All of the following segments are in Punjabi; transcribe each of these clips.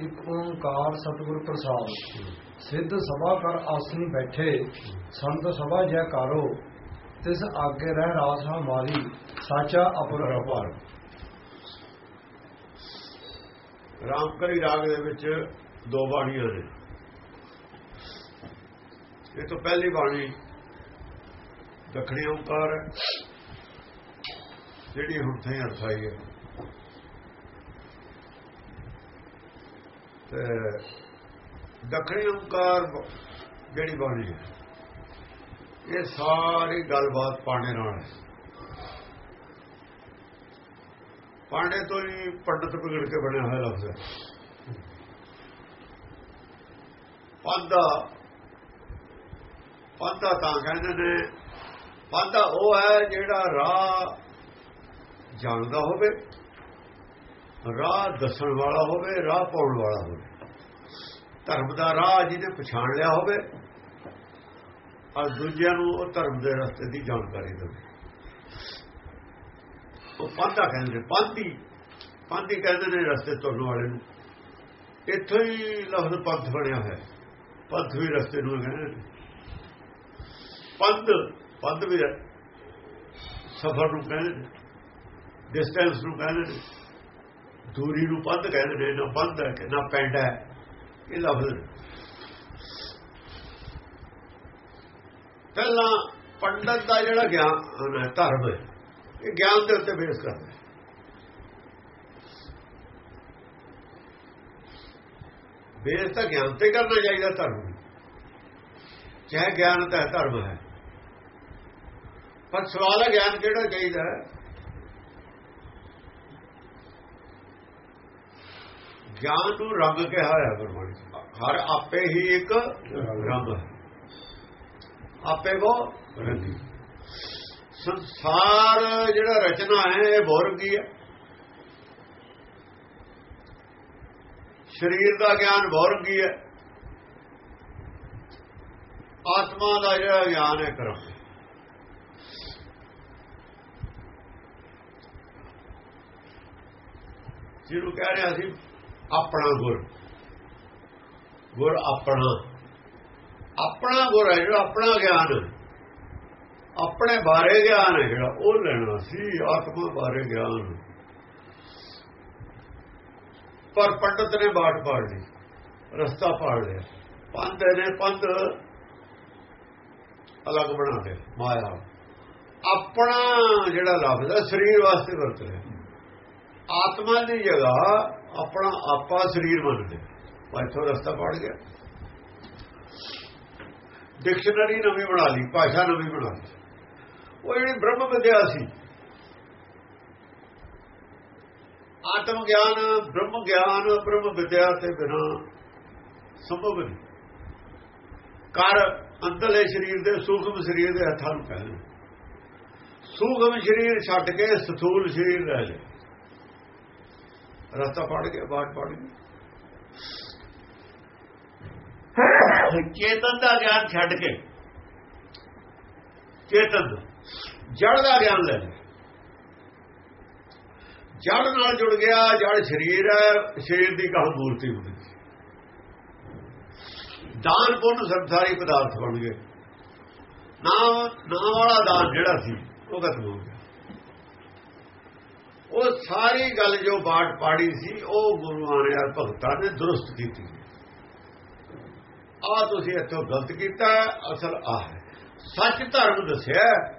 ਇੱਕ ਓੰਕਾਰ ਸਤਿਗੁਰ ਪ੍ਰਸਾਦ। ਸਿੱਧ ਸਭਾ ਕਰ ਆਸਣੀ ਬੈਠੇ, ਸੰਤ ਸਭਾ ਜੈਕਾਰੋ ਤਿਸ ਆਗੇ ਰਹਿ ਰਾਸ ਹਮਾਰੀ ਸਾਚਾ ਅਪਰ ਅਪਾਰ। ਰਾਮਕਲੀ ਰਾਗ ਦੇ ਵਿੱਚ ਦੋ ਬਾਣੀਆਂ ਨੇ। ਇਹ ਤੋਂ ਪਹਿਲੀ ਬਾਣੀ, ਦੱਖਣੀ ਓੰਕਾਰ, ਜਿਹੜੀ ਹੁਣ ਤੇ ਅਰਥਾਈ ਹੈ। ਤੇ ਦੱਖਣੀ ਓੰਕਾਰ ਜਿਹੜੀ ਬਾਣੀ ਹੈ, ਇਹ ਸਾਰੀ ਗੱਲਬਾਤ ਪਾਣੇ ਨਾਲ ਹੈ। ਪਾਂਡੇ ਤੋਂ ਹੀ ਪੰਡਤ ਵਿਗੜ ਕੇ ਬਣਿਆ ਹੋਇਆ ਲਫ਼ਜ਼ ਹੈ। ਪਾਂਦਾ ਪਾਂਦਾ ਤਾਂ ਕਹਿੰਦੇ ਨੇ ਪਾਂਦਾ ਉਹ ਹੈ ਜਿਹੜਾ ਰਾਹ ਜਾਣਦਾ ਹੋਵੇ। ਰਾਹ ਦੱਸਣ ਵਾਲਾ ਹੋਵੇ, ਰਾਹ ਪਾਉਣ ਵਾਲਾ ਹੋਵੇ। ਧਰਮ ਦਾ ਰਾਹ ਜਿਹਨੇ ਪਛਾਣ ਲਿਆ ਹੋਵੇ ਔਰ ਦੂਜਿਆਂ ਨੂੰ ਉਹ ਧਰਮ ਦੇ ਰਸਤੇ ਦੀ ਜਾਣਕਾਰੀ ਦੇਵੇ। ਉਹ ਪਾਂਦਾ ਕਹਿੰਦੇ ਨੇ ਪਾਂਦੀ ਪਾਂਦੀ ਕਹਿੰਦੇ ਨੇ ਰਸਤੇ ਤੁਰਨ ਵਾਲੇ ਨੂੰ। ਇੱਥੋਂ ਹੀ ਲਫ਼ਜ਼ ਪੰਥ ਬਣਿਆ ਹੋਇਆ। ਪੰਥ ਵੀ ਰਸਤੇ ਨੂੰ ਕਹਿੰਦੇ ਨੇ। ਪੰਥ ਪੰਥ ਵੀ ਸਫ਼ਰ ਨੂੰ ਕਹਿੰਦੇ ਨੇ। ਡਿਸਟੈਂਸ ਨੂੰ ਕਹਿੰਦੇ ਨੇ। ਦੂਰੀ ਨੂੰ ਪੰਥ ਕਹਿੰਦੇ ਨੇ ਨਾ ਪੰਥ ਹੈ ਕਿ, ਨਾ ਪਿੰਡ ਹੈ। ਇਹ ਲਫ਼ਜ਼ ਪਹਿਲਾਂ ਪੰਡਤ ਦਾ ਜਿਹੜਾ ਗਿਆਨ ਹੈ, ਧਰਮ ਹੈ, ਇਹ ਗਿਆਨ ਦੇ ਉੱਤੇ ਬੇਸ ਕਰਦਾ ਹੈ। ਬੇਸ ਤਾਂ ਗਿਆਨ ਤੇ ਕਰਨਾ ਚਾਹੀਦਾ ਧਰਮ ਚਾਹੇ ਗਿਆਨ ਤਾਂ ਧਰਮ ਹੈ। ਪਰ ਸਵਾਲ ਹੈ ਗਿਆਨ ਕਿਹੜਾ ਚਾਹੀਦਾ ਹੈ? ਗਿਆਨ ਨੂੰ ਰੰਗ ਕਿਹਾ ਹੈ ਗੁਰਬਾਣੀ ਹਰ ਆਪੇ ਹੀ ਇੱਕ ਰੰਗ ਹੈ। ਆਪੇ ਉਹ ਰੰਗੀ। ਸੰਸਾਰ ਜਿਹੜਾ ਰਚਨਾ ਹੈ, ਇਹ ਬੋਰਗੀ ਹੈ। ਸਰੀਰ ਦਾ ਗਿਆਨ ਬੋਰਗੀ ਹੈ। ਆਤਮਾ ਦਾ ਜਿਹੜਾ ਗਿਆਨ ਹੈ, ਕਰਮ ਜਿਹਨੂੰ ਕਹਿ ਰਿਹਾ ਸੀ ਆਪਣਾ ਗੁਰ। ਗੁਰ ਆਪਣਾ। ਆਪਣਾ ਗੁਰ ਹੈ ਜਿਹੜਾ ਆਪਣਾ ਗਿਆਨ। ਆਪਣੇ ਬਾਰੇ ਗਿਆਨ ਹੈ ਜਿਹੜਾ ਉਹ ਲੈਣਾ ਸੀ, ਆਤਮਾ ਬਾਰੇ ਗਿਆਨ। ਪਰ ਪੰਡਤ ਨੇ ਬਾਟ ਪਾੜ ਲਈ, ਰਸਤਾ ਪਾੜ ਲਿਆ। ਪੰਥ ਨੇ ਪੰਥ ਅਲੱਗ ਬਣਾ ਲਿਆ ਮਾਇਆ। ਆਪਣਾ ਜਿਹੜਾ ਲਫ਼ਜ਼ ਹੈ, ਸਰੀਰ ਵਾਸਤੇ ਵਰਤ ਲਿਆ। ਆਤਮਾ ਦੀ ਜਗ੍ਹਾ ਆਪਣਾ ਆਪਾ ਸਰੀਰ ਮੰਨਦੇ ਪਾਇਥੋ ਰਸਤਾ ਪਾੜ ਗਿਆ। ਡਿਕਸ਼ਨਰੀ ਨਵੀਂ ਬਣਾ ਲਈ, ਭਾਸ਼ਾ ਨਵੀਂ ਬਣਾ ਲਈ। ਉਹ ਜਿਹੜੀ ਬ੍ਰਹਮ ਵਿਦਿਆ ਸੀ, ਆਤਮ ਗਿਆਨ, ਬ੍ਰਹਮ ਗਿਆਨ, ਬ੍ਰਹਮ ਵਿਦਿਆ ਤੇ ਬਿਨਾ ਸੰਭਵ ਨਹੀਂ। ਕਰ ਅੰਦਰਲੇ ਸਰੀਰ ਦੇ, ਸੂਖਮ ਸਰੀਰ ਦੇ ਹੱਥਾਂ ਨੂੰ ਕਹਿੰਦੇ ਸੂਖਮ ਸਰੀਰ ਛੱਡ ਕੇ ਸਥੂਲ ਸਰੀਰ ਲੈ ਲੈ ਰਸਤਾ ਪੜ ਗਿਆ ਬਾਟ ਪੜ ਗਈ ਚੇਤਨ ਦਾ ਗਿਆਨ ਛੱਡ ਕੇ। ਚੇਤਨ। ਜੜ ਦਾ ਗਿਆਨ ਲੈ ਲਿਆ। ਜੜ ਨਾਲ ਜੁੜ ਗਿਆ, ਜੜ ਸਰੀਰ ਹੈ, ਸਰੀਰ ਦੀ ਕਹ ਮੂਰਤੀ ਹੁੰਦੀ ਦਾਨ ਪੁੰਨ ਸੰਸਾਰੀ ਪਦਾਰਥ ਬਣ ਗਏ। ਨਾਮ ਨਾਮ ਵਾਲਾ ਦਾਨ ਜਿਹੜਾ ਸੀ, ਉਹ ਖਤਮ ਹੋ ਗਿਆ। ਉਹ ਸਾਰੀ ਗੱਲ ਜੋ ਬਾਟ ਪਾੜੀ ਸੀ, ਉਹ ਗੁਰੂਆਂ ਨੇ ਆ ਭਗਤਾਂ ਨੇ ਦਰੁਸਤ ਕੀਤੀ। ਆ ਤੁਸੀਂ ਇੱਥੋਂ ਗਲਤ ਕੀਤਾ, ਅਸਲ ਆ ਹੈ। ਸੱਚ ਧਰਮ ਦੱਸਿਆ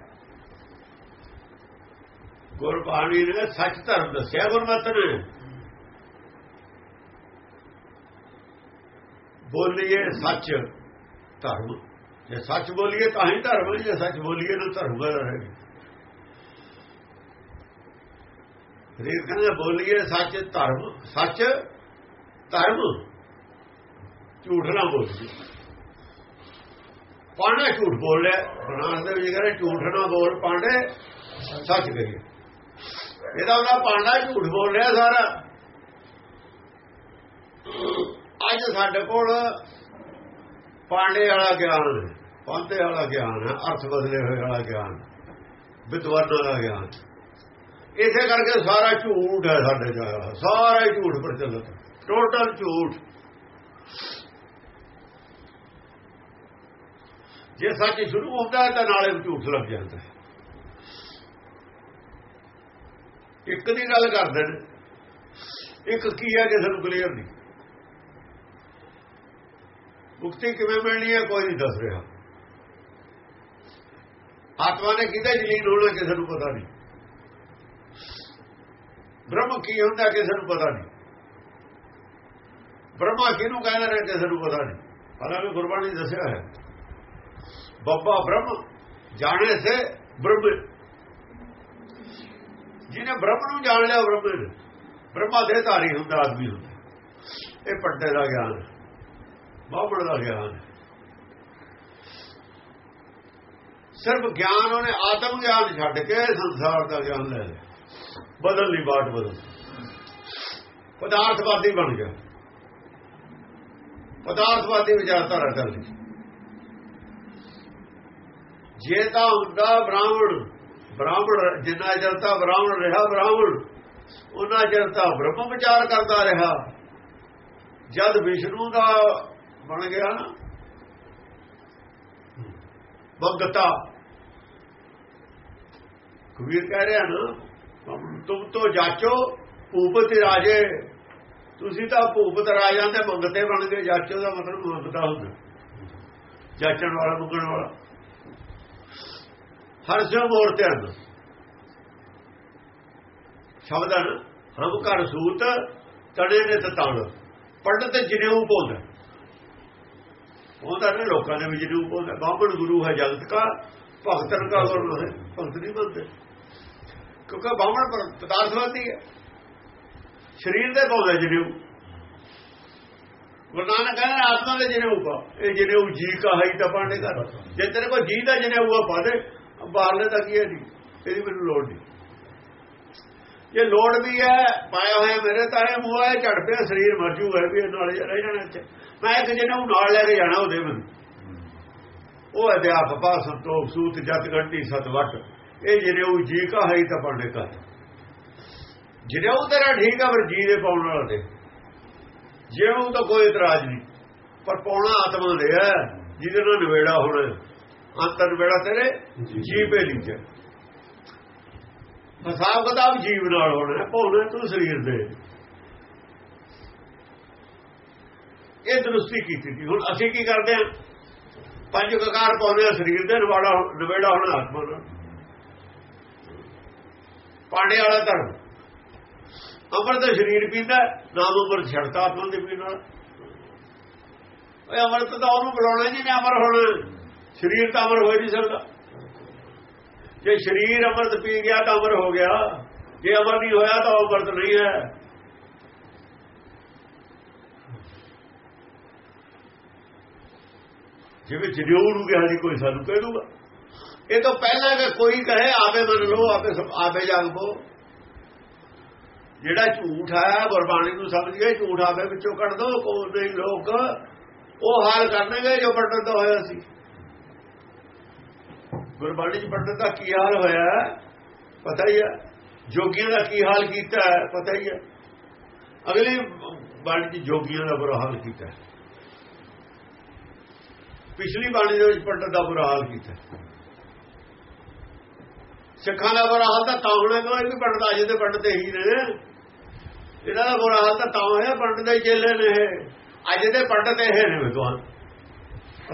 ਗੁਰਬਾਣੀ ਨੇ ਸੱਚ ਧਰਮ ਦੱਸਿਆ, ਗੁਰਮਤਿ ਨੇ। ਬੋਲੀਏ ਸੱਚ ਧਰਮ। ਜੇ ਸੱਚ ਬੋਲੀਏ ਤਾਂ ਹੀ ਧਰਮ ਜੇ ਸੱਚ ਬੋਲੀਏ ਨਾ ਧਰਮ ਰਹਿ ਰਹੇਗਾ ਰੀਤ ਕਹਿੰਦੇ ਬੋਲੀਏ ਸੱਚ ਧਰਮ ਸੱਚ ਧਰਮ। ਝੂਠ ਨਾ ਬੋਲੀਏ। ਪਾਣਾ ਝੂਠ ਬੋਲ ਰਿਹਾ ਬਨਾਸ ਦੇ ਵਿੱਚ ਕਹਿੰਦੇ ਝੂਠ ਨਾ ਬੋਲ ਪਾਂਡੇ, ਸੱਚ ਕਹੀਏ। ਇਹਦਾ ਉਹਦਾ ਪਾਂਡਾ ਝੂਠ ਬੋਲ ਰਿਹਾ ਸਾਰਾ। ਅੱਜ ਸਾਡੇ ਕੋਲ ਪਾਂਡੇ ਵਾਲਾ ਗਿਆਨ ਹੈ ਵਾਲਾ ਗਿਆਨ ਹੈ, ਅਰਥ ਬਦਲੇ ਹੋਏ ਵਾਲਾ ਗਿਆਨ, ਵਿਦਵਾਨਾਂ ਵਾਲਾ ਗਿਆਨ। ਇਸੇ ਕਰਕੇ ਸਾਰਾ ਝੂਠ ਹੈ ਸਾਡੇ ਜਾਇਆ ਸਾਰਾ ਹੀ ਝੂਠ ਪ੍ਰਚਲਿਤ ਟੋਟਲ ਝੂਠ। ਜੇ ਸੱਚ ਸ਼ੁਰੂ ਹੁੰਦਾ ਹੈ ਤਾਂ ਨਾਲੇ ਝੂਠ ਲੱਗ ਜਾਂਦਾ ਹੈ। ਇੱਕ ਦੀ ਗੱਲ ਕਰਦੇ ਨੇ। ਇੱਕ ਕੀ ਹੈ ਕਿਸੇ ਨੂੰ ਕਲੀਅਰ ਨਹੀਂ? ਮੁਕਤੀ ਕਿਵੇਂ ਮਿਲਣੀ ਹੈ ਕੋਈ ਨਹੀਂ ਦੱਸ ਰਿਹਾ। ਆਤਮਾ ਨੇ ਕਿਤੇ ਜਲੀਨ ਹੋਣਾ ਕਿਸੇ ਨੂੰ ਪਤਾ ਨਹੀਂ? ਬ੍ਰਹਮ ਕੀ ਹੁੰਦਾ ਕਿਸੇ ਨੂੰ ਪਤਾ ਨਹੀਂ। ਬ੍ਰਹਮਾ ਕਿਹਨੂੰ ਕਹਿੰਦੇ ਨੇ ਕਿਸੇ ਨੂੰ ਪਤਾ ਨਹੀਂ। ਹਾਲਾਂਕਿ ਗੁਰਬਾਣੀ ਦੱਸਿਆ ਹੈ। ਬੱਬਾ ਬ੍ਰਹਮ ਜਾਣੇ ਸੇ ਬ੍ਰਹਮ। ਜਿਹਨੇ ਬ੍ਰਹਮ ਨੂੰ ਜਾਣ ਲਿਆ ਬ੍ਰਹਮ ਬ੍ਰਹਮਾ ਦੇ ਧਾਰੀ ਹੁੰਦਾ, ਆਦਮੀ ਹੁੰਦਾ। ਇਹ ਪੱਟੇ ਦਾ ਗਿਆਨ ਬਾਬੜ ਦਾ ਗਿਆਨ ਸਿਰਫ ਗਿਆਨ ਉਹਨੇ ਆਤਮ ਗਿਆਨ ਛੱਡ ਕੇ ਸੰਸਾਰ ਦਾ ਗਿਆਨ ਲੈ ਲਿਆ। ਬਦਲ ਲਈ ਬਾਟ ਬਦਲ। ਪਦਾਰਥਵਾਦੀ ਬਣ ਗਿਆ। ਪਦਾਰਥਵਾਦੀ ਵਿਚਾਰਧਾਰਾ ਕਰ ਲਈ। ਜੇ ਤਾਂ ਹੁੰਦਾ ਬ੍ਰਾਹਮਣ ਬ੍ਰਾਹਮਣ ਜਿੰਨਾ ਚਿਰ ਤਾਂ ਬ੍ਰਾਹਮਣ ਰਿਹਾ ਬ੍ਰਾਹਮਣ ਉਹਨਾਂ ਜਲਤਾ ਬ੍ਰਹਮ ਵਿਚਾਰ ਕਰਦਾ ਰਿਹਾ। ਜਦ ਵਿਸ਼ਨੂੰ ਦਾ ਬਣ ਗਿਆ ਨਾ ਬੰਗਤਾ। ਕਬੀਰ ਕਹਿ ਰਿਹਾ ਨਾ ਤੁਮ ਤੋਂ ਜਾਚੋ, ਭੂਪਤ ਰਾਜੇ। ਤੁਸੀਂ ਤਾਂ ਭੂਪਤ ਰਾਜਾਂ ਦੇ ਮੰਗਤੇ ਬਣ ਗਏ, ਜਾਚੋ ਦਾ ਮਤਲਬ ਮੰਗਤਾ ਹੁੰਦਾ। ਜਾਚਣ ਵਾਲਾ ਮੰਗਣ ਵਾਲਾ। ਹਰ ਜੋ ਮੋਰ ਤੇ ਅੰਦ ਸ਼ਬਦਨ ਹਮ ਘਰ ਸੂਤ, ਤੜੇ ਨੇ ਤਤਾਣ ਪੰਡਤ ਜਨੇਊ ਬੋਲਦਾ ਉਹਦਾ ਨੇ ਲੋਕਾਂ ਦੇ ਵੀ ਜਨੇਊ ਬੋਲਦਾ ਬਾਬੜ ਗੁਰੂ ਹੈ ਜਗਤ ਕਾ, ਭਗਤਨ ਕਾ ਗੁਰੂ ਹੈ ਭਗਤ ਨਹੀਂ ਬੰਦੇ ਕਿਉਂਕਿ ਬਾਹਮਣ ਪਦਾਰਥਵਾਦੀ ਹੈ ਸਰੀਰ ਦੇ ਬੋਲਦਾ ਜਨੇਊ ਗੁਰੂ ਨਾਨਕ ਕਹਿੰਦਾ ਆਤਮਾ ਦੇ ਜਨੇਊ ਪਾ ਇਹ ਜਨੇਊ ਜੀ ਕਹਾਈ ਤਾਂ ਪਾਣੇ ਕਰ ਜੇ ਤੇਰੇ ਕੋਲ ਜੀ ਦਾ ਜਨੇਊ ਆ ਪਾ ਦੇ ਬਾਹਰਲੇ ਤਾਂ ਕੀ ਹੈ ਜੀ? ਇਹਦੀ ਮੈਨੂੰ ਲੋੜ ਨਹੀਂ। ਜੇ ਲੋੜ ਵੀ ਹੈ, ਪਾਇਆ ਹੋਇਆ ਮੇਰੇ ਤਾਂ ਇਹ ਮੂੰਹ ਝੜ ਪਿਆ, ਸਰੀਰ ਮਰ ਜੂਗਾ ਵੀ ਇਹ ਨਾਲ ਰਹਿ ਜਾਣਾ ਇੱਥੇ। ਮੈਂ ਇੱਕ ਜਿਹਨੂੰ ਨਾਲ ਲੈ ਕੇ ਜਾਣਾ ਉਹਦੇ ਮੈਨੂੰ ਉਹ ਅਧਿਆਪ ਪਾ ਸੰਤੋਖ ਸੂਤ ਜਤ ਘੰਟੀ ਸਤਵਟ। ਇਹ ਜਿਹੜੇ ਉਹ ਜੀ ਕਾ ਹੈ ਤਾਂ ਪੜਨੇ ਕਾ ਜਿਹੜੇ ਉਹ ਤੇਰਾ ਠੀਕ ਆ ਫਿਰ ਜੀ ਦੇ ਪਾਉਣ ਵਾਲਾ ਦੇ। ਜੇ ਉਹ ਤਾਂ ਕੋਈ ਇਤਰਾਜ਼ ਨਹੀਂ। ਪਰ ਪਾਉਣਾ ਆਤਮਾ ਦੇ ਹੈ ਜਿਹਦੇ ਨਾਲ ਨਵੇੜਾ ਹੋਣਾ। ਅੰਤਰ ਨਵੇੜਾ ਤੇਰੇ ਜੀ। ਪੇ ਲਿਖਿਆ ਹਿਸਾਬ ਕਿਤਾਬ ਜੀਵ ਨਾਲ ਹੋਣਾ ਪਾਉਣਾ ਤੂੰ ਸਰੀਰ ਦੇ। ਇਹ ਦਰੁਸਤੀ ਕੀਤੀ ਸੀ। ਹੁਣ ਅਸੀਂ ਕੀ ਕਰਦੇ ਹਾਂ ਪੰਜ ਕਕਾਰ ਪਾਉਂਦੇ ਆ ਸਰੀਰ ਦੇ ਨਵਾੜਾ ਨਵੇੜਾ ਹੋਣਾ ਆਤਮਾ ਨਾਲ। ਪਾਂਡੇ ਵਾਲਾ ਧਰਮ। ਅੰਮ੍ਰਿਤ ਦਾ ਸਰੀਰ ਪੀਂਦਾ, ਨਾਮ ਅੰਮ੍ਰਿਤ ਛੜਤਾ ਆਤਮਾ ਦੇ ਪੀਣ ਵਾਲਾ ਓਏ ਅਮਰਤ ਤਾਂ ਉਹਨੂੰ ਬੁਲਾਉਣਾ ਜਿਹਨੇ ਅਮਰ ਹੋਣਾ ਸਰੀਰ ਤਾਂ ਅਮਰ ਹੋ ਨਹੀਂ ਸਕਦਾ। ਜੇ ਸਰੀਰ ਅੰਮ੍ਰਿਤ ਪੀ ਗਿਆ ਤਾਂ ਅਮਰ ਹੋ ਗਿਆ। ਜੇ ਅਮਰ ਨਹੀਂ ਹੋਇਆ ਤਾਂ ਉਹ ਅੰਮ੍ਰਿਤ ਨਹੀਂ ਹੈ। ਜਿਵੇਂ ਜਨੇਊ ਨੂੰ ਕਿਹਾ ਜੀ ਕੋਈ ਸਾਨੂੰ ਕਹਿ ਦੂਗਾ। ਇਹ ਤੋਂ ਪਹਿਲਾਂ ਕਿ ਕੋਈ ਕਹੇ, ਆਪੇ ਮੰਨ ਲਓ, ਆਪੇ ਆਪੇ ਜਾਗੋ ਜਿਹੜਾ ਝੂਠ ਹੈ ਗੁਰਬਾਣੀ ਨੂੰ ਸਮਝ ਗਏ ਝੂਠ ਆਪੇ ਵਿੱਚੋਂ ਕੱਢ ਦੋ ਕੋਈ ਨਹੀਂ ਲੋਕ, ਉਹ ਹਾਲ ਕਰਨਗੇ ਜੋ ਪੜਨ ਦਾ ਹੋਇਆ ਸੀ। ਗੁਰਬਾਣੀ ਚ ਪੜਨ ਦਾ ਕੀ ਹਾਲ ਹੋਇਆ? ਪਤਾ ਹੀ ਹੈ ਜੋਗੀਆਂ ਦਾ ਕੀ ਹਾਲ ਕੀਤਾ ਹੈ? ਪਤਾ ਹੀ ਹੈ ਅਗਲੀ ਬਾਣੀ ਚ ਜੋਗੀਆਂ ਦਾ ਬੁਰਾ ਹਾਲ ਕੀਤਾ ਪਿਛਲੀ ਬਾਣੀ ਦੇ ਵਿੱਚ ਪੜਨ ਦਾ ਬੁਰਾ ਹਾਲ ਕੀਤਾ ਸਿੱਖਾਂ ਦਾ ਬੁਰਾ ਹਾਲ ਤਾਂ ਤਾਂ ਹੋਣਾ ਕੋਈ ਵੀ ਪੰਡਤ ਅਜੇ ਦੇ ਪੜਦੇ ਹੀ ਨੇ। ਇਹਨਾਂ ਦਾ ਬੁਰਾ ਹਾਲ ਤਾਂ ਤਾਂ ਹੋਇਆ ਪੜਦੇ ਹੀ ਚੇਲੇ ਨੇ ਅੱਜ ਦੇ ਪੜਦੇ ਇਹ ਨੇ ਵਿਦਵਾਨ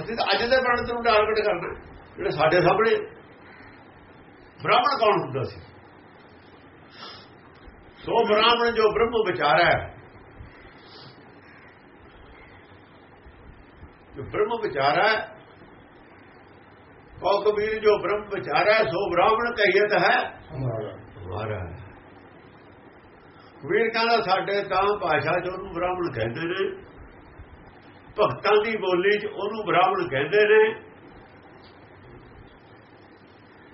ਅਸੀਂ ਤਾਂ ਅੱਜ ਦੇ ਪੰਡਤ ਨੂੰ ਟਾਰਗੇਟ ਕਰਨਾ ਜਿਹੜੇ ਸਾਡੇ ਸਾਹਮਣੇ। ਬ੍ਰਾਹਮਣ ਕੌਣ ਹੁੰਦਾ ਸੀ? ਸੋ ਬ੍ਰਾਹਮਣ ਜੋ ਬ੍ਰਹਮ ਵਿਚਾਰਾ ਹੈ, ਜੋ ਬ੍ਰਹਮ ਵਿਚਾਰਾ ਹੈ ਕੋ ਕਬੀਰ ਜੋ ਬ੍ਰਹਮ ਵਿਚਾਰਾ ਸੋ ਬ੍ਰਾਹਮਣ ਕਹੀਤ ਹੈ। ਹਮਾਰਾ ਕਬੀਰ ਕਹਿੰਦਾ ਸਾਡੇ ਤਾਂ ਭਾਸ਼ਾ ਚ ਉਹਨੂੰ ਬ੍ਰਾਹਮਣ ਕਹਿੰਦੇ ਨੇ। ਭਗਤਾਂ ਦੀ ਬੋਲੀ ਚ ਉਹਨੂੰ ਬ੍ਰਾਹਮਣ ਕਹਿੰਦੇ ਨੇ।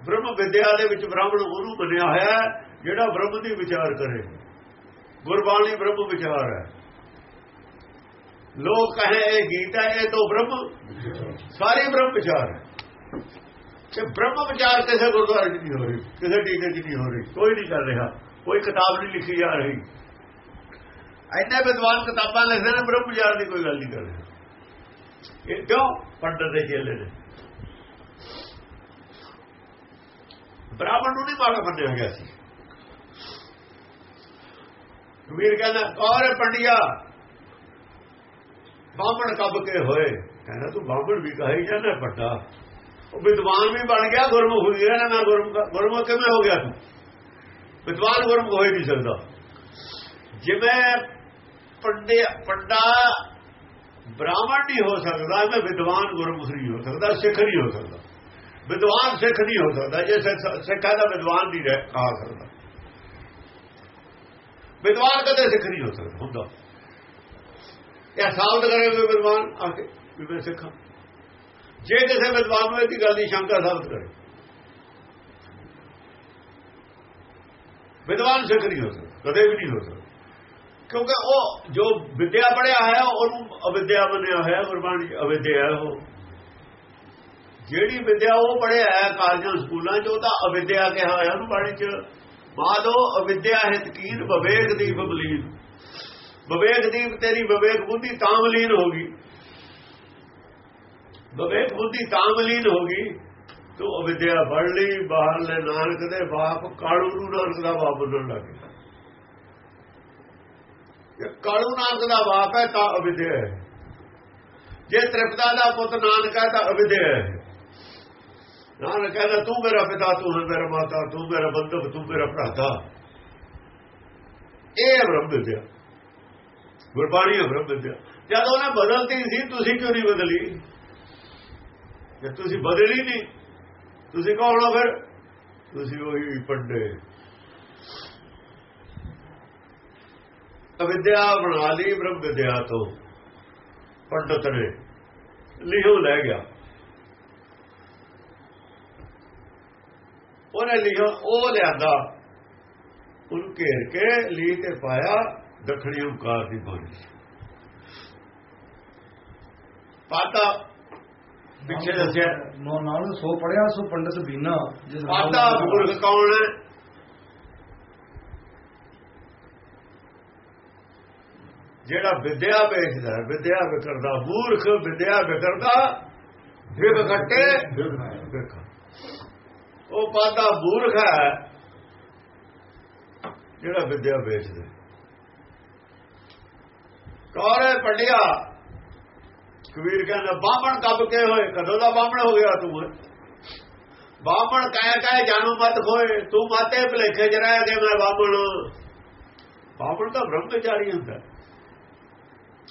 ਬ੍ਰਹਮ ਵਿਦਿਆ ਦੇ ਵਿੱਚ ਬ੍ਰਾਹਮਣ ਉਹਨੂੰ ਮੰਨਿਆ ਹੋਇਆ ਜਿਹੜਾ ਬ੍ਰਹਮ ਦੀ ਵਿਚਾਰ ਕਰੇ। ਗੁਰਬਾਣੀ ਬ੍ਰਹਮ ਵਿਚਾਰ ਹੈ। ਲੋਕ ਕਹੇ ਇਹ ਗੀਤਾ ਇਹ ਤੋਂ ਬ੍ਰਹਮ। ਸਾਰੇ ਬ੍ਰਹਮ ਵਿਚਾਰ ਹੈ। ਕਿ ਬ੍ਰਹਮ ਵਿਚਾਰ ਕਿਸੇ ਗੁਰਦੁਆਰੇ 'ਚ ਨਹੀਂ ਹੋ ਰਹੀ ਕਿਸੇ ਟੀਕੇ 'ਚ ਨਹੀਂ ਹੋ ਰਹੀ ਕੋਈ ਨਹੀਂ ਕਰ ਰਿਹਾ ਕੋਈ ਕਿਤਾਬ ਨਹੀਂ ਲਿਖੀ ਜਾ ਰਹੀ ਐਨੇ ਵਿਦਵਾਨ ਕਿਤਾਬਾਂ ਲਿਖਦੇ ਨੇ ਬ੍ਰਹਮ ਵਿਚਾਰ ਦੀ ਕੋਈ ਗੱਲ ਨਹੀਂ ਕਰਦੇ ਇਹ ਕਿਉਂ ਪੰਡਤ ਦੇ ਚੇਲੇ ਨੇ ਬ੍ਰਾਹਮਣ ਨੂੰ ਨਹੀਂ ਮਾੜਾ ਮੰਨਿਆ ਗਿਆ ਸੀ ਕਬੀਰ ਕਹਿੰਦਾ ਕੌਰ ਪੰਡਿਆ ਬਾਹਮਣ ਕੱਬ ਕੇ ਹੋਏ ਕਹਿੰਦਾ ਤੂੰ ਬਾਹਮਣ ਵੀ ਕਹੀ ਜਾਂਦਾ ਵੱਡਾ ਉਹ ਵਿਦਵਾਨ ਵੀ ਬਣ ਗਿਆ, ਗੁਰਮੁਖ ਹੋ ਗਿਆ, ਨਾ ਗੁਰਮੁਖ ਗੁਰਮੁਖ ਕਿਵੇਂ ਹੋ ਗਿਆ ਤੂੰ? ਵਿਦਵਾਨ ਗੁਰਮੁਖ ਹੋ ਹੀ ਨਹੀਂ ਸਕਦਾ। ਜਿਵੇਂ ਪੰਡੇ ਪੰਡਾ ਬ੍ਰਾਹਮਣ ਨਹੀਂ ਹੋ ਸਕਦਾ ਮੈਂ ਵਿਦਵਾਨ ਗੁਰਮੁਖ ਨਹੀਂ ਹੋ ਸਕਦਾ, ਸਿੱਖ ਨਹੀਂ ਹੋ ਸਕਦਾ। ਵਿਦਵਾਨ ਸਿੱਖ ਨਹੀਂ ਹੋ ਸਕਦਾ, ਜੇ ਸਿੱਖਾਂ ਦਾ ਵਿਦਵਾਨ ਨਹੀਂ ਰਹਿ ਕਹਾ ਸਕਦਾ। ਵਿਦਵਾਨ ਕਦੇ ਸਿੱਖ ਨਹੀਂ ਹੋ ਸਕਦਾ, ਹੁੰਦਾ। ਇਹ ਸਾਬਤ ਕਰੇ ਵੀ ਵਿਦਵਾਨ ਆ ਕੇ ਵੀ ਮੈਂ ਸਿੱਖਾਂ। ਜੇ ਕਿਸੇ ਵਿਦਵਾਨ ਨੂੰ ਇਹਦੀ ਗੱਲ ਦੀ ਸ਼ੰਕਾ ਸਾਬਤ ਕਰੇ। ਵਿਦਵਾਨ ਸਿੱਖ ਨਹੀਂ ਹੋ ਸਕਦਾ, ਕਦੇ ਵੀ ਨਹੀਂ ਹੋ ਸਕਦਾ। ਕਿਉਂਕਿ ਉਹ ਜੋ ਵਿਦਿਆ ਪੜਿਆ ਹੈ ਉਹਨੂੰ ਅਵਿਦਿਆ ਬਣਿਆ ਹੋਇਆ, ਗੁਰਬਾਣੀ ਅਵਿਦਿਆ ਹੈ ਉਹ। ਜਿਹੜੀ ਵਿਦਿਆ ਉਹ ਪੜਿਆ ਹੈ ਕਾਲਜਾਂ, ਸਕੂਲਾਂ 'ਚ, ਉਹ ਤਾਂ ਅਵਿਦਿਆ ਕਿਹਾ ਹੋਇਆ ਉਹਨੂੰ ਬਾਣੀ 'ਚ ਮਾਦੋ ਅਵਿਦਿਆ ਹਿਤਕੀਨ ਵਿਵੇਕ ਦੀ ਬਬਲੀਨ ਵਿਵੇਕ ਦੀ ਤੇਰੀ ਵਿਵੇਕ ਬੁੱਧੀ ਤਾਂ ਮਲੀਨ ਹੋ ਗਈ। ਵਿਵੇਕ ਬੁੱਧੀ ਤਾਂ ਮਲੀਨ ਹੋ ਗਈ। ਤੂੰ ਅਵਿਦਿਆ ਪੜ ਲਈ ਬਾਹਰਲੇ ਨਾਨਕ ਦੇ ਬਾਪ, ਕਾਲੂ ਨੂੰ ਨਾਨਕ ਦਾ ਬਾਪ ਬੋਲਣ ਲੱਗ ਗਿਆ। ਜੇ ਕਾਲੂ ਨਾਨਕ ਦਾ ਬਾਪ ਹੈ, ਤਾਂ ਅਵਿਦਿਆ ਹੈ। ਜੇ ਤ੍ਰਿਪਤਾ ਦਾ ਪੁੱਤ ਨਾਨਕ ਹੈ, ਤਾਂ ਅਵਿਦਿਆ ਹੈ। ਨਾਨਕ ਕਹਿੰਦਾ, ਤੂੰ ਮੇਰਾ ਪਿਤਾ, ਤੂੰ ਮੇਰਾ ਮਾਤਾ, ਤੂੰ ਮੇਰਾ ਬੰਧੂ ਤੂੰ ਮੇਰਾ ਭਰਾਤਾ। ਇਹ ਬ੍ਰਹਮ ਵਿਦਿਆ। ਗੁਰਬਾਣੀ ਹੈ ਬ੍ਰਹਮ ਵਿਦਿਆ। ਜਦ ਉਹਨੇ ਬਦਲਤੀ ਸੀ, ਤੁਸੀਂ ਕਿਉਂ ਨਹੀਂ ਬਦਲੀ? ਜੇ ਤੁਸੀਂ ਬਦਲੀ ਨਹੀਂ ਤੁਸੀਂ ਕੌਣ ਹੋ ਫਿਰ? ਤੁਸੀਂ ਉਹੀ ਪੰਡੇ। ਅਵਿਦਿਆ ਬਣਾ ਲਈ ਬ੍ਰਹਮ ਵਿਦਿਆ ਤੋਂ। ਪੰਡਤ ਨੇ ਲਿਹੋ ਲੈ ਗਿਆ। ਉਹਨੇ ਲਿਖਿਆ ਉਹ ਲਿਆਂਦਾ। ਉਹਨੂੰ ਘੇਰ ਕੇ ਲੀ ਤੇ ਪਾਇਆ, ਦੱਖਣੀ ਓਕਾਰ ਦੀ ਬਾਣੀ ਪਾਤਾ। ਪਿੱਛੇ ਦੱਸਿਆ। ਨੋ ਨਾਲ ਸੋ ਪੜਿਆ ਸੋ ਪੰਡਤ ਬੀਨਾ। ਜਿਸ ਪਾਤਾ ਮੂਰਖ ਕੌਣ ਹੈ। ਜਿਹੜਾ ਵਿਦਿਆ ਵੇਚਦਾ ਵਿਦਿਆ ਵਿਕਰਦਾ ਮੂਰਖ ਵਿਦਿਆ ਵਿਕਰਦਾ ਵਿਗ ਘਟੇ ਉਹ ਪਾਦਾ ਮੂਰਖ ਹੈ ਜਿਹੜਾ ਵਿਦਿਆ ਵੇਚਦਾ ਕੌਰੇ ਪੜਿਆ ਕਬੀਰ ਕਹਿੰਦਾ, ਬਾਹਮਣ ਕੱਬ ਕੇ ਹੋਏ? ਕਦੋਂ ਦਾ ਬਾਹਮਣ ਹੋ ਗਿਆ ਤੂੰ ਬਾਹਮਣ ਕਹਿ ਕਹਿ ਜਾਣੂ ਮਤ ਖੋਏ ਤੂੰ ਮਾਤੇ ਭਲੇਖੇ ਚ ਰਹਿ ਕੇ ਮੈਂ ਬਾਹਮਣ ਬਾਹਮਣ ਤਾਂ ਬ੍ਰਹਮਚਾਰੀ ਹੁੰਦਾ।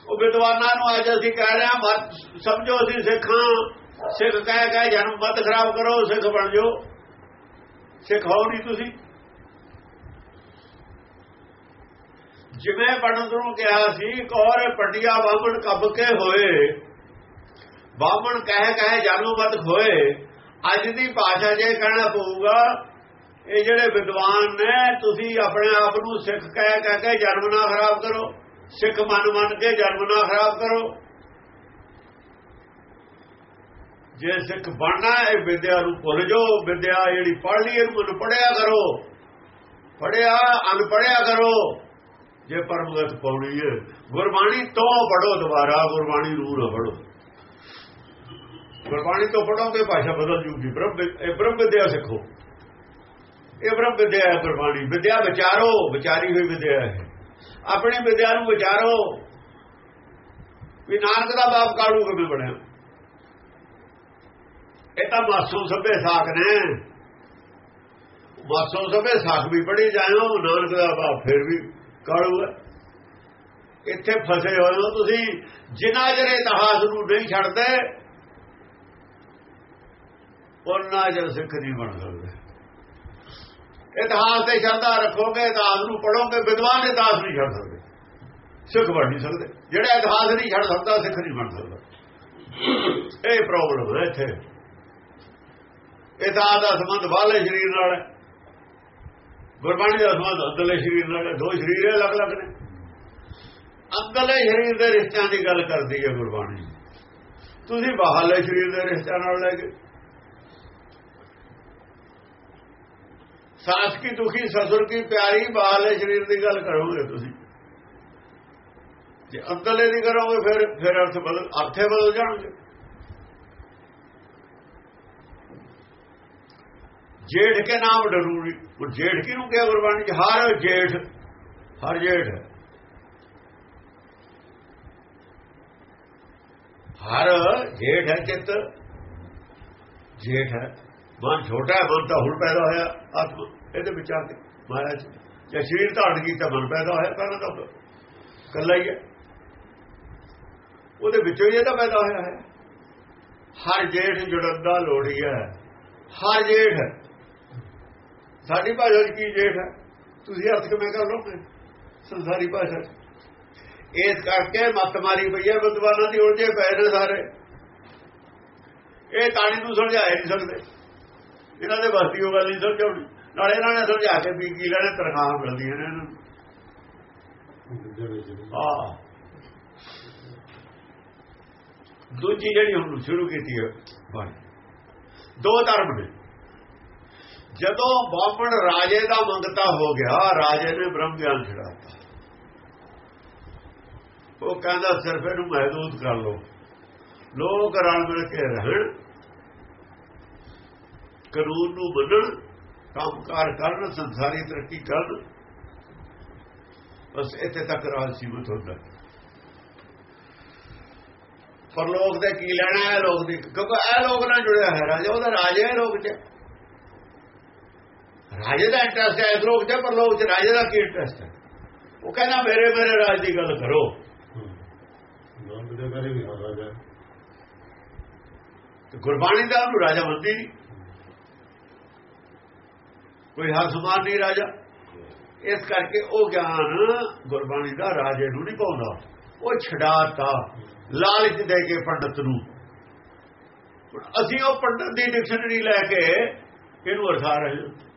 ਉਹ ਵਿਦਵਾਨਾਂ ਨੂੰ ਅੱਜ ਅਸੀਂ ਕਹਿ ਰਹੇ ਹਾਂ, ਮਤ ਸਮਝੋ ਅਸੀਂ ਸਿੱਖਾਂ ਸਿੱਖ ਕਹਿ ਕਹਿ ਜਾਣੂ ਮਤ ਖਰਾਬ ਕਰੋ, ਸਿੱਖ ਬਣ ਜਾਓ। ਸਿੱਖ ਹੋ ਨਹੀਂ ਤੁਸੀਂ। ਜਿਵੇਂ ਪੜਨ ਨੂੰ ਕਿਹਾ ਸੀ ਕੌਰ ਪਟਿਆ ਬਾਹਮਣ ਕੱਬ ਕੇ ਹੋਏ। ਬਾਹਮਣ ਕਹਿ ਕਹਿ ਜਾਨੂ ਮਤ ਖੋਏ। ਅੱਜ ਦੀ ਭਾਸ਼ਾ ਜੇ ਕਹਿਣਾ ਪਊਗਾ, ਇਹ ਜਿਹੜੇ ਵਿਦਵਾਨ ਨੇ, ਤੁਸੀਂ ਆਪਣੇ ਆਪ ਨੂੰ ਸਿੱਖ ਕਹਿ ਕਹਿ ਕੇ ਜਨਮ ਨਾ ਖਰਾਬ ਕਰੋ। ਸਿੱਖ ਮਨ ਮੰਨ ਕੇ ਜਨਮ ਨਾ ਖਰਾਬ ਕਰੋ। ਜੇ ਸਿੱਖ ਬਣਨਾ ਹੈ ਵਿਦਿਆ ਨੂੰ ਭੁੱਲ ਜਾਓ। ਵਿਦਿਆ ਜਿਹੜੀ ਪੜ੍ਹ ਲਈ, ਇਹਨੂੰ ਪੜਿਆ ਕਰੋ। ਪੜਿਆ ਅਨਪੜਿਆ ਕਰੋ। ਜੇ ਪਰਮਗਤ ਪਾਉਣੀ ਹੈ ਗੁਰਬਾਣੀ ਤੋਂ ਪੜੋ ਦੁਬਾਰਾ, ਗੁਰਬਾਣੀ ਨੂੰ ਨਾ ਪੜੋ ਗੁਰਬਾਣੀ ਤੋਂ ਪੜੋਗੇ ਭਾਸ਼ਾ ਬਦਲ ਜੂਗੀ। ਬ੍ਰਹਮ ਇਹ ਬ੍ਰਹਮ ਵਿਦਿਆ ਸਿੱਖੋ। ਇਹ ਬ੍ਰਹਮ ਵਿਦਿਆ ਹੈ ਗੁਰਬਾਣੀ। ਵਿਦਿਆ ਵਿਚਾਰੋ, ਵਿਚਾਰੀ ਹੋਈ ਵਿਦਿਆ ਹੈ। ਆਪਣੀ ਵਿਦਿਆ ਨੂੰ ਵਿਚਾਰੋ। ਵੀ ਨਾਨਕ ਦਾ ਬਾਪ ਕਾਲੂ ਕਿਵੇਂ ਬਣਿਆ? ਇਹ ਤਾਂ ਮਾਸੂਮ ਸਭੇ ਸਾਖ ਨੇ। ਮਾਸੂਮ ਸਭੇ ਸਾਖ ਵੀ ਪੜੀ ਜਾਇਓ, ਨਾਨਕ ਦਾ ਬਾਪ ਫਿਰ ਵੀ ਕਾਲੂ ਹੈ ਇੱਥੇ ਫਸੇ ਹੋਏ ਹੋ ਤੁਸੀਂ। ਜਿਨ੍ਹਾਂ ਜਰੇ ਇਤਿਹਾਸ ਨੂੰ ਨਹੀਂ ਛੱਡਦੇ ਉਹਨਾਂ ਜਰ ਸਿੱਖ ਨਹੀਂ ਬਣ ਸਕਦੇ। ਇਤਿਹਾਸ ਤੇ ਸ਼ਰਧਾ ਰੱਖੋਗੇ, ਇਤਿਹਾਸ ਨੂੰ ਪੜੋਗੇ ਵਿਦਵਾਨ ਇਤਿਹਾਸ ਨਹੀਂ ਛੱਡ ਸਕਦੇ। ਸਿੱਖ ਬਣ ਨਹੀਂ ਸਕਦੇ। ਜਿਹੜਾ ਇਤਿਹਾਸ ਨਹੀਂ ਛੱਡ ਸਕਦਾ, ਸਿੱਖ ਨਹੀਂ ਬਣ ਸਕਦਾ। ਇਹ ਪ੍ਰੋਬਲਮ ਹੈ ਇੱਥੇ। ਇਤਿਹਾਸ ਦਾ ਸੰਬੰਧ ਬਾਹਲੇ ਸਰੀਰ ਨਾਲ ਹੈ। ਗੁਰਬਾਣੀ ਦਾ ਸੰਬੰਧ ਅੰਦਰਲੇ ਸਰੀਰ ਨਾਲ, ਦੋ ਸਰੀਰ ਅਲੱਗ-ਅਲੱਗ ਨੇ। ਅੰਦਰਲੇ ਸਰੀਰ ਦੇ ਰਿਸ਼ਤਿਆਂ ਦੀ ਗੱਲ ਕਰਦੀ ਹੈ ਗੁਰਬਾਣੀ। ਤੁਸੀਂ ਬਾਹਰਲੇ ਸਰੀਰ ਦੇ ਰਿਸ਼ਤਿਆਂ ਨਾਲ ਲੈ ਕੇ। ਸਾਸ ਕੀ ਦੁਖੀ, ਸਸੁਰ ਕੀ ਪਿਆਰੀ, ਬਾਹਰਲੇ ਸਰੀਰ ਦੀ ਗੱਲ ਕਰੋਗੇ ਤੁਸੀਂ। ਜੇ ਅੰਦਰਲੇ ਦੀ ਕਰੋਗੇ, ਫਿਰ ਫਿਰ ਅਰਥ ਬਦਲ, ਅਰਥੇ ਬਦਲ ਜਾਣਗੇ। ਜੇਠ ਕੇ ਨਾਮ ਡਰੂਰੀ। ਉਹ ਜੇਠ ਕਿਹਨੂੰ ਕਿਹਾ ਗੁਰਬਾਣੀ ਚ? ਹਰ ਜੇਠ ਹਰ ਜੇਠ। ਹਰ ਜੇਠ ਹੈ ਚਿੱਤ, ਜੇਠ ਹੈ। ਮਨ ਛੋਟਾ ਹੈ, ਮਨ ਤਾਂ ਹੁਣ ਪੈਦਾ ਹੋਇਆ, ਆਤਮ। ਇਹਦੇ ਵਿੱਚ ਆ ਕੇ ਮਹਾਰਾਜ ਜੇ ਸਰੀਰ ਧਾਰਨ ਕੀਤਾ, ਮਨ ਪੈਦਾ ਹੋਇਆ ਪਹਿਲਾਂ ਤਾਂ ਕੱਲਾ ਹੀ ਹੈ। ਉਹਦੇ ਵਿੱਚੋਂ ਹੀ ਇਹਦਾ ਪੈਦਾ ਹੋਇਆ ਹੈ। ਹਰ ਜੇਠ ਜੁੜਨ ਦਾ ਲੋੜੀ ਹੈ। ਹਰ ਜੇਠ ਸਾਡੀ ਭਾਸ਼ਾ ਚ ਕੀ ਜੇਠ ਹੈ? ਤੁਸੀਂ ਅਰਥ ਕਿਵੇਂ ਕਰ ਲੋਗੇ ਸੰਸਾਰੀ ਭਾਸ਼ਾ ਚ। ਇਸ ਕਰਕੇ ਮਤ ਮਾਰੀ ਪਈ ਹੈ, ਵਿਦਵਾਨਾਂ ਦੀ ਉਲਝੇ ਪਏ ਨੇ ਸਾਰੇ। ਇਹ ਤਾਣੀ ਨੂੰ ਸਮਝਾਇਆ ਨਹੀਂ ਸਕਦੇ। ਇਹਨਾਂ ਦੇ ਵਸਤੀ ਉਹ ਗੱਲ ਨਹੀਂ ਸਮਝਾਉਣੀ। ਨਾਲੇ ਇਹਨਾਂ ਨੇ ਸਮਝਾ ਕੇ ਵੀ ਕੀ ਲੈਣੇ, ਤਨਖਾਹ ਮਿਲਦੀਆਂ ਨੇ ਇਹਨਾਂ ਨੂੰ। ਹਾਂ। ਦੂਜੀ ਜਿਹੜੀ ਹੁਣ ਸ਼ੁਰੂ ਕੀਤੀ ਹੈ ਦੋ ਧਰਮ ਨੇ। ਜਦੋਂ ਬਾਪਣ ਰਾਜੇ ਦਾ ਮੰਗਤਾ ਹੋ ਗਿਆ, ਰਾਜੇ ਨੇ ਬ੍ਰਹਮ ਗਿਆਨ ਛੜਾਤਾ ਉਹ ਕਹਿੰਦਾ, ਸਿਰਫ ਇਹਨੂੰ ਮਹਿਦੂਦ ਕਰ ਲੋ ਲੋਕ ਰਲ ਮਿਲ ਕੇ ਰਹਿਣ, ਕਾਨੂੰਨ ਨੂੰ ਮੰਨਣ, ਕੰਮਕਾਰ ਕਰਨ, ਸੰਸਾਰੀ ਤਰੱਕੀ ਕਰਨ। ਬਸ ਇੱਥੇ ਤੱਕ ਰਾਜ ਸੀਮਤ ਹੁੰਦਾ। ਪਰ ਲੋਕ ਦੇ ਕੀ ਲੈਣਾ ਹੈ? ਲੋਕ ਦੀ ਕਿਉਂਕਿ ਇਹ ਲੋਕ ਨਾਲ ਜੁੜਿਆ ਹੈ ਰਾਜਾ, ਉਹਦਾ ਰਾਜਾ ਹੈ ਲੋਕ ਚ। ਰਾਜੇ ਦਾ ਇੰਟਰਸਟ ਹੈ ਇਸ ਲੋਕ ਚ ਪਰ ਲੋਕ ਚ ਰਾਜੇ ਦਾ ਕੀ ਇੰਟਰਸਟ ਹੈ? ਉਹ ਕਹਿੰਦਾ ਮੇਰੇ ਮੇਰੇ ਰਾਜ ਦੀ ਗੱਲ ਕਰੋ। ਗੁਰਬਾਣੀ ਦਾ ਉਹਨੂੰ ਰਾਜਾ ਮੰਨਦੀ ਨਹੀਂ। ਕੋਈ ਹਰ ਸਮਾਨ ਨਹੀਂ ਰਾਜਾ। ਇਸ ਕਰਕੇ ਉਹ ਗਿਆਨ ਗੁਰਬਾਣੀ ਦਾ ਰਾਜੇ ਨੂੰ ਨਹੀਂ ਪਾਉਂਦਾ। ਉਹ ਛਡਾਤਾ ਲਾਲਚ ਦੇ ਕੇ ਪੰਡਤ ਨੂੰ। ਅਸੀਂ ਉਹ ਪੰਡਤ ਦੀ ਡਿਕਸ਼ਨਰੀ ਲੈ ਕੇ ਇਹਨੂੰ ਅਰਥਾ ਰਹੇ ਹਾਂ।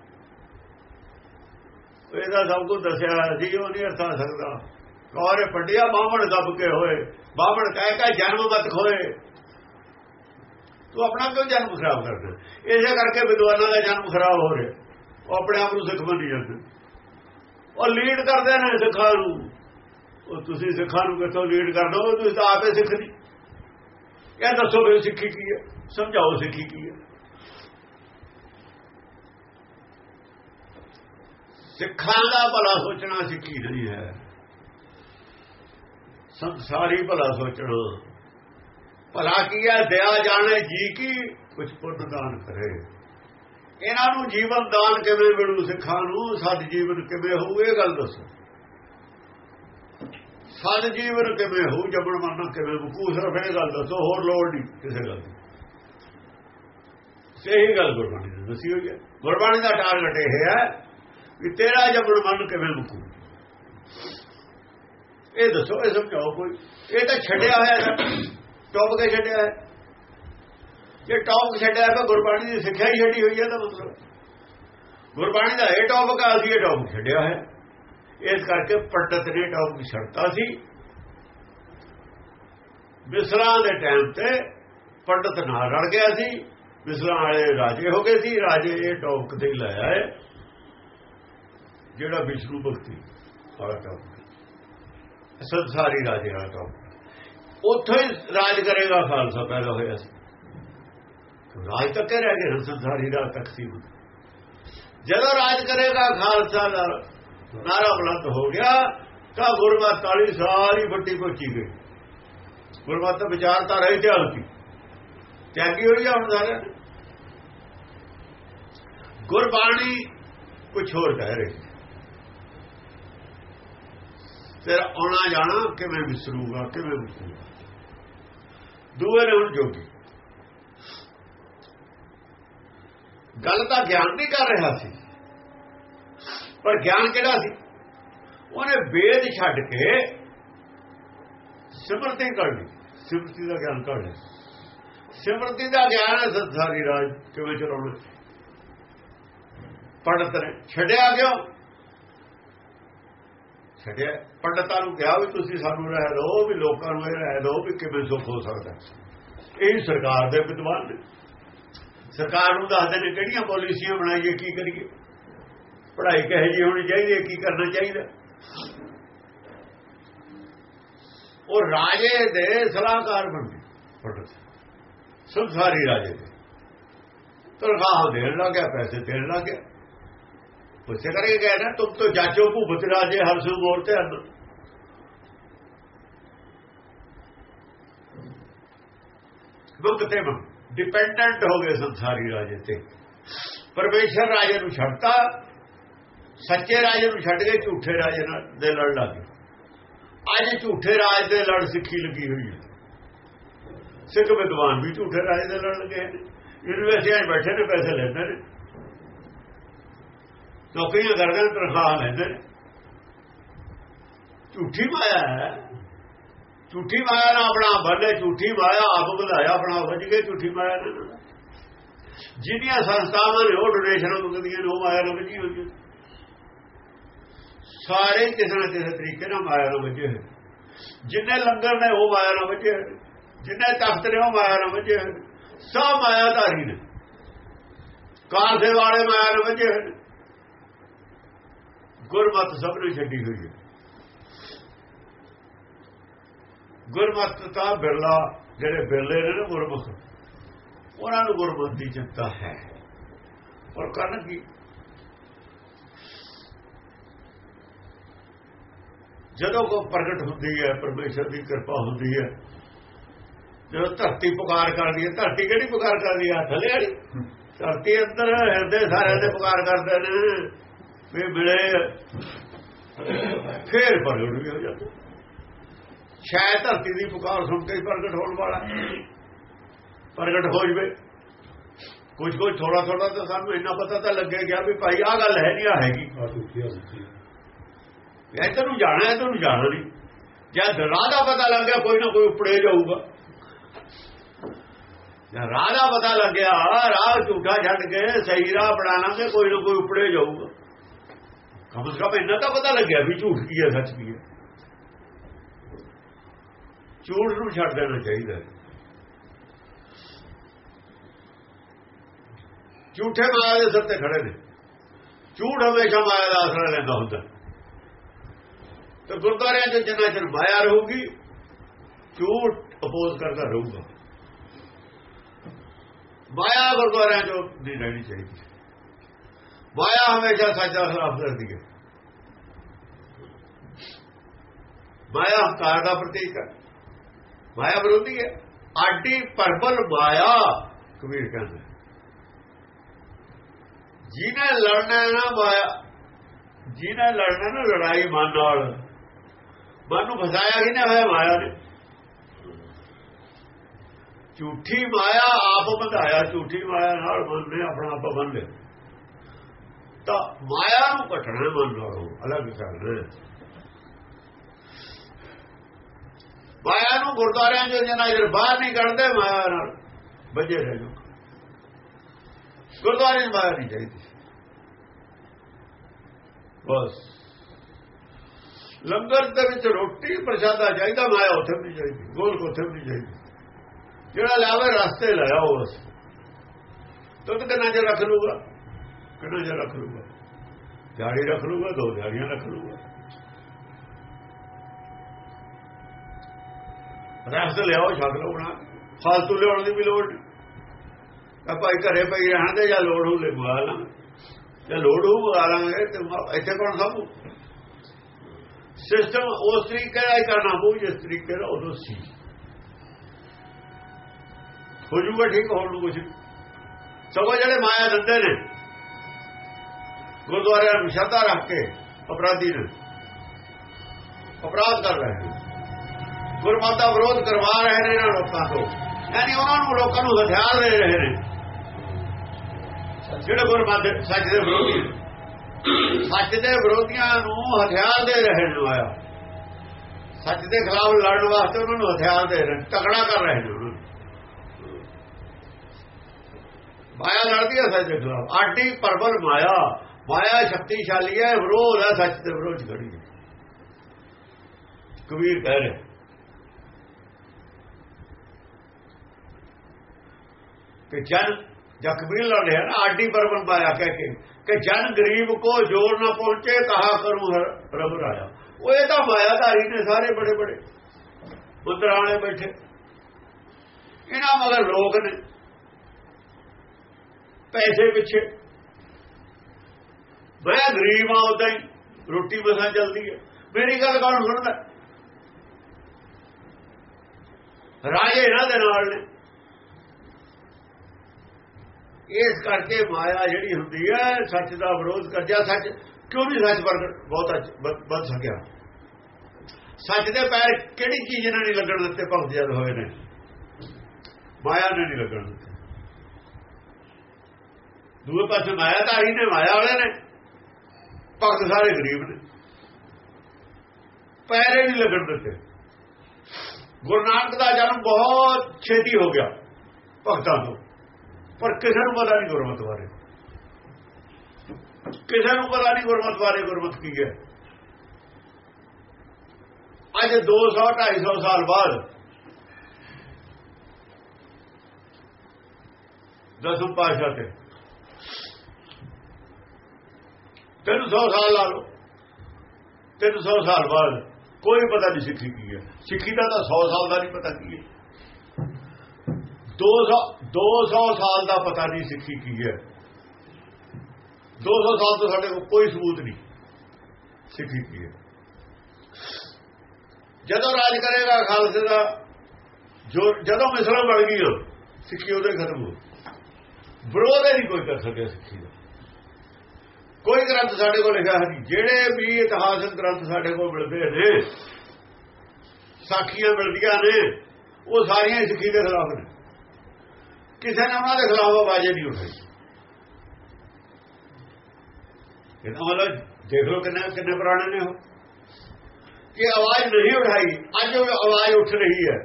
ਇਹਦਾ ਸਭ ਕੁਝ ਦੱਸਿਆ ਸੀ, ਉਹ ਨਹੀਂ ਅਰਥਾ ਸਕਦਾ। ਕੌਰੇ ਪੱਡਿਆ ਬਾਹਮਣ ਦੱਬ ਕੇ ਹੋਏ। ਬਾਹਮਣ ਕਹਿ ਕੇ ਜਨਮ ਮਤ ਖੋਏ। ਤੂੰ ਆਪਣਾ ਕਿਉਂ ਜਨਮ ਖਰਾਬ ਕਰਦਾ? ਇਸੇ ਕਰਕੇ ਵਿਦਵਾਨਾਂ ਦਾ ਜਨਮ ਖਰਾਬ ਹੋ ਰਿਹਾ। ਉਹ ਆਪਣੇ ਆਪ ਨੂੰ ਸਿੱਖ ਮੰਨੀ ਜਾਂਦੇ। ਉਹ ਲੀਡ ਕਰਦੇ ਨੇ ਸਿੱਖਾਂ ਨੂੰ। ਉਹ ਤੁਸੀਂ ਸਿੱਖਾਂ ਨੂੰ ਕਿੱਥੋਂ ਲੀਡ ਕਰਦੇ ਹੋ ਤੁਸੀਂ ਤਾਂ ਆਪੇ ਸਿੱਖ ਨਹੀਂ ਇਹ ਦੱਸੋ ਵੀ ਸਿੱਖੀ ਕੀ ਹੈ? ਸਮਝਾਓ ਸਿੱਖੀ ਕੀ ਹੈ? ਸਿੱਖਾਂ ਦਾ ਭਲਾ ਸੋਚਣਾ ਸਿੱਖੀ ਨਹੀਂ ਹੈ। ਸੰਸਾਰੀ ਭਲਾ ਸੋਚਣਾ। ਭਲਾ ਕੀ ਹੈ? ਦਇਆ ਜਾਣੇ ਜੀ ਕੀ? ਕੁਝ ਪੁੰਨ ਦਾਨ ਕਰੇ। ਇਹਨਾਂ ਨੂੰ ਜੀਵਨ ਦਾਨ ਕਿਵੇਂ ਮਿਲੂ ਸਿੱਖਾਂ ਨੂੰ? ਸਤ ਜੀਵਨ ਕਿਵੇਂ ਹੋਊ? ਇਹ ਗੱਲ ਦੱਸੋ। ਸਤ ਜੀਵਨ ਕਿਵੇਂ ਹੋਊ? ਜਬਣ ਮਰਨਾ ਕਿਵੇਂ? ਮੁਕੂ ਸਿਰਫ ਇਹ ਗੱਲ ਦੱਸੋ, ਹੋਰ ਲੋੜ ਨਹੀਂ ਕਿਸੇ ਗੱਲ ਦੀ। ਸਹੀ ਗੱਲ ਗੁਰਬਾਣੀ ਨੇ ਦੱਸੀ ਹੋਈ ਹੈ। ਗੁਰਬਾਣੀ ਦਾ ਟਾਰਗੇਟ ਇਹ ਹੈ ਵੀ ਤੇਰਾ ਜਮਨ ਮਨ ਕਿਵੇਂ ਮੁਕੂ? ਇਹ ਦੱਸੋ, ਇਹ ਸਮਝਾਓ ਕੋਈ। ਇਹ ਤਾਂ ਛੱਡਿਆ ਹੋਇਆ ਹੈ ਟੌਪ ਕੇ ਛੱਡਿਆ ਹੈ। ਜੇ ਟੌਪ ਛੱਡਿਆ ਤਾਂ ਗੁਰਬਾਣੀ ਦੀ ਸਿੱਖਿਆ ਹੀ ਛੱਡੀ ਹੋਈ ਹੈ ਤਾਂ ਮਤਲਬ। ਗੁਰਬਾਣੀ ਦਾ ਇਹ ਟੌਪ ਕਾ ਸੀ, ਇਹ ਟੌਪ ਛੱਡਿਆ ਹੈ। ਇਸ ਕਰਕੇ ਪੰਡਤ ਨੇ ਟੌਪ ਛੱਡਤਾ ਸੀ। ਮਿਸਰਾਂ ਦੇ ਟਾਈਮ ਤੇ ਪੰਡਤ ਨਾਲ ਰਲ ਗਿਆ ਸੀ। ਮਿਸਰਾਂ ਵਾਲੇ ਰਾਜੇ ਹੋ ਗਏ ਸੀ। ਰਾਜੇ ਇਹ ਟੌਪ ਤੇ ਲਾਇਆ ਹੈ। ਜਿਹੜਾ ਵਿਸ਼ਨੂੰ ਭਗਤੀ ਵਾਲਾ ਟੌਪ ਸੰਸਾਰੀ ਰਾਜੇ ਵਾਲਾ ਕੰਮ ਉੱਥੋਂ ਹੀ ਰਾਜ ਕਰੇਗਾ, ਖਾਲਸਾ ਪੈਦਾ ਹੋਇਆ ਸੀ। ਰਾਜ ਤੱਕ ਰਹਿ ਗਏ ਸੰਸਾਰੀ ਰਾਜ ਤੱਕ ਸੀ ਜਦੋਂ ਰਾਜ ਕਰੇਗਾ, ਖਾਲਸਾ ਦਾ ਨਾਰਾ ਬੁਲੰਦ ਹੋ ਗਿਆ, ਤਾਂ ਗੁਰਮਤਿ ਵਾਲੀ ਸਾਰੀ ਫੱਟੀ ਪਹੁੰਚੀ ਗਈ। ਗੁਰਮਤਿ ਵਿਚਾਰ ਤਾਂ ਰਹੇ ਤੇ ਹਲਕੀ। ਤਿਆਗੀ ਹੋਈ ਆ ਹੁਣ ਸਾਰੇ ਗੁਰਬਾਣੀ ਕੁਝ ਹੋਰ ਕਹਿ ਰਹੀ ਤੇਰਾ ਆਉਣਾ ਜਾਣਾ ਕਿਵੇਂ ਵਿਸਰੂਗਾ ਕਿਵੇਂ ਵਿਸਰੂਗਾ? ਦੂਏ ਨੇ ਹੁਣ ਜੋਗੀ। ਗੱਲ ਤਾਂ ਗਿਆਨ ਨਹੀਂ ਕਰ ਰਿਹਾ ਸੀ। ਪਰ ਗਿਆਨ ਕਿਹੜਾ ਸੀ? ਉਹਨੇ ਵੇਦ ਛੱਡ ਕੇ ਸਿਮਰਤੀ ਕਰ ਲਈ। ਸਿਮਰਤੀ ਦਾ ਗਿਆਨ ਕਰ ਲਿਆ। ਸਿਮਰਤੀ ਦਾ ਗਿਆਨ ਹੈ ਸੰਸਾਰੀ ਰਾਜ ਕਿਵੇਂ ਚਲਾਉਣਾ? ਪੰਡਤ ਨੇ। ਛੱਡਿਆ ਕਿਉਂ? ਛੱਡਿਆ ਪੰਡਤਾਂ ਨੂੰ ਕਿਹਾ ਵੀ ਤੁਸੀਂ ਸਾਨੂੰ ਰਹਿ ਲਓ ਵੀ ਲੋਕਾਂ ਨੂੰ ਇਹ ਰਹਿ ਲਓ ਵੀ ਕਿਵੇਂ ਸੁੱਖ ਹੋ ਸਕਦਾ। ਇਹ ਸਰਕਾਰ ਦੇ ਵਿਦਵਾਨ ਨੇ। ਸਰਕਾਰ ਨੂੰ ਦੱਸਦੇ ਨੇ ਕਿਹੜੀਆਂ ਪਾਲਿਸੀਆਂ ਬਣਾਈਏ, ਕੀ ਕਰੀਏ। ਪੜ੍ਹਾਈ ਕਹੇ ਜੀ ਹੋਣੀ ਚਾਹੀਦੀ ਹੈ, ਕੀ ਕਰਨਾ ਚਾਹੀਦਾ। ਉਹ ਰਾਜੇ ਦੇ ਸਲਾਹਕਾਰ ਬਣ ਗਏ ਸੰਸਾਰੀ ਰਾਜੇ ਦੇ। ਤਨਖਾਹ ਦੇਣ ਲੱਗਿਆ ਪੈਸੇ ਦੇਣ ਲੱਗਿਆ ਪੁੱਛੇ ਕਰੇ ਗਏ ਨਾ ਤੁਮ ਤੋਂ ਜਾਚੋ ਭੂਪਤ ਰਾਜੇ ਹਰਸੂ ਮੋਰਤੇ ਹਨ ਮੁਕਤੇ ਮੰ ਡਿਪੈਂਡੈਂਟ ਹੋ ਗਏ ਸੰਸਾਰੀ ਰਾਜੇ ਤੇ। ਪਰਮੇਸ਼ਰ ਰਾਜੇ ਨੂੰ ਛੱਡਤਾ, ਸੱਚੇ ਰਾਜੇ ਨੂੰ ਛੱਡ ਕੇ ਝੂਠੇ ਰਾਜੇ ਨਾਲ ਦੇ ਲੜ ਲੱਗੇ ਅੱਜ ਝੂਠੇ ਰਾਜ ਦੇ ਲੜ ਸਿੱਖੀ ਲੱਗੀ ਹੋਈ ਹੈ। ਸਿੱਖ ਵਿਦਵਾਨ ਵੀ ਝੂਠੇ ਰਾਜੇ ਦੇ ਲੜ ਲੱਗੇ ਨੇ। ਯੂਨੀਵਰਸਿਟੀਆਂ 'ਚ ਬੈਠੇ ਨੇ, ਪੈਸੇ ਲੈਂਦੇ ਨੇ। ਨੌਕਰੀਆਂ ਕਰਦੇ ਨੇ ਤਨਖਾਹ ਲੈਂਦੇ ਨੇ ਝੂਠੀ ਮਾਇਆ ਹੈ। ਝੂਠੀ ਮਾਇਆ ਨਾਲ ਆਪਣਾ ਬੰਦੇ ਝੂਠੀ ਮਾਇਆ ਆਪ ਵਧਾਇਆ, ਆਪਣਾ ਵੱਜ ਕੇ ਝੂਠੀ ਮਾਇਆ ਨੇ ਜਿਹੜੀਆਂ ਸੰਸਥਾਵਾਂ ਨੇ ਉਹ ਡੋਨੇਸ਼ਨ ਮੰਗਦੀਆਂ ਨੇ, ਉਹ ਮਾਇਆ ਨਾਲ ਵੱਜੀ ਹੋਈ ਸਾਰੇ ਕਿਸੇ ਨਾ ਕਿਸੇ ਤਰੀਕੇ ਨਾਲ ਮਾਇਆ ਨਾਲ ਵੱਜੇ ਹੋਏ। ਜਿੰਨੇ ਲੰਗਰ ਨੇ, ਉਹ ਮਾਇਆ ਨਾਲ ਵੱਜੇ ਹੋਏ। ਜਿੰਨੇ ਤਖਤ ਨੇ, ਉਹ ਮਾਇਆ ਨਾਲ ਵੱਜੇ ਹੋਏ। ਸਭ ਮਾਇਆਧਾਰੀ ਨੇ। ਕਾਸੇ ਵਾਲੇ ਮਾਇਆ ਨਾਲ ਵੱਜੇ ਗੁਰਮਤ ਸਭ ਨੂੰ ਛੱਡੀ ਹੋਈ ਹੈ। ਗੁਰਮਤ ਤਾਂ ਬਿਰਲਾ, ਜਿਹੜੇ ਬਿਰਲੇ ਨੇ ਨਾ ਗੁਰਮੁਖ, ਉਹਨਾਂ ਨੂੰ ਗੁਰਮਤ ਦੀ ਚਿੰਤਾ ਹੈ। ਪਰ ਕਰਨ ਕੀ? ਜਦੋਂ ਕੋ ਪ੍ਰਗਟ ਹੁੰਦੀ ਹੈ, ਪਰਮੇਸ਼ਰ ਦੀ ਕਿਰਪਾ ਹੁੰਦੀ ਹੈ, ਜਦੋਂ ਧਰਤੀ ਪੁਕਾਰ ਕਰਦੀ ਹੈ, ਧਰਤੀ ਕਿਹੜੀ ਪੁਕਾਰ ਕਰਦੀ ਹੈ? ਥੱਲੇ ਵਾਲੀ। ਧਰਤੀ ਅੰਦਰ, ਹਿਰਦੇ ਸਾਰੇ ਦੇ ਪੁਕਾਰ ਕਰਦੇ ਨੇ। ਵੀ ਮਿਲੇ ਫੇਰ ਪ੍ਰਗਟ ਵੀ ਹੋ ਜਾਂਦਾ ਸ਼ਾਇਦ ਧਰਤੀ ਦੀ ਪੁਕਾਰ ਸੁਣ ਕੇ ਹੀ ਪ੍ਰਗਟ ਹੋਣ ਵਾਲਾ। ਪ੍ਰਗਟ ਹੋ ਜਵੇ। ਕੁਝ ਕੁਝ ਥੋੜਾ ਥੋੜਾ ਤਾਂ ਸਾਨੂੰ ਇੰਨਾ ਪਤਾ ਤਾਂ ਲੱਗੇ ਗਿਆ ਵੀ ਭਾਈ ਆਹ ਗੱਲ ਹੈ ਨਹੀਂ ਆ ਹੈਗੀ ਆ ਸੁਖੀ ਆ। ਸੁਖੀ ਇੱਧਰ ਨੂੰ ਜਾਣਾ ਇੱਧਰ ਨੂੰ ਜਾਣਾ ਨਹੀਂ। ਜਦ ਰਾਹ ਦਾ ਪਤਾ ਲੱਗ ਗਿਆ ਕੋਈ ਨਾ ਕੋਈ ਉੱਪੜੇ ਜਾਊਗਾ। ਜਦ ਰਾਹ ਦਾ ਪਤਾ ਲੱਗਿਆ ਰਾਹ ਝੂਠਾ ਛੱਡ ਕੇ ਸਹੀ ਰਾਹ ਬਣਾ ਲਾਂਗੇ ਕੋਈ ਨਾ ਕੋਈ ਉੱਪੜੇ ਜਾਊਗਾ। ਕਮ ਸੇ ਕਮ ਇੰਨਾ ਤਾਂ ਪਤਾ ਲੱਗਿਆ ਵੀ ਝੂਠ ਕੀ ਹੈ, ਸੱਚ ਕੀ ਹੈ। ਝੂਠ ਨੂੰ ਛੱਡ ਦੇਣਾ ਚਾਹੀਦਾ ਹੈ। ਝੂਠੇ ਮਾਇਆ ਦੇ ਸਿਰ ਤੇ ਖੜੇ ਨੇ। ਝੂਠ ਹਮੇਸ਼ਾ ਮਾਇਆ ਦਾ ਆਸਰਾ ਲੈਂਦਾ ਹੁੰਦਾ। ਤੇ ਗੁਰਦੁਆਰਿਆਂ 'ਚ ਜਿੰਨਾ ਚਿਰ ਮਾਇਆ ਰਹੂਗੀ, ਝੂਠ ਅਪੋਜ਼ ਕਰਦਾ ਰਹੂਗਾ। ਮਾਇਆ ਗੁਰਦੁਆਰਿਆਂ 'ਚ ਨਹੀਂ ਰਹਿਣੀ ਚਾਹੀਦੀ। ਮਾਇਆ ਹਮੇਸ਼ਾ ਸੱਚਾ ਖਿਲਾਫ ਕਰਦੀ ਹੈ। ਮਾਇਆ ਹੰਕਾਰ ਦਾ ਪ੍ਰਤੀਕ ਹੈ। ਮਾਇਆ ਵਿਰੋਧੀ ਹੈ। ਆਡੀ ਪਰਬਲ ਮਾਇਆ ਕਬੀਰ ਕਹਿੰਦਾ ਜਿਹਨੇ ਲੜਨਾ ਨਾ ਮਾਇਆ ਜਿਹਨੇ ਲੜਨਾ ਨਾ ਲੜਾਈ ਮਨ ਨਾਲ, ਮਨ ਨੂੰ ਫਸਾਇਆ ਕਿਨੇ ਹੋਇਆ? ਮਾਇਆ ਨੇ। ਝੂਠੀ ਮਾਇਆ ਆਪ ਵਧਾਇਆ, ਝੂਠੀ ਮਾਇਆ ਨਾਲ ਮਨ ਨੇ ਆਪਣਾ ਆਪ ਬੰਨ ਲਿਆ ਤਾਂ ਮਾਇਆ ਨੂੰ ਘਟਣਾ ਮਨ ਨਾਲੋਂ ਅਲੱਗ ਕਰਨਾ ਮਾਇਆ ਨੂੰ ਗੁਰਦੁਆਰਿਆਂ ਚੋਂ ਜਨਾ ਜਰ ਬਾਹਰ ਨਹੀਂ ਕੱਢਦੇ, ਮਾਇਆ ਨਾਲ ਵੱਜੇ ਰਹਿ ਲੋਕ ਗੁਰਦੁਆਰੇ ਨੂੰ ਮਾਇਆ ਨਹੀਂ ਚਾਹੀਦੀ। ਬਸ। ਲੰਗਰ ਦੇ ਵਿੱਚ ਰੋਟੀ ਪ੍ਰਸ਼ਾਦਾ ਚਾਹੀਦਾ, ਮਾਇਆ ਉੱਥੇ ਵੀ ਚਾਹੀਦੀ ਗੋਲ ਉੱਥੇ ਵੀ ਚਾਹੀਦੀ। ਜਿਹੜਾ ਲਾਵੇ ਰਸਤੇ ਲਾਇਆ ਉਹ ਬਸ। ਤੁਧ ਕਿੰਨਾ ਚਿਰ ਰੱਖ ਲੂਗਾ ਕਿਹੜਾ ਜਿਹਾ ਰੱਖ ਲੂਗਾ ਦਿਹਾੜੀ ਰੱਖ ਲੂਗਾ ਦੋ ਦਿਹਾੜੀਆਂ ਰੱਖ ਲੂਗਾ ਰਸ ਲਿਆਓ, ਛੱਡ ਲਓ ਨਾ ਫਾਲਤੂ ਲਿਆਉਣ ਦੀ ਵੀ ਲੋੜ ਨਹੀਂ। ਆ ਭਾਈ ਘਰੇ ਪਈ ਰਹਿਣ ਦੇ ਜਾਂ ਲੋੜ ਹੋ ਲੈ ਮੰਗਾ ਲਾਂਗੇ ਜਾਂ ਲੋੜ ਹੋ ਮੰਗਾ ਲਾਂਗੇ, ਤੇ ਇੱਥੇ ਕੌਣ ਖਾਪੂ ਸਿਸਟਮ ਉਸ ਤਰੀਕੇ ਦਾ ਹੀ ਕਰਨਾ ਪਊ ਜਿਸ ਤਰੀਕੇ ਦਾ ਉਦੋਂ ਸੀ। ਹੋ ਜੂਗਾ ਠੀਕ ਹੋਣ ਨੂੰ ਕੁਝ ਸਗੋਂ ਜਿਹੜੇ ਮਾਇਆ ਦਿੰਦੇ ਨੇ ਗੁਰਦੁਆਰਿਆਂ ਨੂੰ ਸ਼ਰਧਾ ਰੱਖ ਕੇ ਅਪਰਾਧੀ ਨੇ ਅਪਰਾਧ ਕਰ ਰਹੇ ਨੇ। ਗੁਰਮਤਿ ਵਿਰੋਧ ਕਰਵਾ ਰਹੇ ਨੇ ਇਹਨਾਂ ਲੋਕਾਂ ਤੋਂ। ਯਾਨੀ ਉਹਨਾਂ ਨੂੰ ਲੋਕਾਂ ਨੂੰ ਹਥਿਆਰ ਦੇ ਰਹੇ ਨੇ। ਜਿਹੜੇ ਗੁਰਮਤਿ ਸੱਚ ਦੇ ਵਿਰੋਧੀ। ਸੱਚ ਦੇ ਵਿਰੋਧੀਆਂ ਨੂੰ ਹਥਿਆਰ ਦੇ ਰਹੇ ਨੇ ਆਇਆ ਸੱਚ ਦੇ ਖਿਲਾਫ ਲੜਨ ਵਾਸਤੇ ਉਹਨਾਂ ਨੂੰ ਹਥਿਆਰ ਦੇ ਰਹੇ ਨੇ। ਤਕੜਾ ਕਰ ਰਹੇ ਨੇ ਮਾਇਆ ਲੜਦੀ ਹੈ ਸੱਚ ਦੇ ਖਿਲਾਫ। ਆਟੀ ਪਰਬਲ ਮਾਇਆ। ਮਾਇਆ ਸ਼ਕਤੀਸ਼ਾਲੀ ਹੈ, ਵਿਰੋਧ ਹੈ, ਸੱਚ ਦੇ ਵਿਰੋਧ ਖੜੀ ਹੈ। ਕਬੀਰ ਕਹਿ ਰਿਹਾ। ਕਿ ਜਨ ਜਕਬੀਰ ਲੜ ਰਿਹਾ ਨਾ, ਆਡੀ ਪਰਬਲ ਪਾਇਆ ਕਹਿ ਕੇ, ਕਿ ਜਨ ਗਰੀਬ ਕੋ ਜੋਰ ਨਾ ਪਹੁੰਚੇ, ਕਹਾ ਕਰੂੰ ਰਬ ਰਾਇਆ ਉਹ ਇਹ ਤਾਂ ਮਾਇਆਧਾਰੀ ਨੇ ਸਾਰੇ ਬੜੇ ਬੜੇ ਮੁੰਦਰਾਂ ਵਾਲੇ ਬੈਠੇ। ਇਹਨਾਂ ਮਗਰ ਲੋਕ ਨੇ। ਪੈਸੇ ਪਿੱਛੇ। ਮੈਂ ਗਰੀਬ ਆ ਉਦਾਂ ਹੀ, ਰੋਟੀ ਬਸਾ ਚੱਲਦੀ ਹੈ। ਮੇਰੀ ਗੱਲ ਕੌਣ ਸੁਣਦਾ? ਰਾਜੇ ਇਹਨਾਂ ਦੇ ਨਾਲ ਨੇ। ਇਸ ਕਰਕੇ ਮਾਇਆ ਜਿਹੜੀ ਹੁੰਦੀ ਹੈ, ਸੱਚ ਦਾ ਵਿਰੋਧ ਕਰ ਸੱਚ, ਕਿਉਂ ਨਹੀਂ ਸੱਚ ਪ੍ਰਗਟ? ਬਹੁਤ ਵੱਧ ਸਕਿਆ ਸੱਚ ਦੇ ਪੈਰ ਕਿਹੜੀ ਚੀਜ਼ ਇਹਨਾਂ ਨੇ ਲੱਗਣ ਦਿੱਤੇ? ਭਗਤ ਜਦ ਹੋਏ ਨੇ। ਮਾਇਆ ਨੇ ਨਹੀਂ ਲੱਗਣ ਦਿੱਤੇ। ਦੂਏ ਪਾਸੇ ਮਾਇਆ ਤਾਂ ਧਾਰੀ ਨੇ, ਮਾਇਆ ਵਾਲੇ ਨੇ। ਭਗਤ ਸਾਰੇ ਗਰੀਬ ਨੇ। ਪੈਰੇ ਨਹੀਂ ਲੱਗਣ ਦਿੱਤੇ। ਗੁਰੂ ਨਾਨਕ ਦਾ ਜਨਮ ਬਹੁਤ ਛੇਤੀ ਹੋ ਗਿਆ ਭਗਤਾਂ ਤੋਂ। ਪਰ ਕਿਸੇ ਨੂੰ ਪਤਾ ਨਹੀਂ ਗੁਰਮਤ ਬਾਰੇ। ਕਿਸੇ ਨੂੰ ਪਤਾ ਨਹੀਂ ਗੁਰਮਤ ਬਾਰੇ ਗੁਰਮਤ ਕੀ ਹੈ। ਅੱਜ 200 250 ਸਾਲ ਬਾਅਦ ਦਸਮ ਪਾਸ਼ਾ ਤੇ 300 ਸਾਲ ਲਾ ਲਓ। 300 ਸਾਲ ਬਾਅਦ ਕੋਈ ਪਤਾ ਨਹੀਂ ਸਿੱਖੀ ਕੀ ਹੈ। ਸਿੱਖੀ ਦਾ ਤਾਂ 100 ਸਾਲ ਦਾ ਨਹੀਂ ਪਤਾ ਕੀ ਹੈ। 200 200 ਸਾਲ ਦਾ ਪਤਾ ਨਹੀਂ ਸਿੱਖੀ ਕੀ ਹੈ। 200 ਸਾਲ ਤੋਂ ਸਾਡੇ ਕੋਲ ਕੋਈ ਸਬੂਤ ਨਹੀਂ ਸਿੱਖੀ ਕੀ ਹੈ। ਜਦੋਂ ਰਾਜ ਕਰੇਗਾ, ਖਾਲਸੇ ਦਾ ਜੋ, ਜਦੋਂ ਮਿਸਲਾਂ ਬਣ ਗਈਆਂ, ਸਿੱਖੀ ਉਹਦੇ ਖਤਮ ਹੋ ਵਿਰੋਧ ਨਹੀਂ ਕੋਈ ਕਰ ਸਕਿਆ ਸਿੱਖੀ ਦਾ। ਕੋਈ ਗ੍ਰੰਥ ਸਾਡੇ ਕੋਲ ਲਿਖਿਆ ਨਹੀਂ। ਜਿਹੜੇ ਵੀ ਇਤਿਹਾਸਕ ਗ੍ਰੰਥ ਸਾਡੇ ਕੋਲ ਮਿਲਦੇ ਨੇ, ਸਾਖੀਆਂ ਮਿਲਦੀਆਂ ਨੇ, ਉਹ ਸਾਰੀਆਂ ਸਿੱਖੀ ਦੇ ਖਿਲਾਫ ਨੇ। ਕਿਸੇ ਨੇ ਉਹਨਾਂ ਦੇ ਖਿਲਾਫ ਆਵਾਜ਼ ਨਹੀਂ ਉਠਾਈ। ਇਹਦਾ ਮਤਲਬ ਦੇਖ ਲਓ ਕਿੰਨੇ ਕਿੰਨੇ ਪੁਰਾਣੇ ਨੇ ਉਹ। ਕਿ ਆਵਾਜ਼ ਨਹੀਂ ਉਠਾਈ, ਅੱਜ ਉਹ ਆਵਾਜ਼ ਉੱਠ ਰਹੀ ਹੈ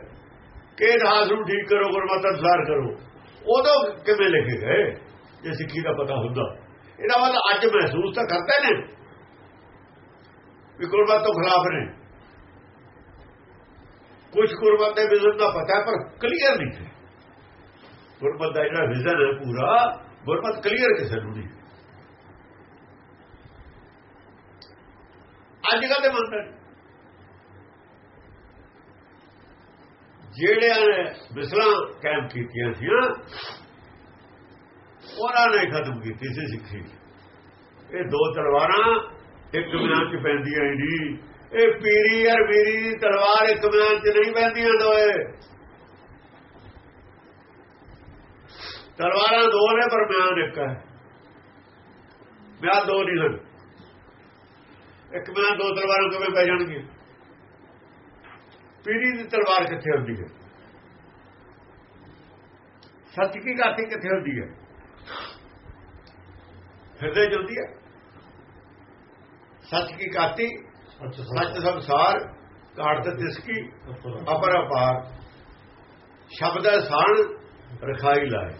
ਕਿ ਇਤਿਹਾਸ ਨੂੰ ਠੀਕ ਕਰੋ, ਗੁਰਮਤਿ ਅਨੁਸਾਰ ਕਰੋ। ਉਦੋਂ ਕਿਵੇਂ ਲਿਖੇ ਗਏ? ਜੇ ਸਿੱਖੀ ਦਾ ਪਤਾ ਹੁੰਦਾ। ਇਹਦਾ ਮਤਲਬ ਅੱਜ ਮਹਿਸੂਸ ਤਾਂ ਕਰਦੇ ਨੇ ਵੀ ਗੁਰਮਤਿ ਤੋਂ ਖਿਲਾਫ ਨੇ। ਕੁਝ ਗੁਰਮਤਿ ਦੇ ਵਿਜ਼ਨ ਦਾ ਪਤਾ ਪਰ ਕਲੀਅਰ ਨਹੀਂ ਹੈ। ਗੁਰਮਤਿ ਦਾ ਜਿਹੜਾ ਵਿਜ਼ਨ ਹੈ ਪੂਰਾ ਗੁਰਮਤਿ ਕਲੀਅਰ ਕਿਸੇ ਨੂੰ ਨਹੀਂ। ਅੱਜ ਕੱਲ੍ਹ ਦੇ ਮੰਤਰ ਜਿਹੜਿਆਂ ਨੇ ਮਿਸਲਾਂ ਕਾਇਮ ਕੀਤੀਆਂ ਸੀ ਉਹਨਾਂ ਨੇ ਖਤਮ ਕੀਤੀ ਸੀ ਸਿੱਖੀ। ਇਹ ਦੋ ਤਲਵਾਰਾਂ ਇੱਕ ਮਿਆਨ ਚ ਪੈਂਦੀਆਂ ਹੀ ਨਹੀਂ। ਇਹ ਪੀਰੀ ਔਰ ਵੀਰੀ ਦੀ ਤਲਵਾਰ ਇੱਕ ਮਿਆਨ ਚ ਨਹੀਂ ਪੈਂਦੀਆਂ ਦੋਏ ਤਲਵਾਰਾਂ ਦੋ ਨੇ ਪਰ ਮਿਆਨ ਇੱਕ ਹੈ। ਮਿਆਨ ਦੋ ਨਹੀਂ ਹਨ। ਇੱਕ ਮਿਆਨ ਦੋ ਤਲਵਾਰਾਂ ਕਿਵੇਂ ਪੈ ਜਾਣਗੀਆਂ? ਪੀਰੀ ਦੀ ਤਲਵਾਰ ਕਿੱਥੇ ਹੁੰਦੀ ਹੈ? ਸੱਚ ਕੀ ਗਾਤੀ ਕਿੱਥੇ ਹੁੰਦੀ ਹੈ? ਹਿਰਦੇ ਜੁਲਦੀ ਹੈ। ਸੱਚ ਕੀ ਗਾਤੀ ਸੱਚ ਸੰਸਾਰ। ਕਾਟ ਤਿਸਕੀ ਅਪਰ ਅਪਾਰ। ਸ਼ਬਦ ਹੈ ਸਾਣ ਰਖਾਈ ਲਾਏ।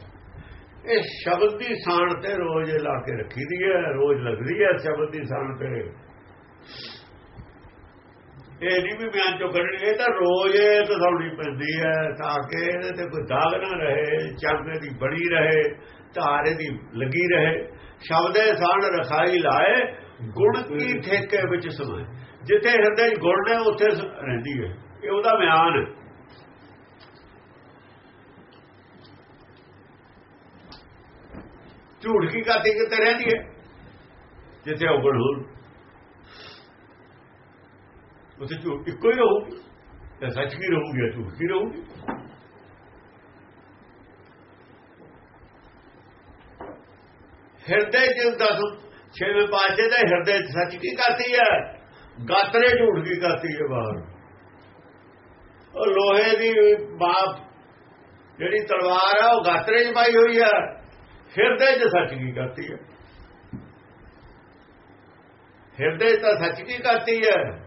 ਇਹ ਸ਼ਬਦ ਦੀ ਸਾਣ ਤੇ ਰੋਜ਼ ਲਾ ਕੇ ਰੱਖੀ ਦੀ ਹੈ ਰੋਜ਼ ਲੱਗਦੀ ਹੈ ਸ਼ਬਦ ਦੀ ਸਾਣ ਤੇ। ਇਹ ਨਹੀਂ ਵੀ ਬਿਆਨ ਚੋਂ ਕੱਢਣੀ ਇਹ ਤਾਂ ਰੋਜ਼ ਤਸੌੜੀ ਪੈਂਦੀ ਹੈ ਤਾਂ ਕਿ ਇਹਦੇ ਤੇ ਕੋਈ ਦਾਗ ਨਾ ਰਹੇ ਚਾਂਦੇ ਦੀ ਬਣੀ ਰਹੇ ਧਾਰੇ ਦੀ ਲੱਗੀ ਰਹੇ। ਸ਼ਬਦੇ ਸਾਣ ਰਖਾਈ ਲਾਏ ਗੁਣ ਕੀ ਠੇਕੇ ਵਿੱਚ ਸਮਾਏ। ਜਿੱਥੇ ਹਿਰਦੇ 'ਚ ਗੁਣ ਨੇ ਉੱਥੇ ਰਹਿੰਦੀ ਹੈ। ਇਹ ਉਹਦਾ ਬਿਆਨ ਹੈ। ਝੂਠ ਕੀ ਗਾਤੀ ਕਿਤੇ ਰਹਿੰਦੀ ਹੈ? ਜਿੱਥੇ ਉਹ ਗੁਣ ਹੋਣ। ਉੱਥੇ ਝੂਠ ਇੱਕੋ ਹੀ ਰਹੂਗੀ ਤੇ ਸੱਚ ਵੀ ਰਹੂਗੀ ਝੂਠ ਵੀ ਰਹੂਗੀ? ਹਿਰਦੇ ਚ ਦਸ ਛੇਵੇਂ ਪਾਸੇ ਦਾ ਹਿਰਦੇ ਚ ਸੱਚ ਕੀ ਕਰਤੀ ਹੈ? ਗਾਤਰੇ ਝੂਠ ਕੀ ਕਰਤੀ ਹੈ ਬਾਹਰ? ਉਹ ਲੋਹੇ ਦੀ ਬਾਪ ਜਿਹੜੀ ਤਲਵਾਰ ਹੈ ਉਹ ਗਾਤਰੇ 'ਚ ਪਾਈ ਹੋਈ ਹੈ। ਹਿਰਦੇ 'ਚ ਸੱਚ ਕੀ ਕਰਤੀ ਹੈ? ਹਿਰਦੇ ਤਾਂ ਸੱਚ ਕੀ ਕਰਤੀ ਹੈ?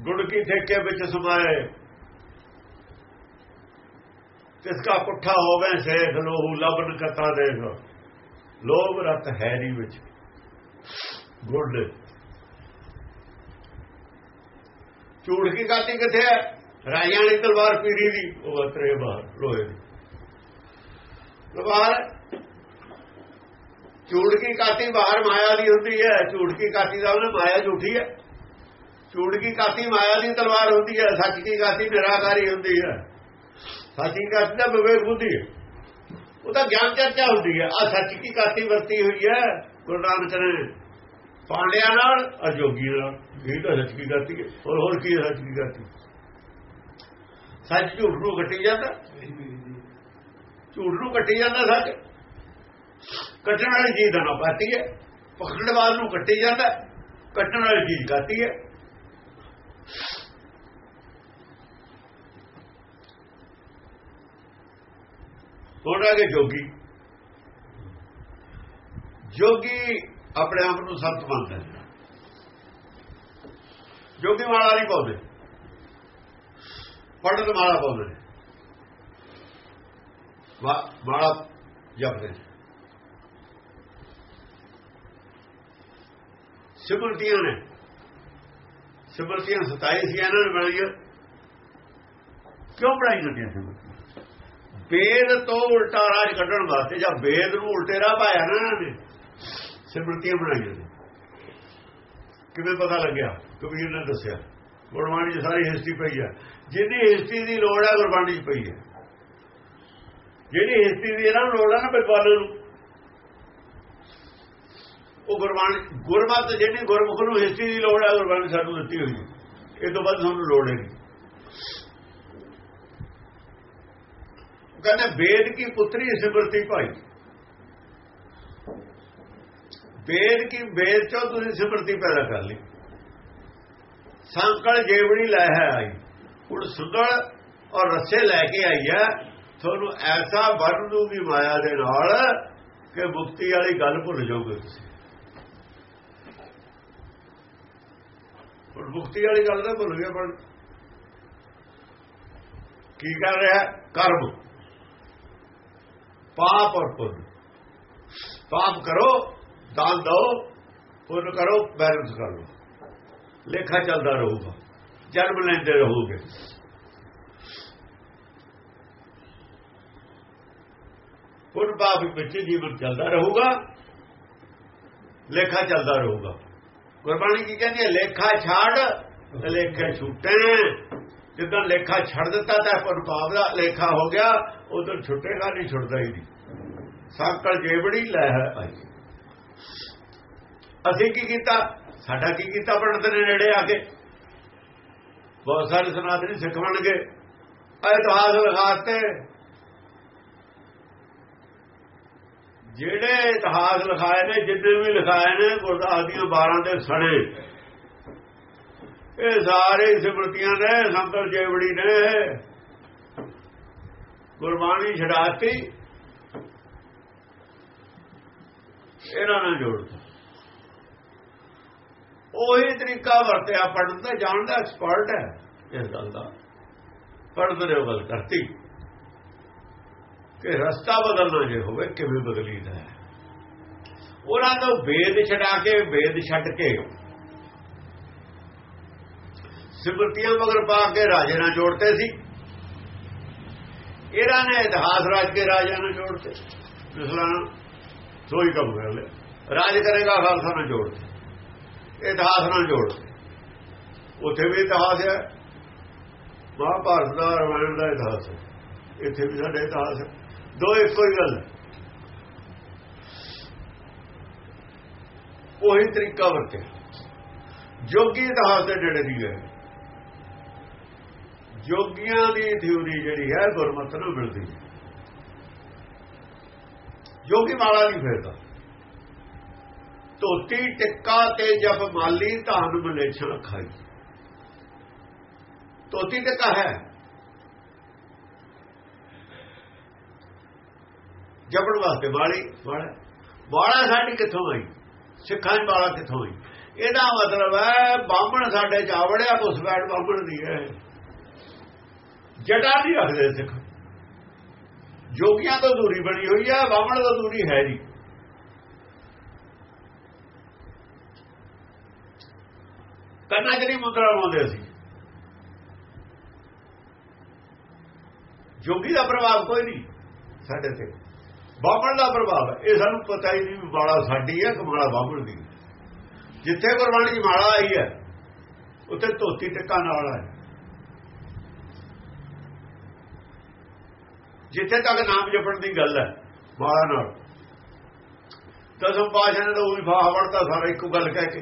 ਗੁੜ ਕੀ ਠੇਕੇ ਵਿੱਚ ਸਮਾਏ? ਤਿਸ ਕਾ ਪੁੱਠਾ ਹੋਵੇ ਸੇਖ ਲੋਹੂ ਲਬਨ ਕਤਾ ਦੇਖ। ਲੋਭ ਰਤ ਹੈਰੀ ਵਿੱਚ। ਗੁੱਡ ਝੂਠ ਕੀ ਕਾਤੀ ਕਿੱਥੇ ਹੈ? ਰਾਈਆਂ ਵਾਲੀ ਤਲਵਾਰ ਪੀਰੀ ਦੀ। ਉਹ ਅਤਰੇ ਬਾਹਰ ਲੋਹੇ ਦੀ। ਤਲਵਾਰ। ਝੂਠ ਕੀ ਕਾਤੀ ਬਾਹਰ ਮਾਇਆ ਦੀ ਹੁੰਦੀ ਹੈ। ਝੂਠ ਕੀ ਕਾਤੀ ਦਾ ਉਹਨੇ ਮਾਇਆ ਝੂਠੀ ਹੈ। ਝੂਠ ਕੀ ਕਾਤੀ ਮਾਇਆ ਦੀ ਤਲਵਾਰ ਹੁੰਦੀ ਹੈ। ਸੱਚ ਕੀ ਕਾਤੀ ਨਿਰਾਕਾਰੀ ਹੁੰਦੀ ਹੈ। ਸੱਚ ਕੀ ਦਾ ਵਿਵੇਕ ਬੁੱਧੀ ਹੈ। ਉਹਦਾ ਗਿਆਨ ਚਰਚਾ ਹੁੰਦੀ ਹੈ। ਆ ਸੱਚ ਕੀ ਕਾਤੀ ਵਰਤੀ ਹੋਈ ਹੈ? ਗੁਰੂ ਨਾਨਕ ਨੇ ਪਾਂਡਿਆਂ ਨਾਲ ਔਰ ਜੋਗੀ ਨਾਲ। ਇਹ ਤਾਂ ਸੱਚ ਕੀ ਕਰਤੀ ਹੈ? ਹੋਰ ਹੋਰ ਕੀ ਸੱਚ ਕੀ ਕਾਤੀ? ਸੱਚ ਝੂਠ ਨੂੰ ਕੱਟੀ ਜਾਂਦਾ? ਝੂਠ ਨੂੰ ਕੱਟੀ ਜਾਂਦਾ ਸੱਚ? ਕੱਟਣ ਵਾਲੀ ਚੀਜ਼ ਦਾ ਨਾ ਪਾਤੀ ਹੈ। ਪਖੰਡਵਾਦ ਨੂੰ ਕੱਟੀ ਜਾਂਦਾ? ਕੱਟਣ ਵਾਲੀ ਚੀਜ਼ ਕਰਤੀ ਹੈ? ਹੁਣ ਰਹਿ ਗਏ ਜੋਗੀ। ਜੋਗੀ ਆਪਣੇ ਆਪ ਨੂੰ ਸੰਤ ਮੰਨਦਾ ਹੈ। ਜੋਗੀ ਮਾਲਾ ਨਹੀਂ ਪਾਉਂਦੇ। ਪੰਡਤ ਮਾਲਾ ਪਾਉਂਦੇ ਨੇ। ਮਾ- ਮਾਲਾ ਜਪਦੇ ਨੇ। ਸਿਮਰਤੀਆਂ ਨੇ। ਸਿਮਰਤੀਆਂ 27 ਸੀ, ਇਹਨਾਂ ਨੇ ਬਣਾਈਆਂ। ਕਿਉਂ ਬਣਾਈਆਂ ਜਾਂਦੀਆਂ ਸਿਮਰਤੀਆਂ? ਵੇਦ ਤੋਂ ਉਲਟਾ ਰਾਜ ਕੱਢਣ ਵਾਸਤੇ ਜਾਂ ਵੇਦ ਨੂੰ ਉਲਟੇ ਰਾਹ ਪਾਇਆ ਨਾ ਇਹਨਾਂ ਨੇ, ਸਿਮਰਤੀਆਂ ਬਣਾਈਆਂ ਨੇ। ਕਿਵੇਂ ਪਤਾ ਲੱਗਿਆ? ਕਬੀਰ ਨੇ ਦੱਸਿਆ। ਗੁਰਬਾਣੀ 'ਚ ਸਾਰੀ ਹਿਸਟਰੀ ਪਈ ਹੈ ਜਿੰਨੀ ਹਿਸਟਰੀ ਦੀ ਲੋੜ ਹੈ ਗੁਰਬਾਣੀ 'ਚ ਪਈ ਹੈ ਜਿਹੜੀ ਹਿਸਟਰੀ ਦੀ ਇਹਨਾਂ ਨੂੰ ਲੋੜ ਹੈ ਨਾ ਵਿਦਵਾਨਾਂ ਨੂੰ ਉਹ ਗੁਰਬਾਣੀ, ਗੁਰਮਤ, ਜਿਹੜੀ ਗੁਰਮੁਖ ਨੂੰ ਹਿਸਟਰੀ ਦੀ ਲੋੜ ਹੈ ਗੁਰਬਾਣੀ ਸਾਨੂੰ ਦਿੱਤੀ ਹੋਈ ਹੈ ਇਹ ਤੋਂ ਬਾਅਦ ਸਾਨੂੰ ਲੋੜ ਹੈ ਨਹੀਂ ਉਹ ਕਹਿੰਦੇ ਵੇਦ ਕੀ ਪੁੱਤਰੀ ਸਿਮਰਤੀ ਭਾਈ? ਵੇਦ ਕੀ, ਵੇਦ ਚੋਂ ਤੁਸੀਂ ਸਿਮਰਤੀ ਪੈਦਾ ਕਰ ਲਈ। ਸੰਕਲ ਜੇਵਣੀ ਲੈ ਹੈ ਆਈ। ਹੁਣ ਸੁਗਲ ਔਰ ਰੱਸੇ ਲੈ ਕੇ ਆਈ ਹੈ। ਤੁਹਾਨੂੰ ਐਸਾ ਵਰਨ ਦੂਗੀ ਮਾਇਆ ਦੇ ਨਾਲ ਕਿ ਮੁਕਤੀ ਵਾਲੀ ਗੱਲ ਭੁੱਲ ਜਾਓਗੇ ਤੁਸੀਂ। ਹੁਣ ਮੁਕਤੀ ਵਾਲੀ ਗੱਲ ਨਾ ਭੁੱਲ ਗਿਆ ਪਰ ਕੀ ਕਰ ਰਿਹਾ? ਕਰਮ। ਪਾਪ ਔਰ ਪੁੰਨ। ਪਾਪ ਕਰੋ, ਦਾਨ ਦਿਓ, ਪੁੰਨ ਕਰੋ, ਬੈਲੈਂਸ ਕਰ ਲਓ। ਲੇਖਾ ਚੱਲਦਾ ਰਹੂਗਾ, ਜਨਮ ਲੈਂਦੇ ਰਹੋਗੇ। ਪੁੰਨ ਪਾਪ ਵਿੱਚ ਜੀਵਨ ਚੱਲਦਾ ਰਹੂਗਾ, ਲੇਖਾ ਚੱਲਦਾ ਰਹੂਗਾ। ਗੁਰਬਾਣੀ ਕੀ ਕਹਿੰਦੀ ਹੈ? ਲੇਖਾ ਛਾੜ ਲੇਖੇ ਛੁੱਟੇ। ਜਿੱਦਾਂ ਲੇਖਾ ਛੱਡ ਦਿੱਤਾ ਤਾਂ ਪੁੰਨ ਦਾ ਲੇਖਾ ਹੋ ਗਿਆ ਉਦੋਂ ਛੁੱਟੇਗਾ ਨਹੀਂ, ਛੁੱਟਦਾ ਹੀ ਨਹੀਂ। ਸਾਕਲ ਜੇਬੜੀ ਲੈ ਹੈ ਆਈ ਅਸੀਂ ਕੀ ਕੀਤਾ? ਸਾਡਾ ਕੀ ਕੀਤਾ ਪੰਡਤ ਨੇ ਨੇੜੇ ਆ ਕੇ? ਬਹੁਤ ਸਾਰੇ ਸਨਾਤਨੀ ਸਿੱਖ ਬਣ ਗਏ। ਇਤਿਹਾਸ ਲਿਖਾਤੇ। ਜਿਹੜੇ ਇਤਿਹਾਸ ਲਿਖਾਏ ਨੇ, ਜਿੰਨੇ ਵੀ ਲਿਖਾਏ ਨੇ, ਗੁਰਦਾਸ ਦੀਆਂ 12 ਦੇ ਸੜੇ ਇਹ ਸਾਰੇ ਸਿਮਰਤੀਆਂ ਨੇ ਸੰਕਲ ਜੇਵੜੀ ਨੇ। ਗੁਰਬਾਣੀ ਛਡਾਤੀ। ਇਹਨਾਂ ਨਾਲ ਜੋੜਦਾ ਉਹੀ ਤਰੀਕਾ ਵਰਤਿਆ ਪੜਨ ਦਾ ਜਾਣਦਾ ਐਕਸਪਰਟ ਹੈ ਇਸ ਗੱਲ ਦਾ। ਪੜਨ ਦੇ ਗੱਲ ਕਰਤੀ ਕਿ ਰਸਤਾ ਬਦਲਣਾ ਜੇ ਹੋਵੇ, ਕਿਵੇਂ ਬਦਲੀਦਾ ਹੈ। ਉਹਨਾਂ ਤੋਂ ਵੇਦ ਛਡਾ ਕੇ, ਵੇਦ ਛੱਡ ਕੇ ਸਿਮਰਤੀਆਂ ਮਗਰ ਪਾ ਕੇ ਰਾਜੇ ਨਾਲ ਜੋੜਤੇ ਸੀ। ਇਹਨਾਂ ਨੇ ਇਤਿਹਾਸ ਰਾਜ ਕੇ ਰਾਜਾ ਨਾਲ ਜੋੜਤੇ। ਮਿਸਲਾਂ ਸੋਈ ਕੰਮ ਕਰ ਲਿਆ ਰਾਜ ਕਰੇਗਾ, ਖਾਲਸਾ ਨਾਲ ਜੋੜਤੇ। ਇਤਿਹਾਸ ਨਾਲ ਜੋੜਤੇ। ਉੱਥੇ ਵੀ ਇਤਿਹਾਸ ਹੈ। ਮਹਾਭਾਰਤ ਦਾ, ਰਾਮਾਇਣ ਦਾ ਇਤਿਹਾਸ ਹੈ। ਇੱਥੇ ਵੀ ਸਾਡੇ ਇਤਿਹਾਸ ਹੈ। ਦੋ ਇੱਕੋ ਹੀ ਗੱਲ। ਉਹੀ ਤਰੀਕਾ ਵਰਤਿਆ। ਜੋਗੀ ਇਤਿਹਾਸ ਦੇ ਨੇੜੇ ਦੀ ਗਏ ਜੋਗੀਆਂ ਦੀ ਥਿਉਰੀ ਜਿਹੜੀ ਹੈ, ਗੁਰਮਤਿ ਨੂੰ ਮਿਲਦੀ ਹੈ। ਜੋਗੀ ਮਾਲਾ ਨਹੀਂ ਫੇਰਦਾ। ਧੋਤੀ ਟਿੱਕਾ ਤੇ ਜਪ ਮਾਲੀ, ਧਨ ਮਲੇਛਣ ਖਾਈ। ਧੋਤੀ ਟਿੱਕਾ ਹੈ। ਜਪਣ ਵਾਸਤੇ ਵਾਲੀ ਵਾਲਾ ਵਾਲਾ ਸਾਡੀ ਕਿੱਥੋਂ ਆਈ? ਸਿੱਖਾਂ ਦੀ ਵਾਲਾ ਕਿੱਥੋਂ ਆਈ? ਇਹਦਾ ਮਤਲਬ ਹੈ, ਬਾਹਮਣ ਸਾਡੇ ਚਾਵੜਿਆ ਪੁਸਬੈਠ ਬਾਹਮਣ ਦੀ ਹੈ। ਜਟਾ ਨਹੀਂ ਰੱਖਦੇ ਸਿੱਖ ਜੋਗੀਆਂ ਤੋਂ ਦੂਰੀ ਬਣੀ ਹੋਈ ਹੈ ਬਾਹਮਣ ਤੋਂ ਦੂਰੀ ਹੈ ਨਹੀਂ। ਕੰਨਾਂ 'ਚ ਮੁੰਦਰਾ ਲਾਉਂਦੇ ਸੀ ਜੋਗੀ ਦਾ ਪ੍ਰਭਾਵ ਕੋਈ ਨਹੀਂ ਸਾਡੇ ਤੇ। ਬਾਹਮਣ ਦਾ ਪ੍ਰਭਾਵ ਇਹ ਸਾਨੂੰ ਪਤਾ ਹੀ ਨਹੀਂ ਮਾਲਾ ਸਾਡੀ ਹੈ ਕਮਾਲਾ ਬਾਹਮਣ ਦੀ। ਜਿੱਥੇ ਗੁਰਬਾਣੀ ਦੀ ਮਾਲਾ ਆਈ ਹੈ, ਉੱਥੇ ਧੋਤੀ ਟਿੱਕਾ ਨਾਲ ਹੈ ਜਿੱਥੇ ਤੱਕ ਨਾਮ ਜਪਣ ਦੀ ਗੱਲ ਹੈ ਮਾਲਾ ਨਾਲ। ਦਸਮ ਪਾਸ਼ਾ ਨੇ ਤਾਂ ਉਹੀ ਵੜਤਾ ਸਾਰਾ, ਇੱਕੋ ਗੱਲ ਕਹਿ ਕੇ।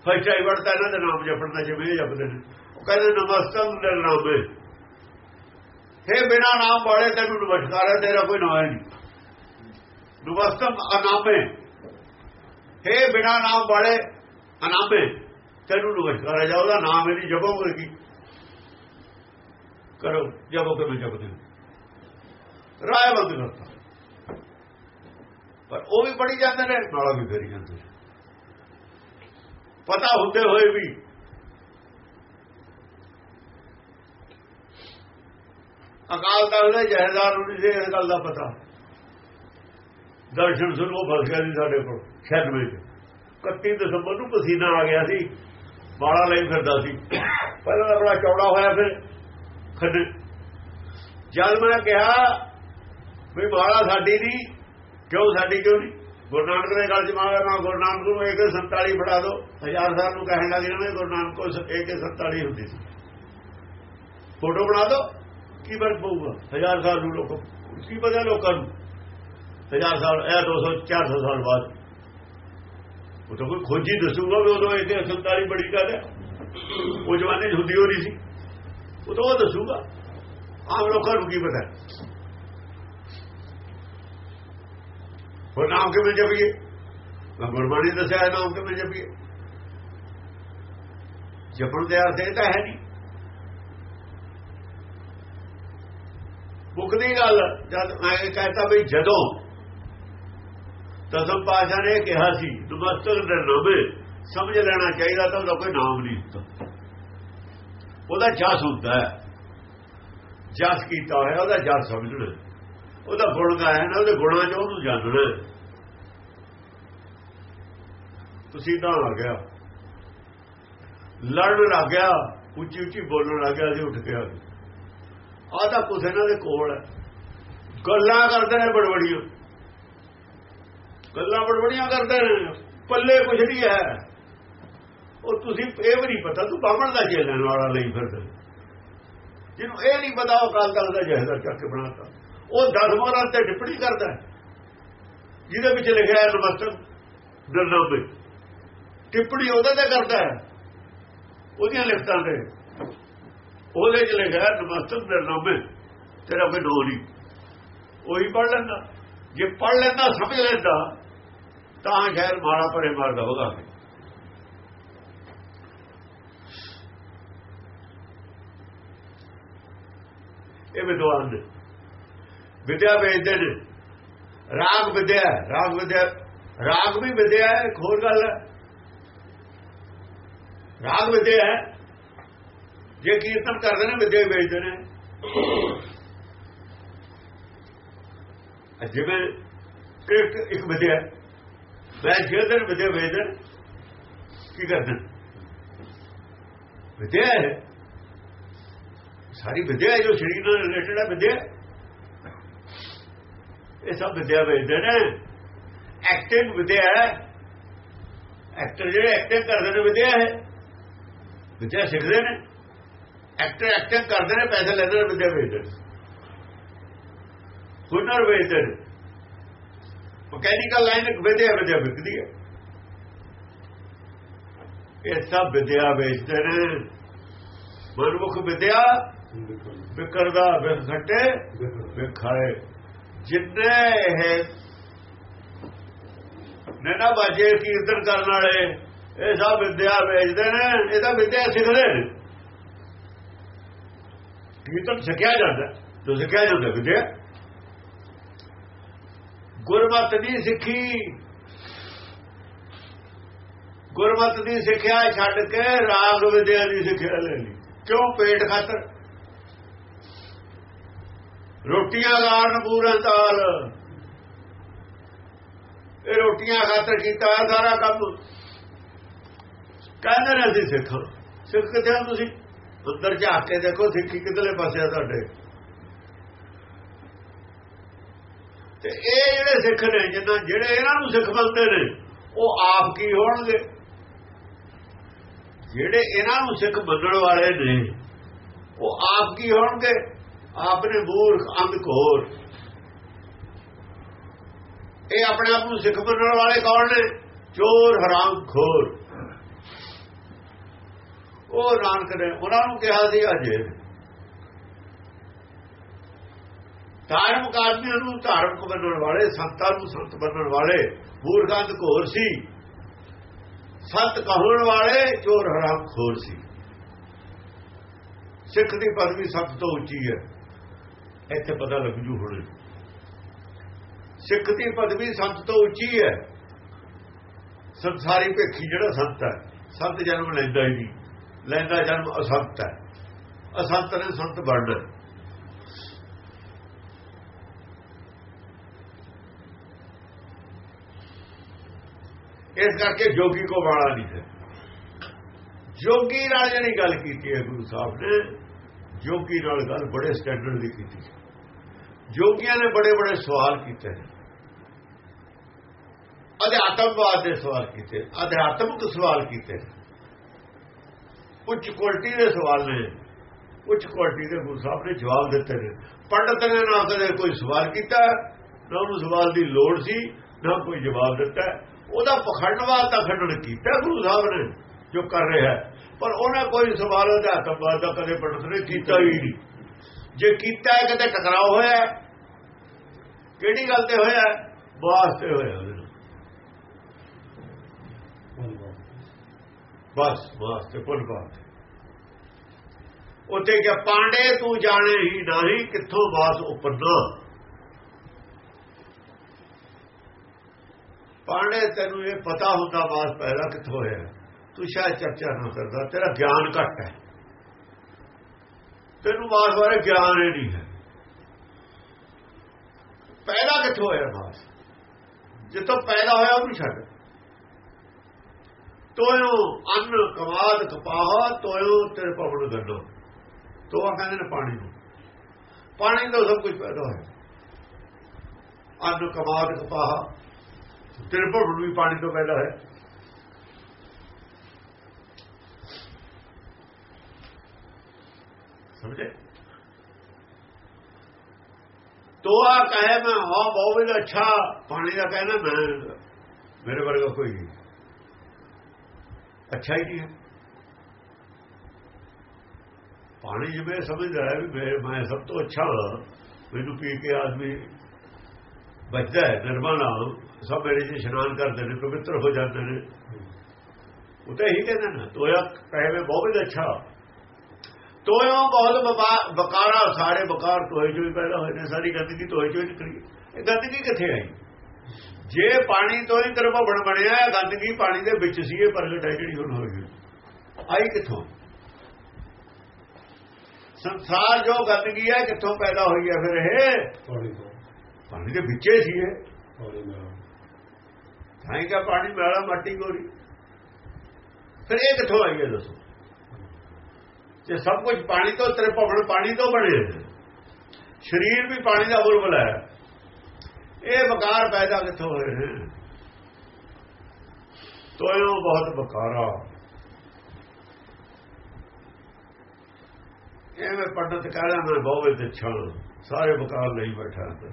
ਫਸਟਾਈ ਵੜਤਾ ਇਹਨਾਂ ਦਾ ਨਾਮ ਜਪਣ ਦਾ, ਜਿਵੇਂ ਇਹ ਜਪਦੇ ਨੇ। ਉਹ ਕਹਿੰਦੇ, ਨਮਸਤੰ ਦੇ ਨਾਮੇ ਹੈ ਬਿਨਾ ਨਾਮ ਵਾਲੇ ਤੈਨੂੰ ਨਮਸਕਾਰ ਹੈ, ਤੇਰਾ ਕੋਈ ਨਾਮ ਨਹੀਂ। ਨਮਸਤੰ ਅਨਾਮੇ। ਹੈ ਬਿਨਾ ਨਾਮ ਵਾਲੇ ਅਨਾਮੇ, ਤੈਨੂੰ ਨਮਸਕਾਰ ਹੈ। ਜਾ ਉਹਦਾ ਨਾਮ ਇਹਦੀ ਜਪੋਗੇ ਕੀ? ਕਰੋ, ਜਪੋ ਕਿ ਮੈਂ ਜਪਦੇ ਰਾਏ ਬੰਦ ਕਰਤਾ ਪਰ ਉਹ ਵੀ ਪੜੀ ਜਾਂਦੇ ਨੇ ਨਾਲਾ ਵੀ ਫੇਰੀ ਜਾਂਦੇ ਨੇ ਪਤਾ ਹੁੰਦੇ ਹੋਏ ਵੀ ਅਕਾਲ ਤਖਤ ਦੇ ਜਹਦਾਰ ਨੂੰ ਨਹੀਂ ਸੀ ਇਸ ਗੱਲ ਦਾ ਪਤਾ ਦਰਸ਼ਨ ਸੁਣ ਉਹ ਫਸ ਗਿਆ ਸੀ ਸਾਡੇ ਕੋਲ 96 ਚ 31 ਦਸੰਬਰ ਨੂੰ ਪਸੀਨਾ ਆ ਗਿਆ ਸੀ ਬਾਲਾ ਲਈ ਫਿਰਦਾ ਸੀ ਪਹਿਲਾਂ ਤਾਂ ਬੜਾ ਚੌੜਾ ਹੋਇਆ ਫਿਰ ਖੱਡ ਜਦ ਮੈਂ ਕਿਹਾ ਵੀ ਬਾਲਾ ਸਾਡੀ ਨਹੀਂ ਕਿਉਂ ਸਾਡੀ ਕਿਉਂ ਨਹੀਂ ਗੁਰੂ ਨਾਨਕ ਦੇ ਗੱਲ ਚ ਮਾਗਾ ਨਾ ਗੁਰੂ ਨਾਨਕ ਨੂੰ ਇੱਕ 47 ਫੜਾ ਦਿਓ ਹਜ਼ਾਰ ਸਾਲ ਨੂੰ ਕਹਿਣ ਲੱਗ ਜਾਣਾ ਗੁਰੂ ਨਾਨਕ ਕੋਲ ਇੱਕ 47 ਹੁੰਦੀ ਸੀ। ਫੋਟੋ ਬਣਾ ਦਿਓ ਕੀ ਫ਼ਰਕ ਪਊਗਾ? ਹਜ਼ਾਰ ਸਾਲ ਨੂੰ ਲੋਕ, ਕੀ ਪਤਾ ਲੋਕਾਂ ਨੂੰ? ਹਜ਼ਾਰ ਸਾਲ, ਇਹ 200 400 ਸਾਲ ਬਾਅਦ। ਉਹ ਤਾਂ ਕੋਈ ਖੋਜੀ ਦੱਸੂਗਾ ਵੀ ਉਦੋਂ ਇੱਕ 47 ਬੜੀ ਗੱਲ ਹੈ। ਉਹ ਜਵਾਨੇ ਹੁੰਦੀ ਹੋ ਰਹੀ ਸੀ। ਉਹ ਤਾਂ ਉਹ ਦੱਸੂਗਾ। ਆਮ ਲੋਕਾਂ ਨੂੰ ਕੀ ਪਤਾ? ਹੋਰ ਨਾਮ ਕਿਵੇਂ ਜਪੀਏ? ਮੈਂ ਗੁਰਬਾਣੀ ਦੱਸਿਆ ਹੈ ਨਾਮ ਕਿਵੇਂ ਜਪੀਏ? ਜਪਣ ਦੇ ਅਰਥ ਇਹ ਤਾਂ ਹੈ ਨਹੀਂ। ਮੁਕਦੀ ਗੱਲ, ਜਦ ਮੈਂ ਇਹ ਕਹਤਾ ਵੀ ਜਦੋਂ ਦਸਮ ਪਾਸ਼ਾ ਨੇ ਕਿਹਾ ਸੀ ਨਮਸਤਕ ਦੇ ਨਾਮੇ ਸਮਝ ਲੈਣਾ ਚਾਹੀਦਾ ਤਾਂ ਉਹਦਾ ਕੋਈ ਨਾਮ ਨਹੀਂ ਹੁੰਦਾ ਉਹਦਾ ਜਸ ਹੁੰਦਾ ਹੈ। ਜਸ ਕੀਤਾ ਹੋਇਆ, ਉਹਦਾ ਜਸ ਸਮਝਣਾ। ਉਹਦਾ ਗੁਣ ਗਾਇਆ ਨਾ, ਉਹਦੇ ਗੁਣਾਂ 'ਚ ਉਹਨੂੰ ਜਾਣਨਾ ਤੁਸੀਂ ਆ ਗਿਆ। ਲੜਨ ਲੱਗ ਗਿਆ, ਉੱਚੀ ਉੱਚੀ ਬੋਲਣ ਲੱਗ ਗਿਆ ਸੀ ਉੱਠ ਕੇ ਆ ਆ ਤਾਂ ਕੁਛ ਇਹਨਾਂ ਦੇ ਕੋਲ ਹੈ। ਗੱਲਾਂ ਕਰਦੇ ਨੇ ਬੜਬੜੀਆਂ। ਗੱਲਾਂ ਬੜਬੜੀਆਂ ਕਰਦੇ ਨੇ। ਪੱਲੇ ਕੁਛ ਨਹੀਂ ਹੈ। ਉਹ ਤੁਸੀਂ ਇਹ ਵੀ ਨਹੀਂ ਪਤਾ, ਤੂੰ ਬਾਹਮਣ ਦਾ ਜੇਲਣ ਵਾਲਾ ਲਈ ਫਿਰਦਾ ਜਿਹਨੂੰ ਇਹ ਨਹੀਂ ਪਤਾ, ਉਹ ਕਾਲ ਤੱਕ ਦਾ ਜਹਦਰ ਚੱਕ ਕੇ ਬਣਾਤਾ। ਉਹ ਦਸ ਮੋਹਰਾਂ ਤੇ ਟਿੱਪਣੀ ਕਰਦਾ ਜਿਹਦੇ ਵਿੱਚ ਲਿਖਿਆ ਹੈ ਨਮਸਤਕ ਦਰਨਾਮੇ ਟਿੱਪਣੀ ਉਹਦੇ ਤੇ ਕਰਦਾ ਹੈ। ਉਹਦੀਆਂ ਲਿਖਤਾਂ ਤੇ। ਉਹਦੇ ਚ ਲਿਖਿਆ ਹੈ ਨਮਸਤਕ ਦਰਨਾਮੇ ਤੇਰਾ ਕੋਈ ਨੋ ਨਹੀਂ। ਉਹੀ ਪੜ ਲੈਂਦਾ। ਜੇ ਪੜ ਲੈਂਦਾ, ਸਮਝ ਲੈਂਦਾ, ਤਾਂ ਖੈਰ ਮਾਰਾ ਪਰੇ ਮਾਰਦਾ ਹੋਗਾ ਇਹ ਵਿਦਵਾਨ ਨੇ। ਵਿਦਿਆ ਵੇਚਦੇ ਨੇ। ਰਾਗ ਵਿਦਿਆ ਰਾਗ ਵਿਦਿਆ ਰਾਗ ਵੀ ਵਿਦਿਆ ਹੈ, ਇੱਕ ਹੋਰ ਗੱਲ ਹੈ। ਰਾਗ ਵਿਦਿਆ ਹੈ। ਜੇ ਕੀਰਤਨ ਕਰਦੇ ਨੇ, ਵਿਦਿਆ ਵੇਚਦੇ ਨੇ। ਜਿਵੇਂ ਇੱਕ ਇੱਕ ਵਿਦਿਆ ਮੈਂ ਜਿਹੜੇ ਵਿਦਿਆ ਵੇਚਦੇ, ਕੀ ਕਰਦੇ? ਵਿਦਿਆ ਹੈ। ਸਾਰੀ ਵਿਦਿਆ ਜੋ ਸਰੀਰ ਨਾਲ ਰਿਲੇਟਡ ਹੈ, ਵਿਦਿਆ ਇਹ ਸਭ ਵਿਦਿਆ ਵੇਚਦੇ ਨੇ। ਐਕਟਿੰਗ ਵਿਦਿਆ ਐਕਟਰ ਜਿਹੜੇ ਐਕਟਿੰਗ ਕਰਦੇ ਨੇ, ਵਿਦਿਆ ਹੈ। ਵਿਦਿਆ ਸਿੱਖਦੇ ਨੇ। ਐਕਟਰ ਐਕਟਿੰਗ ਕਰਦੇ ਨੇ, ਪੈਸੇ ਲੈਂਦੇ ਨੇ ਵਿਦਿਆ ਵੇਚਦੇ ਨੇ ਹੁਨਰ ਵੇਚਦੇ ਨੇ। ਮਕੈਨੀਕਲ ਲਾਈਨ ਇੱਕ ਵਿਦਿਆ ਵਿਦਿਆ ਵਿਕਦੀ ਹੈ। ਇਹ ਸਭ ਵਿਦਿਆ ਵੇਚਦੇ ਨੇ। ਮਨਮੁਖ ਵਿਦਿਆ ਵਿਕਰਦਾ ਵਿਖਟੇ ਵਿਖਾਏ ਜਿੰਨੇ ਇਹ ਨਾ ਬਾਜੇ ਕੀਰਤਨ ਕਰਨ ਵਾਲੇ ਇਹ ਸਭ ਵਿਦਿਆ ਵੇਚਦੇ ਨੇ, ਇਹ ਤਾਂ ਵਿਦਿਆ ਸਿੱਖਦੇ ਨੇ। ਕੀਰਤਨ ਸਿੱਖਿਆ ਜਾਂਦਾ ਜੋ ਸਿੱਖਿਆ ਜਾਂਦਾ ਵਿਦਿਆ। ਗੁਰਮਤ ਦੀ ਸਿੱਖੀ, ਗੁਰਮਤ ਦੀ ਸਿੱਖਿਆ ਛੱਡ ਕੇ ਰਾਗ ਵਿਦਿਆ ਦੀ ਸਿੱਖਿਆ ਲੈਣੀ। ਕਿਉਂ? ਪੇਟ ਖਾਤਰ। ਰੋਟੀਆਂ ਗਾਣ ਪੂਰਾ ਤਾਲ। ਇਹ ਰੋਟੀਆਂ ਖਾਤਰ ਕੀਤਾ ਸਾਰਾ ਕੰਮ। ਕਹਿੰਦੇ ਨੇ ਅਸੀਂ ਸਿੱਖ। ਸਿੱਖ ਕਿੱਥੇ ਹੋ ਤੁਸੀਂ? ਅੰਦਰ ਝਾਕ ਕੇ ਦੇਖੋ, ਸਿੱਖੀ ਕਿੱਧਰਲੇ ਪਾਸੇ ਆ ਤੁਹਾਡੇ। ਤੇ ਇਹ ਜਿਹੜੇ ਸਿੱਖ ਨੇ ਜਿੰਨਾ ਜਿਹੜੇ ਇਹਨਾਂ ਨੂੰ ਸਿੱਖ ਬੰਦੇ ਨੇ, ਉਹ ਆਪ ਕੀ ਹੋਣਗੇ? ਜਿਹੜੇ ਇਹਨਾਂ ਨੂੰ ਸਿੱਖ ਮੰਨਣ ਵਾਲੇ ਨੇ, ਉਹ ਆਪ ਕੀ ਹੋਣਗੇ? ਆਪ ਨੇ ਮੂਰਖ ਅੰਧਕੋਰ ਇਹ ਆਪਣੇ ਆਪ ਨੂੰ ਸਿੱਖ ਮੰਨਣ ਵਾਲੇ ਕੌਣ ਨੇ? ਚੋਰ, ਹਰਾਮ ਖੋਰ। ਉਹ ਨਾਨਕ ਨੇ ਉਹਨਾਂ ਨੂੰ ਕਿਹਾ ਸੀ ਅਜੇ। ਧਾਰਮਿਕ ਆਦਮੀਆਂ ਨੂੰ ਧਾਰਮਿਕ ਮੰਨਣ ਵਾਲੇ, ਸੰਤਾਂ ਨੂੰ ਸੰਤ ਮੰਨਣ ਵਾਲੇ ਮੂਰਖਾਂ ਘੋਰ ਸੀ। ਸੰਤ ਕਹਣ ਵਾਲੇ ਚੋਰ ਹਰਾਮ ਖੋਰ ਸੀ। ਸਿੱਖ ਦੀ ਪਦਵੀ ਸਭ ਤੋਂ ਉੱਚੀ ਹੈ। ਇੱਥੇ ਪਤਾ ਲੱਗ ਜੂ ਹੁਣ। ਸਿੱਖ ਦੀ ਪਦਵੀ ਸਭ ਤੋਂ ਉੱਚੀ ਹੈ। ਸੰਸਾਰੀ ਭੇਖੀ ਜਿਹੜਾ ਸੰਤ ਹੈ, ਸੰਤ ਜਨਮ ਲੈਂਦਾ ਹੀ ਨਹੀਂ। ਲੈਂਦਾ ਜਨਮ ਅਸੰਤ ਹੈ ਅਸੰਤ ਨੇ ਸੰਤ ਬਣਨਾ ਇਸ ਕਰਕੇ ਜੋਗੀ ਕੋ ਬਾਣਾ ਨਹੀਂ ਹੈ ਜੋਗੀ ਨਾਲ ਜਿਹੜੀ ਗੱਲ ਕੀਤੀ ਹੈ ਗੁਰੂ ਸਾਹਿਬ ਨੇ ਜੋਗੀ ਨਾਲ ਗੱਲ ਬੜੇ ਸਟੈਂਡਰਡ ਦੀ ਕੀਤੀ ਜੋਗੀਆਂ ਨੇ ਬੜੇ ਬੜੇ ਸਵਾਲ ਕੀਤੇ ਨੇ ਅਧਿਆਤਮਵਾਦ ਦੇ ਸਵਾਲ ਕੀਤੇ ਅਧਿਆਤਮਿਕ ਸਵਾਲ ਕੀਤੇ ਉੱਚ ਕੁਆਲਿਟੀ ਦੇ ਸਵਾਲ ਨੇ। ਉੱਚ ਕੁਆਲਿਟੀ ਦੇ ਗੁਰੂ ਸਾਹਿਬ ਨੇ ਜਵਾਬ ਦਿੱਤੇ ਨੇ। ਪੰਡਤ ਨੇ ਨਾ ਕਦੇ ਕੋਈ ਸਵਾਲ ਕੀਤਾ, ਨਾ ਉਹਨੂੰ ਸਵਾਲ ਦੀ ਲੋੜ ਸੀ, ਨਾ ਕੋਈ ਜਵਾਬ ਦਿੱਤਾ। ਉਹਦਾ ਪਖੰਡਵਾਦ ਤਾਂ ਖੰਡਨ ਕੀਤਾ ਗੁਰੂ ਸਾਹਿਬ ਨੇ, ਜੋ ਕਰ ਰਿਹਾ। ਪਰ ਉਹਨੇ ਕੋਈ ਸਵਾਲ ਅਧਿਆਤਮਵਾਦ ਦਾ ਕਦੇ ਪੰਡਤ ਨੇ ਕੀਤਾ ਹੀ ਨਹੀਂ। ਜੇ ਕੀਤਾ ਹੈ, ਕਿਤੇ ਟਕਰਾਅ ਹੋਇਆ ਕਿਹੜੀ ਗੱਲ ਤੇ ਹੋਇਆ ਵਾਸਤੇ ਹੋਇਆ ਉਹਦੇ ਬਸ ਵਾਸਤੇ ਪੁੱਲ ਬਾਤ ਉੱਤੇ ਕਿ ਪਾਂਡੇ, ਤੂੰ ਜਾਣੇ ਹੀ ਨਹੀਂ ਕਿੱਥੋਂ ਬਾਸ ਉਪਰਨਾ ਪਾਂਡੇ, ਤੈਨੂੰ ਇਹ ਪਤਾ ਹੁੰਦਾ ਬਾਸ ਪੈਦਾ ਕਿੱਥੋਂ ਹੋਇਆ। ਤੂੰ ਸ਼ਾਇਦ ਚਰਚਾ ਨਾ ਕਰਦਾ, ਤੇਰਾ ਗਿਆਨ ਘੱਟ ਹੈ। ਤੈਨੂੰ ਬਾਸ ਬਾਰੇ ਗਿਆਨ ਹੀ ਨਹੀਂ ਹੈ। ਪੈਦਾ ਕਿੱਥੋਂ ਹੋਇਆ ਬਾਸ? ਜਿੱਥੋਂ ਪੈਦਾ ਹੋਇਆ ਉਹਨੂੰ ਛੱਡ। ਤੋਇਓ, ਅੰਨ, ਕਮਾਦ, ਕਪਾਹ, ਤੋਇਓ, ਤੇਰੇ ਪਵਨ ਗੱਡੋ ਤੋਆ ਕਹਿੰਦੇ ਨੇ ਪਾਣੀ ਨੂੰ। ਪਾਣੀ ਤੋਂ ਸਭ ਕੁਝ ਪੈਦਾ ਹੋਇਆ। ਅੰਨ, ਕਮਾਦ, ਕਪਾਹ, ਤੇਰੇ ਪਵਨ ਵੀ ਪਾਣੀ ਤੋਂ ਪੈਦਾ ਹੋਇਆ। ਸਮਝੇ? ਤੋਆ ਕਹੇ ਮੈਂ, ਹਾਂ, ਬਹੁਤ ਅੱਛਾ। ਪਾਣੀ ਦਾ ਕਹਿਣਾ ਮੈਂ ਮੇਰੇ ਵਰਗਾ ਕੋਈ ਨਹੀਂ। ਅੱਛਾ ਹੀ ਨਹੀਂ ਹੈ। ਪਾਣੀ ਜਿਵੇਂ ਸਮਝਦਾ ਹੈ ਵੀ ਮੈਂ ਸਭ ਤੋਂ ਅੱਛਾ ਮੈਨੂੰ ਪੀ ਕੇ ਆਦਮੀ ਬਚਦਾ ਹੈ ਨਿਰਮਲਾ ਸਭ ਮੇਰੇ ਜੀ ਇਸ਼ਨਾਨ ਕਰਦੇ ਨੇ, ਪਵਿੱਤਰ ਹੋ ਜਾਂਦੇ ਨੇ। ਉਹ ਤਾਂ ਇਹੀ ਕਹਿੰਦੇ ਨਾ, ਤੋਇਆ ਕਹੇ ਬਹੁਤ ਅੱਛਾ। ਤੋਇਆ ਬਹੁਤ ਬਕਾਰਾ ਸਾਰੇ ਬਕਾਰ ਤੋਏ ਚੋਂ ਹੀ ਪੈਦਾ ਹੋਏ ਨੇ, ਸਾਰੀ ਗੰਦਗੀ ਤੋਏ ਚੋਂ ਹੀ ਨਿਕਲੀ। ਇਹ ਗੰਦਗੀ ਕਿੱਥੇ ਆਈ? ਜੇ ਪਾਣੀ ਤੋਂ ਹੀ ਤਰਫਾ ਬਣ ਬਣਿਆ ਗੰਦਗੀ ਪਾਣੀ ਦੇ ਵਿੱਚ ਸੀ ਇਹ ਪ੍ਰਗਟ ਹੈ ਜਿਹੜੀ ਹੁਣ ਹੋਈ ਆਈ ਕਿੱਥੋਂ? ਸੰਸਾਰ ਜੋ ਗੰਦਗੀ ਹੈ ਕਿੱਥੋਂ ਪੈਦਾ ਹੋਈ ਹੈ ਫਿਰ ਇਹ? ਪਾਣੀ ਤੋਂ। ਪਾਣੀ ਦੇ ਵਿੱਚੇ ਸੀ ਇਹ। ਪਾਣੀ ਕਿ ਪਾਣੀ ਮੈਲਾ ਮਾਟੀ ਗੋਰੀ। ਫਿਰ ਇਹ ਕਿੱਥੋਂ ਆਈ ਹੈ ਦੱਸੋ? ਜੇ ਸਭ ਕੁਝ ਪਾਣੀ ਤੋਂ ਤੇਰੇ ਭਵਨ ਪਾਣੀ ਤੋਂ ਬਣੇ ਸਰੀਰ ਵੀ ਪਾਣੀ ਦਾ ਬੁਲਬੁਲਾ ਹੈ। ਇਹ ਬਕਾਰ ਪੈਦਾ ਕਿੱਥੋਂ ਹੋਏ? ਨੇ ਤੋਇਓ ਬਹੁਤ ਬਕਾਰਾ ਐਵੇਂ ਪੰਡਤ ਕਹਿੰਦਾ ਮੈਂ ਬਹੁਤ ਅੱਛਾ ਸਾਰੇ ਬਕਾਰ ਲਈ ਬੈਠਾ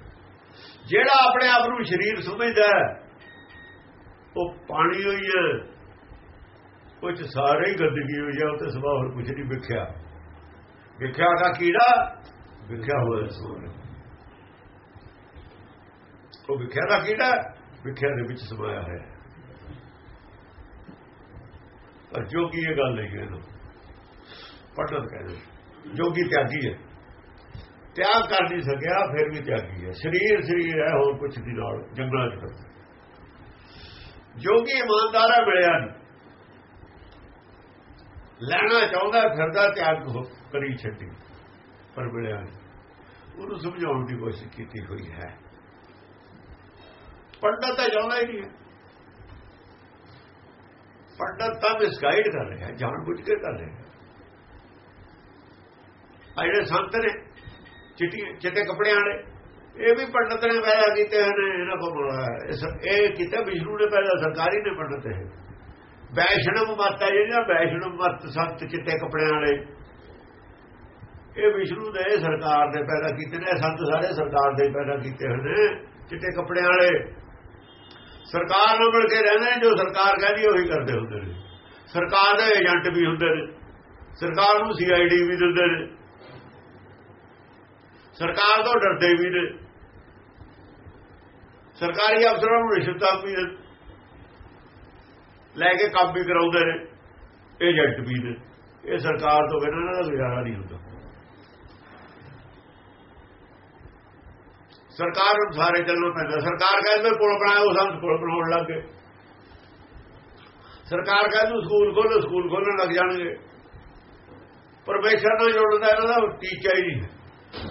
ਜਿਹੜਾ ਆਪਣੇ ਆਪ ਨੂੰ ਸਰੀਰ ਸਮਝਦਾ ਉਹ ਪਾਣੀ ਹੋਈ ਹੈ ਕੁਝ ਸਾਰੇ ਹੀ ਗੰਦਗੀ ਹੋਈ ਹੈ ਉੱਤੇ ਸਵਾ ਹੋਰ ਕੁਝ ਨਹੀਂ ਵਿਖਿਆ। ਵਿਖਿਆ ਦਾ ਕੀੜਾ, ਵਿਖਿਆ ਹੋਇਆ ਸੋਨ ਉਹ ਵਿਖਿਆ ਦਾ ਕਿਹੜਾ? ਵਿਖਿਆ ਦੇ ਵਿੱਚ ਸਮਾਇਆ ਹੋਇਆ ਪਰ ਜੋਗੀ ਇਹ ਗੱਲ ਨਹੀਂ ਕਹਿੰਦਾ ਪਟਨ ਕਹਿੰਦੇ ਜੋਗੀ ਤਿਆਗੀ ਹੈ। ਤਿਆਗ ਕਰ ਨਹੀਂ ਸਕਿਆ, ਫਿਰ ਵੀ ਤਿਆਗੀ ਹੈ। ਸਰੀਰ ਸਰੀਰ ਹੈ, ਹੋਰ ਕੁਝ ਦੀ ਨਾਲ, ਜੰਗਲਾਂ 'ਚ ਫਿਰਦਾ। ਜੋਗੀ ਇਮਾਨਦਾਰਾ ਮਿਲਿਆ ਨਹੀਂ। ਲੈਣਾ ਚਾਹੁੰਦਾ, ਫਿਰਦਾ, ਤਿਆਗ ਕਰੀ ਛੱਡੀ। ਪਰ ਮਿਲਿਆ ਨਹੀਂ। ਉਹਨੂੰ ਸਮਝਾਉਣ ਦੀ ਕੋਸ਼ਿਸ਼ ਕੀਤੀ ਹੋਈ ਹੈ। ਪੰਡਤ ਤਾਂ ਚਾਹੁੰਦਾ ਹੀ ਨਹੀਂ ਹੈ। ਪੰਡਤ ਤਾਂ ਮਿਸਗਾਈਡ ਕਰ ਰਿਹਾ ਜਾਣ ਬੁੱਝ ਕੇ ਕਰ ਰਿਹਾ। ਆ ਜਿਹੜੇ ਸੰਤ ਨੇ ਚਿੱਟੀ ਚਿੱਟੇ ਕੱਪੜੇ ਵਾਲੇ, ਇਹ ਵੀ ਪੰਡਤ ਨੇ ਪੈਦਾ ਕੀਤੇ ਹਨ, ਇਹਨਾਂ ਕੋਲ ਇਹ ਕੀਤਾ ਵਿਸ਼ਨੂੰ ਨੇ ਪੈਦਾ ਸਰਕਾਰੀ ਨੇ ਪੰਡਤ ਹੈ ਵੈਸ਼ਨਵ ਮਤ ਹੈ ਜਿਹੜਾ ਵੈਸ਼ਨਵ ਮਤ, ਸੰਤ ਚਿੱਟੇ ਕੱਪੜਿਆਂ ਵਾਲੇ। ਇਹ ਵਿਸ਼ਨੂੰ ਦੇ ਸਰਕਾਰ ਦੇ ਪੈਦਾ ਕੀਤੇ ਨੇ ਸੰਤ ਸਾਰੇ ਸਰਕਾਰ ਦੇ ਪੈਦਾ ਕੀਤੇ ਹਨ, ਚਿੱਟੇ ਕੱਪੜਿਆਂ ਵਾਲੇ। ਸਰਕਾਰ ਨਾਲ ਮਿਲ ਕੇ ਰਹਿੰਦੇ ਨੇ, ਜੋ ਸਰਕਾਰ ਕਹਿੰਦੀ ਉਹੀ ਕਰਦੇ ਹੁੰਦੇ ਨੇ। ਸਰਕਾਰ ਦੇ ਏਜੰਟ ਵੀ ਹੁੰਦੇ ਨੇ। ਸਰਕਾਰ ਨੂੰ ਸੀਆਈਡੀ ਵੀ ਦਿੰਦੇ ਨੇ। ਸਰਕਾਰ ਤੋਂ ਡਰਦੇ ਵੀ ਨੇ। ਸਰਕਾਰੀ ਅਫਸਰਾਂ ਨੂੰ ਰਿਸ਼ਵਤਾਂ ਵੀ ਲੈ ਕੇ ਕੰਮ ਵੀ ਕਰਾਉਂਦੇ ਨੇ। ਏਜੰਟ ਵੀ ਨੇ। ਇਹ ਸਰਕਾਰ ਤੋਂ ਬਿਨਾਂ ਇਹਨਾਂ ਦਾ ਗੁਜ਼ਾਰਾ ਨਹੀਂ ਹੁੰਦਾ। ਸਰਕਾਰ ਨੂੰ ਸਾਰੇ ਚੱਲਣਾ ਪੈਂਦਾ ਸਰਕਾਰ ਕਹਿੰਦੇ ਪੁਲ ਬਣਾਇਆ, ਉਹ ਸੰਤ ਪੁਲ ਬਣਾਉਣ ਲੱਗ ਗਏ। ਸਰਕਾਰ ਕਹਿੰਦੇ ਸਕੂਲ ਖੋਲੋ, ਸਕੂਲ ਖੋਲਣ ਲੱਗ ਜਾਣਗੇ। ਪਰਮੇਸ਼ਰ ਨਾਲ ਜੁੜਦਾ ਇਹਨਾਂ ਦਾ ਟੀਚਾ ਹੀ ਨਹੀਂ। ਹੈ।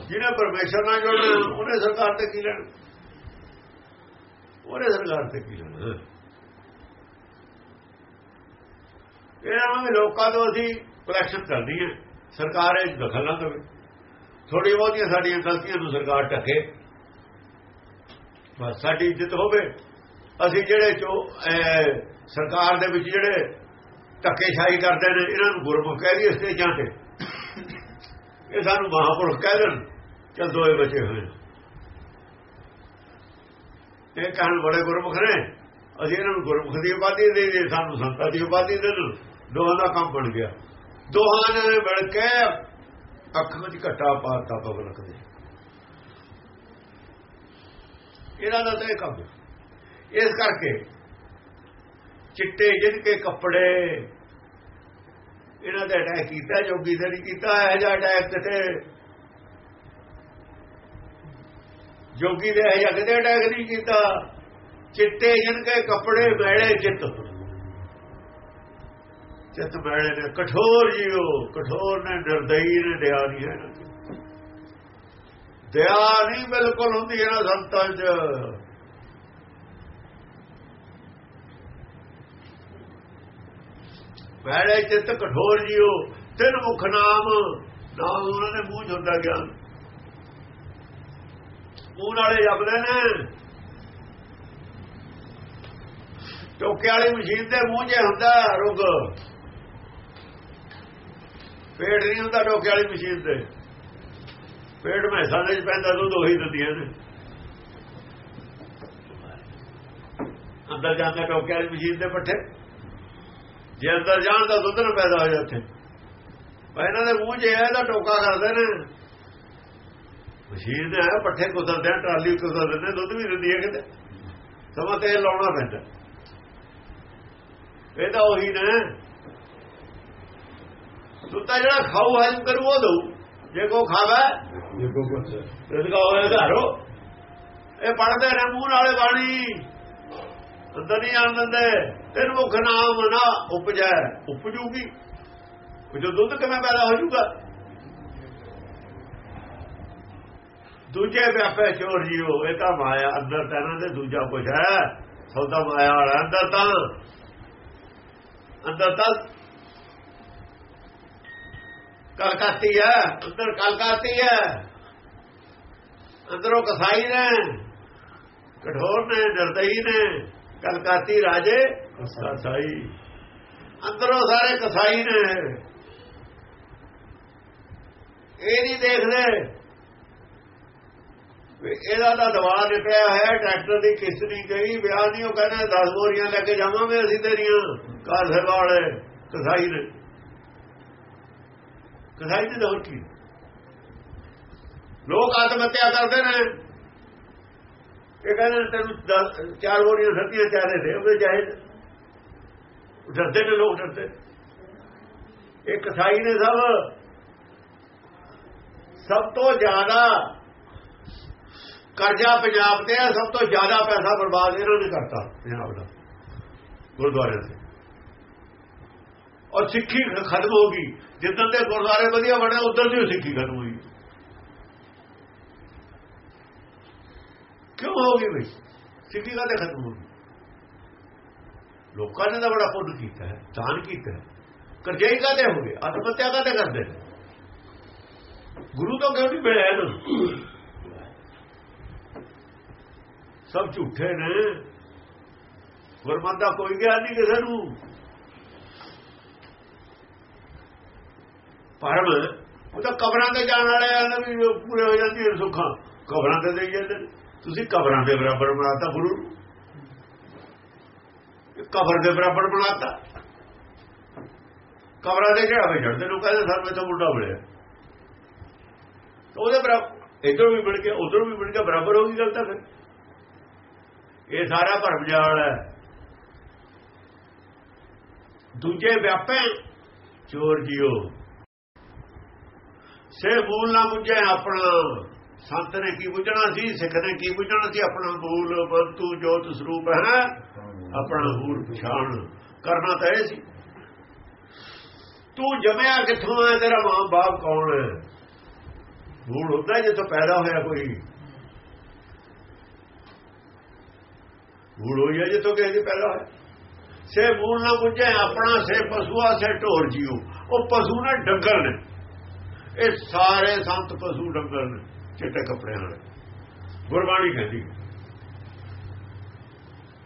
ਜਿਹਨੇ ਪਰਮੇਸ਼ਰ ਨਾਲ ਜੁੜਨਾ, ਉਹਨੇ ਸਰਕਾਰ ਤੇ ਕੀ ਲੈਣਾ? ਉਹਨੇ ਸਰਕਾਰ ਤੇ ਕੀ ਲੈਣਾ? ਇਹਨਾਂ ਨੂੰ ਲੋਕਾਂ ਤੋਂ ਅਸੀਂ ਕਲੈਕਸ਼ਨ ਕਰਦੀ ਹੈ। ਸਰਕਾਰ ਇਹ ਦਖਲ ਨਾ ਦੇਵੇ। ਥੋੜੀ ਬਹੁਤੀਆਂ ਸਾਡੀਆਂ ਗਲਤੀਆਂ ਨੂੰ ਸਰਕਾਰ ਢੱਕੇ। ਬਸ, ਸਾਡੀ ਇੱਜ਼ਤ ਹੋਵੇ। ਅਸੀਂ ਜਿਹੜੇ ਚੋ ਸਰਕਾਰ ਦੇ ਵਿੱਚ ਜਿਹੜੇ ਧੱਕੇਸ਼ਾਹੀ ਕਰਦੇ ਨੇ, ਇਹਨਾਂ ਨੂੰ ਗੁਰਮੁਖ ਕਹਿ ਦਈਏ ਸਟੇਜਾਂ ਤੇ। ਇਹ ਸਾਨੂੰ ਮਹਾਪੁਰਖ ਕਹਿ ਦੇਣ, ਚਲ ਦੋਏ ਬਚੇ ਹੋਏ। ਇਹ ਕਹਿਣ ਬੜੇ ਗੁਰਮੁਖ ਨੇ, ਅਸੀਂ ਇਹਨਾਂ ਨੂੰ ਗੁਰਮੁਖ ਦੀ ਉਪਾਧੀ ਦੇ ਦੇ ਸਾਨੂੰ ਸੰਤਾਂ ਦੀ ਉਪਾਧੀ ਦੇ ਦਿਓ ਦੋਹਾਂ ਦਾ ਕੰਮ ਬਣ ਗਿਆ। ਦੋਹਾਂ ਨੇ ਮਿਲ ਕੇ ਅੱਖ ਵਿੱਚ ਘਟਾ ਪਾਤਾ ਪਬਲਕ ਦੇ। ਇਹਨਾਂ ਦਾ ਤਾਂ ਇਹ ਕੰਮ ਇਸ ਕਰਕੇ ਚਿੱਟੇ ਜਿਨ ਕੇ ਕੱਪੜੇ ਇਹਨਾਂ ਤੇ ਅਟੈਕ ਕੀਤਾ, ਜੋਗੀ ਤੇ ਨਹੀਂ ਕੀਤਾ, ਇਹ ਜਿਹਾ ਅਟੈਕ ਕਿਤੇ ਜੋਗੀ ਦੇ ਇਹ ਜਿਹਾ ਕਿਤੇ ਅਟੈਕ ਨਹੀਂ ਕੀਤਾ। ਚਿੱਟੇ ਜਿਨ ਕੇ ਕੱਪੜੇ ਮੈਲੇ ਚਿੱਤ ਚਿੱਤ ਮੈਲੇ ਨੇ ਕਠੋਰ ਜੀਓ ਕਠੋਰ ਨੇ ਨਿਰਦਈ ਨੇ ਦਇਆ ਹੈ ਇਹਨਾਂ ਦਇਆ ਨਹੀਂ ਬਿਲਕੁਲ ਹੁੰਦੀ ਇਹਨਾਂ ਸੰਤਾਂ 'ਚ। ਵੈੜੇ ਚਿੱਤ ਕਠੋਰ ਜੀਓ, ਤਿੰਨ ਮੁਖ ਨਾਮ ਨਾਮ ਉਹਨਾਂ ਦੇ ਮੂੰਹ 'ਚ ਹੁੰਦਾ ਗਿਆਨ ਮੂੰਹ ਨਾਲੇ ਜਪਦੇ ਨੇ। ਟੋਕੇ ਵਾਲੀ ਮਸ਼ੀਨ ਦੇ ਮੂੰਹ 'ਚ ਹੁੰਦਾ ਰੁਗ ਪੇਟ ਨਹੀਂ ਹੁੰਦਾ ਟੋਕੇ ਵਾਲੀ ਮਸ਼ੀਨ ਤੇ। ਪੇਟ ਮੈਸਾਂ ਦੇ ਪੈਂਦਾ, ਦੁੱਧ ਉਹੀ ਦਿੰਦੀਆਂ ਨੇ ਅੰਦਰ ਜਾਂਦਾ ਟੋਕਿਆ ਵਾਲੀ ਮਸ਼ੀਨ ਦੇ ਪੱਠੇ। ਜੇ ਅੰਦਰ ਜਾਣ ਤਾਂ ਦੁੱਧ ਨਾ ਪੈਦਾ ਹੋ ਜਾ ਪਰ ਇਹਨਾਂ ਦੇ ਮੂੰਹ 'ਚ ਇਹਦਾ ਟੋਕਾ ਕਰਦੇ ਨੇ। ਮਸ਼ੀਨ ਦੇ ਪੱਠੇ ਕੁਦਰਦੇ ਆ, ਟਰਾਲੀ ਕੁਦਰਦੇ ਨੇ, ਦੁੱਧ ਵੀ ਦਿੰਦੀ ਹੈ ਕਿਤੇ। ਸਮਾਂ ਤੇ ਲਾਉਣਾ ਪੈਂਦਾ। ਇਹ ਤਾਂ ਉਹੀ ਨੇ। ਦੁੱਧ ਜਿਹੜਾ ਖਾਊ ਹਜਮ ਕਰੂ, ਉਹ ਦਊ। ਜੇ ਕੋ ਖਾਵੇ ਜੇ ਕੋ ਕੁਛ ਰਿਜ਼ਕਾ ਹੋਏ ਘਰੋ ਇਹ ਪੜਦੇ ਨੇ ਮੂੰਹ ਨਾਲੇ ਬਾਣੀ। ਅੰਦਰ ਨਹੀਂ ਆਣ ਦਿੰਦੇ ਤੈਨੂੰ ਮੁਖ ਨਾਮ ਨਾ ਉਪਜੈ ਉਪਜੂਗੀ। ਉਹ ਜੋ ਦੁੱਧ ਕਿਵੇਂ ਪੈਦਾ ਹੋ ਜਾਊਗਾ? ਦੂਜੇ ਵਿਆਪੇ ਚੋਰ ਜੀਓ ਇਹ ਤਾਂ ਮਾਇਆ ਅੰਦਰ ਤਾਂ ਇਹਨਾਂ ਦੇ ਦੂਜਾ ਕੁਝ ਹੈ। ਸੌਦਾ ਮਾਇਆ ਵਾਲਾ ਅੰਦਰ ਤਾਂ। ਅੰਦਰ ਤਾਂ ਕਲਕਾਤੀ ਹੈ ਅੰਦਰ ਕਲਕਾਤੀ ਹੈ ਅੰਦਰੋਂ ਕਸਾਈ ਨੇ, ਕਠੋਰ ਨੇ, ਨਿਰਦਈ ਨੇ, ਕਲਕਾਤੀ ਰਾਜੇ ਕਸਾਈ। ਅੰਦਰੋਂ ਸਾਰੇ ਕਸਾਈ ਨੇ। ਇਹ ਨਹੀਂ ਦੇਖਦੇ ਵੀ ਇਹਦਾ ਤਾਂ ਦਵਾ ਨਿਕਲਿਆ ਹੈ ਟਰੈਕਟਰ ਦੀ ਕਿਸ਼ਤ ਨਹੀਂ ਗਈ, ਵਿਆਹ ਨਹੀਂ, ਉਹ ਕਹਿੰਦੇ 10 ਬੋਰੀਆਂ ਲੈ ਕੇ ਜਾਵਾਂਗੇ ਅਸੀਂ ਤੇਰੀਆਂ। ਘਰ ਵਾਲੇ ਕਸਾਈ ਨੇ। ਕਸਾਈ ਦੇ ਹੋਰ ਕੀ? ਲੋਕ ਆਤਮ ਹੱਤਿਆ ਕਰਦੇ ਨੇ। ਇਹ ਕਹਿੰਦੇ ਨੇ ਤੈਨੂੰ ਚਾਰ ਬੋਰੀਆਂ ਸੱਤੀਆਂ ਚਾਰੇ ਦੇ ਉਹਦੇ ਜਾਇਜ਼ ਡਰਦੇ ਨੇ ਲੋਕ ਡਰਦੇ। ਇਹ ਕਸਾਈ ਨੇ ਸਭ ਸਭ ਤੋਂ ਜ਼ਿਆਦਾ ਕਰਜ਼ਾ ਪੰਜਾਬ ਤੇ ਹੈ, ਸਭ ਤੋਂ ਜ਼ਿਆਦਾ ਪੈਸਾ ਬਰਬਾਦ ਇਹਨਾਂ ਨੇ ਕਰਤਾ, ਪੰਜਾਬ ਦਾ ਗੁਰਦੁਆਰੇ ਤੇ। ਔਰ ਸਿੱਖੀ ਖਤਮ ਹੋ ਗਈ। ਜਿੱਦਾਂ ਦੇ ਗੁਰਦੁਆਰੇ ਵਧੀਆ ਬਣੇ ਉਦੋਂ ਦੀ ਸਿੱਖੀ ਖਤਮ ਹੋਈ। ਕਿਉਂ ਹੋ ਗਈ ਬਈ? ਸਿੱਖੀ ਕਾਹਦੇ ਖਤਮ ਹੋ ਗਈ? ਲੋਕਾਂ ਨੇ ਤਾਂ ਬੜਾ ਪੁੰਨ ਕੀਤਾ ਹੈ, ਦਾਨ ਕੀਤਾ ਹੈ। ਕਰਜ਼ਈ ਕਾਹਦੇ ਹੋ ਗਏ? ਆਤਮ ਹੱਤਿਆ ਕਾਹਦੇ ਕਰਦੇ ਨੇ? ਗੁਰੂ ਤੋਂ ਕਿਉਂ ਨਹੀਂ ਮਿਲਿਆ ਇਹਨੂੰ ਸਭ ਝੂਠੇ ਨੇ। ਗੁਰਮਤਿ ਦਾ ਕੋਈ ਗਿਆਨ ਨਹੀਂ ਕਿਸੇ ਨੂੰ। ਭਰਮ ਉਹ ਤਾਂ ਕਬਰਾਂ ਤੇ ਜਾਣ ਵਾਲੇ ਆ ਵੀ ਪੂਰੇ ਹੋ ਜਾਂਦੀ ਹੈ ਸੁੱਖਾਂ। ਕਬਰਾਂ ਤੇ ਦੇਈ ਜਾਂਦੇ ਨੇ। ਤੁਸੀਂ ਕਬਰਾਂ ਦੇ ਬਰਾਬਰ ਬਣਾਤਾ ਗੁਰੂ ਨੂੰ। ਕਬਰ ਦੇ ਬਰਾਬਰ ਬਣਾਤਾ। ਕਬਰਾਂ ਦੇ ਚੜਾਵੇ ਚੜਦੇ ਨੂੰ ਕਹਿੰਦੇ ਸਰ ਮੈਂ ਤਾਂ ਮੁੰਡਾ ਮਿਲਿਆ ਉਹਦੇ ਬਰਾਬਰ ਇਧਰ ਵੀ ਮਿਲ ਕੇ, ਉਧਰ ਵੀ ਮਿਲ ਕੇ ਬਰਾਬਰ ਹੋ ਗਈ ਗੱਲ ਤਾਂ ਫਿਰ। ਇਹ ਸਾਰਾ ਭਰਮ ਜਾਲ ਹੈ। ਦੂਜੇ ਵਿਆਪੇ, ਚੋਰ ਜੀਓ। ਸੇ ਮੂਲ ਨਾ ਬੁੱਝੇ ਆਪਣਾ। ਸੰਤ ਨੇ ਕੀ ਬੁੱਝਣਾ ਸੀ, ਸਿੱਖ ਨੇ ਕੀ ਬੁੱਝਣਾ ਸੀ? ਆਪਣਾ ਮੂਲ ਬੰਤੂ ਜੋਤ ਸਰੂਪ ਹੈ ਆਪਣਾ ਮੂਲ ਪਛਾਣ। ਕਰਨਾ ਤਾਂ ਇਹ ਸੀ। ਤੂੰ ਜੰਮਿਆ ਕਿੱਥੋਂ ਹੈ ਤੇਰਾ ਮਾਂ ਬਾਪ ਕੌਣ ਹੈ ਮੂਲ ਹੁੰਦਾ ਜਿੱਥੋਂ ਪੈਦਾ ਹੋਇਆ ਕੋਈ। ਮੂਲ ਹੋਇਆ ਜਿੱਥੋਂ ਕਿਸੇ ਦੀ ਪੈਦਾ ਹੋਇਆ। ਸੇ ਮੂਲ ਨਾ ਪੁੱਜੇ ਆਪਣਾ, ਸੇ ਪਸ਼ੂਆ, ਸੇ ਢੋਰ ਜੀਓ। ਉਹ ਪਸ਼ੂ ਨੇ ਡੰਗਰ ਨੇ। ਇਹ ਸਾਰੇ ਸੰਤ ਪਸ਼ੂ ਡੰਗਰ ਨੇ, ਚਿੱਟੇ ਕੱਪੜਿਆਂ ਵਾਲੇ। ਗੁਰਬਾਣੀ ਕਹਿੰਦੀ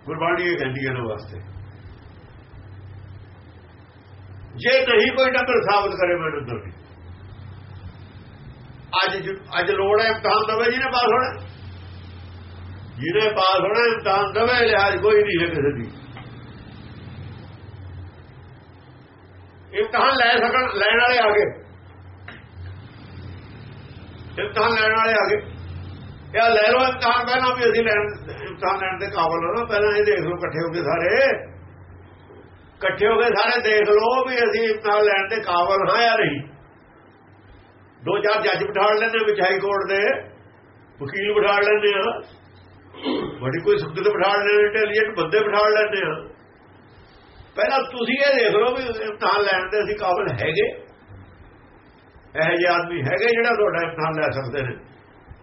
ਗੁਰਬਾਣੀ ਇਹ ਕਹਿੰਦੀ ਇਹਨਾਂ ਵਾਸਤੇ। ਜੇ ਨਹੀਂ ਕੋਈ ਡੰਗਰ ਸਾਬਤ ਕਰੇ, ਮੈਂ ਡੰਗਰ ਨਹੀਂ। ਅੱਜ ਅੱਜ ਲੋੜ ਹੈ, ਇਮਤਿਹਾਨ ਦਵੇ ਜਿਹਨੇ ਪਾਸ ਹੋਣਾ। ਜਿਹਨੇ ਪਾਸ ਹੋਣਾ, ਇਮਤਿਹਾਨ ਦਵੇ, ਲਿਹਾਜ਼ ਕੋਈ ਨਹੀਂ ਹੈ ਕਿਸੇ ਦੀ। ਇਮਤਿਹਾਨ ਲੈ ਸਕਣ, ਲੈਣ ਵਾਲੇ ਆ ਗਏ। ਇਮਤਿਹਾਨ ਲੈਣ ਵਾਲੇ ਆ ਗਏ। ਇਹ ਲੈ ਲਓ ਇਮਤਿਹਾਨ ਪਹਿਲਾਂ ਵੀ ਅਸੀਂ ਲੈਣ ਇਮਤਿਹਾਨ ਲੈਣ ਦੇ ਕਾਬਲ ਹੋ ਨਾ, ਪਹਿਲਾਂ ਇਹ ਦੇਖ ਲਓ ਇਕੱਠੇ ਹੋ ਕੇ ਸਾਰੇ। ਇਕੱਠੇ ਹੋ ਕੇ ਸਾਰੇ ਦੇਖ ਲਓ ਵੀ ਅਸੀਂ ਇਮਤਿਹਾਨ ਲੈਣ ਦੇ ਕਾਬਲ ਹਾਂ ਜਾਂ ਨਹੀਂ। ਦੋ ਚਾਰ ਜੱਜ ਬਿਠਾ ਲੈਂਦੇ ਵਿੱਚ ਹਾਈ ਕੋਰਟ ਦੇ। ਵਕੀਲ ਬਿਠਾ ਲੈਂਦੇ ਆ। ਬੜੀ ਕੋਈ ਸੰਗਤ ਬਿਠਾ ਲੈਂਦੇ ਇੰਟੈਲੀਜੈਂਟ ਬੰਦੇ ਬਿਠਾ ਲੈਂਦੇ ਆ। ਪਹਿਲਾਂ ਤੁਸੀਂ ਇਹ ਦੇਖ ਲਓ ਵੀ ਇਮਤਿਹਾਨ ਲੈਣ ਦੇ ਅਸੀਂ ਕਾਬਲ ਹੈਗੇ। ਇਹ ਜਿਹੇ ਆਦਮੀ ਹੈਗੇ ਜਿਹੜਾ ਤੁਹਾਡਾ ਇਮਤਿਹਾਨ ਲੈ ਸਕਦੇ ਨੇ।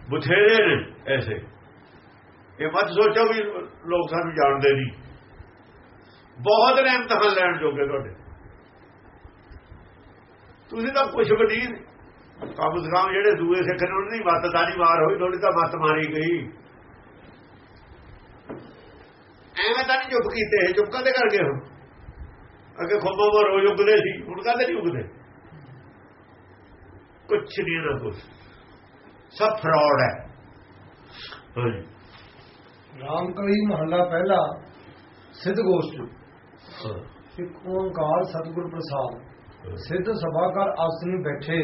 ਬਥੇਰੇ ਨੇ ਐਸੇ। ਇਹ ਮਤ ਸੋਚੋ ਵੀ ਲੋਕ ਸਾਨੂੰ ਜਾਣਦੇ ਨਹੀਂ। ਬਹੁਤ ਨੇ ਇਮਤਿਹਾਨ ਲੈਣ ਜੋਗੇ ਤੁਹਾਡੇ। ਤੁਸੀਂ ਤਾਂ ਕੁਝ ਵੀ ਨਹੀਂ। ਕਾਬੂ ਜਿਹੜੇ ਦੂਏ ਸਿੱਖ ਨੇ, ਉਹਨਾਂ ਦੀ ਮੱਤ ਤਾਂ ਨਹੀਂ ਮਾਰ ਹੋਈ, ਤੁਹਾਡੀ ਤਾਂ ਮੱਤ ਮਾਰੀ ਗਈ। ਐਵੇਂ ਤਾਂ ਨਹੀਂ ਚੁੱਪ ਕੀਤੇ ਚੁੱਪ ਕਦੇ ਕਰ ਗਏ ਹੁਣ ਅੱਗੇ ਖੋਬਾ ਰੋਜ਼ ਹੋ ਸੀ, ਹੁਣ ਕਾਦੇ ਨਹੀਂ ਉਗਦੇ? ਕੁਛ ਨਹੀਂ ਨਾ ਕੁਛ। ਸਭ ਫਰਾਡ ਹੈ। ਹਾਂਜੀ। ਰਾਮਕਲੀ ਮਹੱਲਾ ਪਹਿਲਾ ਸਿੱਧ ਗੋਸ਼ਟ ਇੱਕ ਓੰਕਾਰ ਸਤਿਗੁਰ ਪ੍ਰਸਾਦ। ਸਿੱਧ ਸਭਾ ਕਰ ਆਸਣੀ ਬੈਠੇ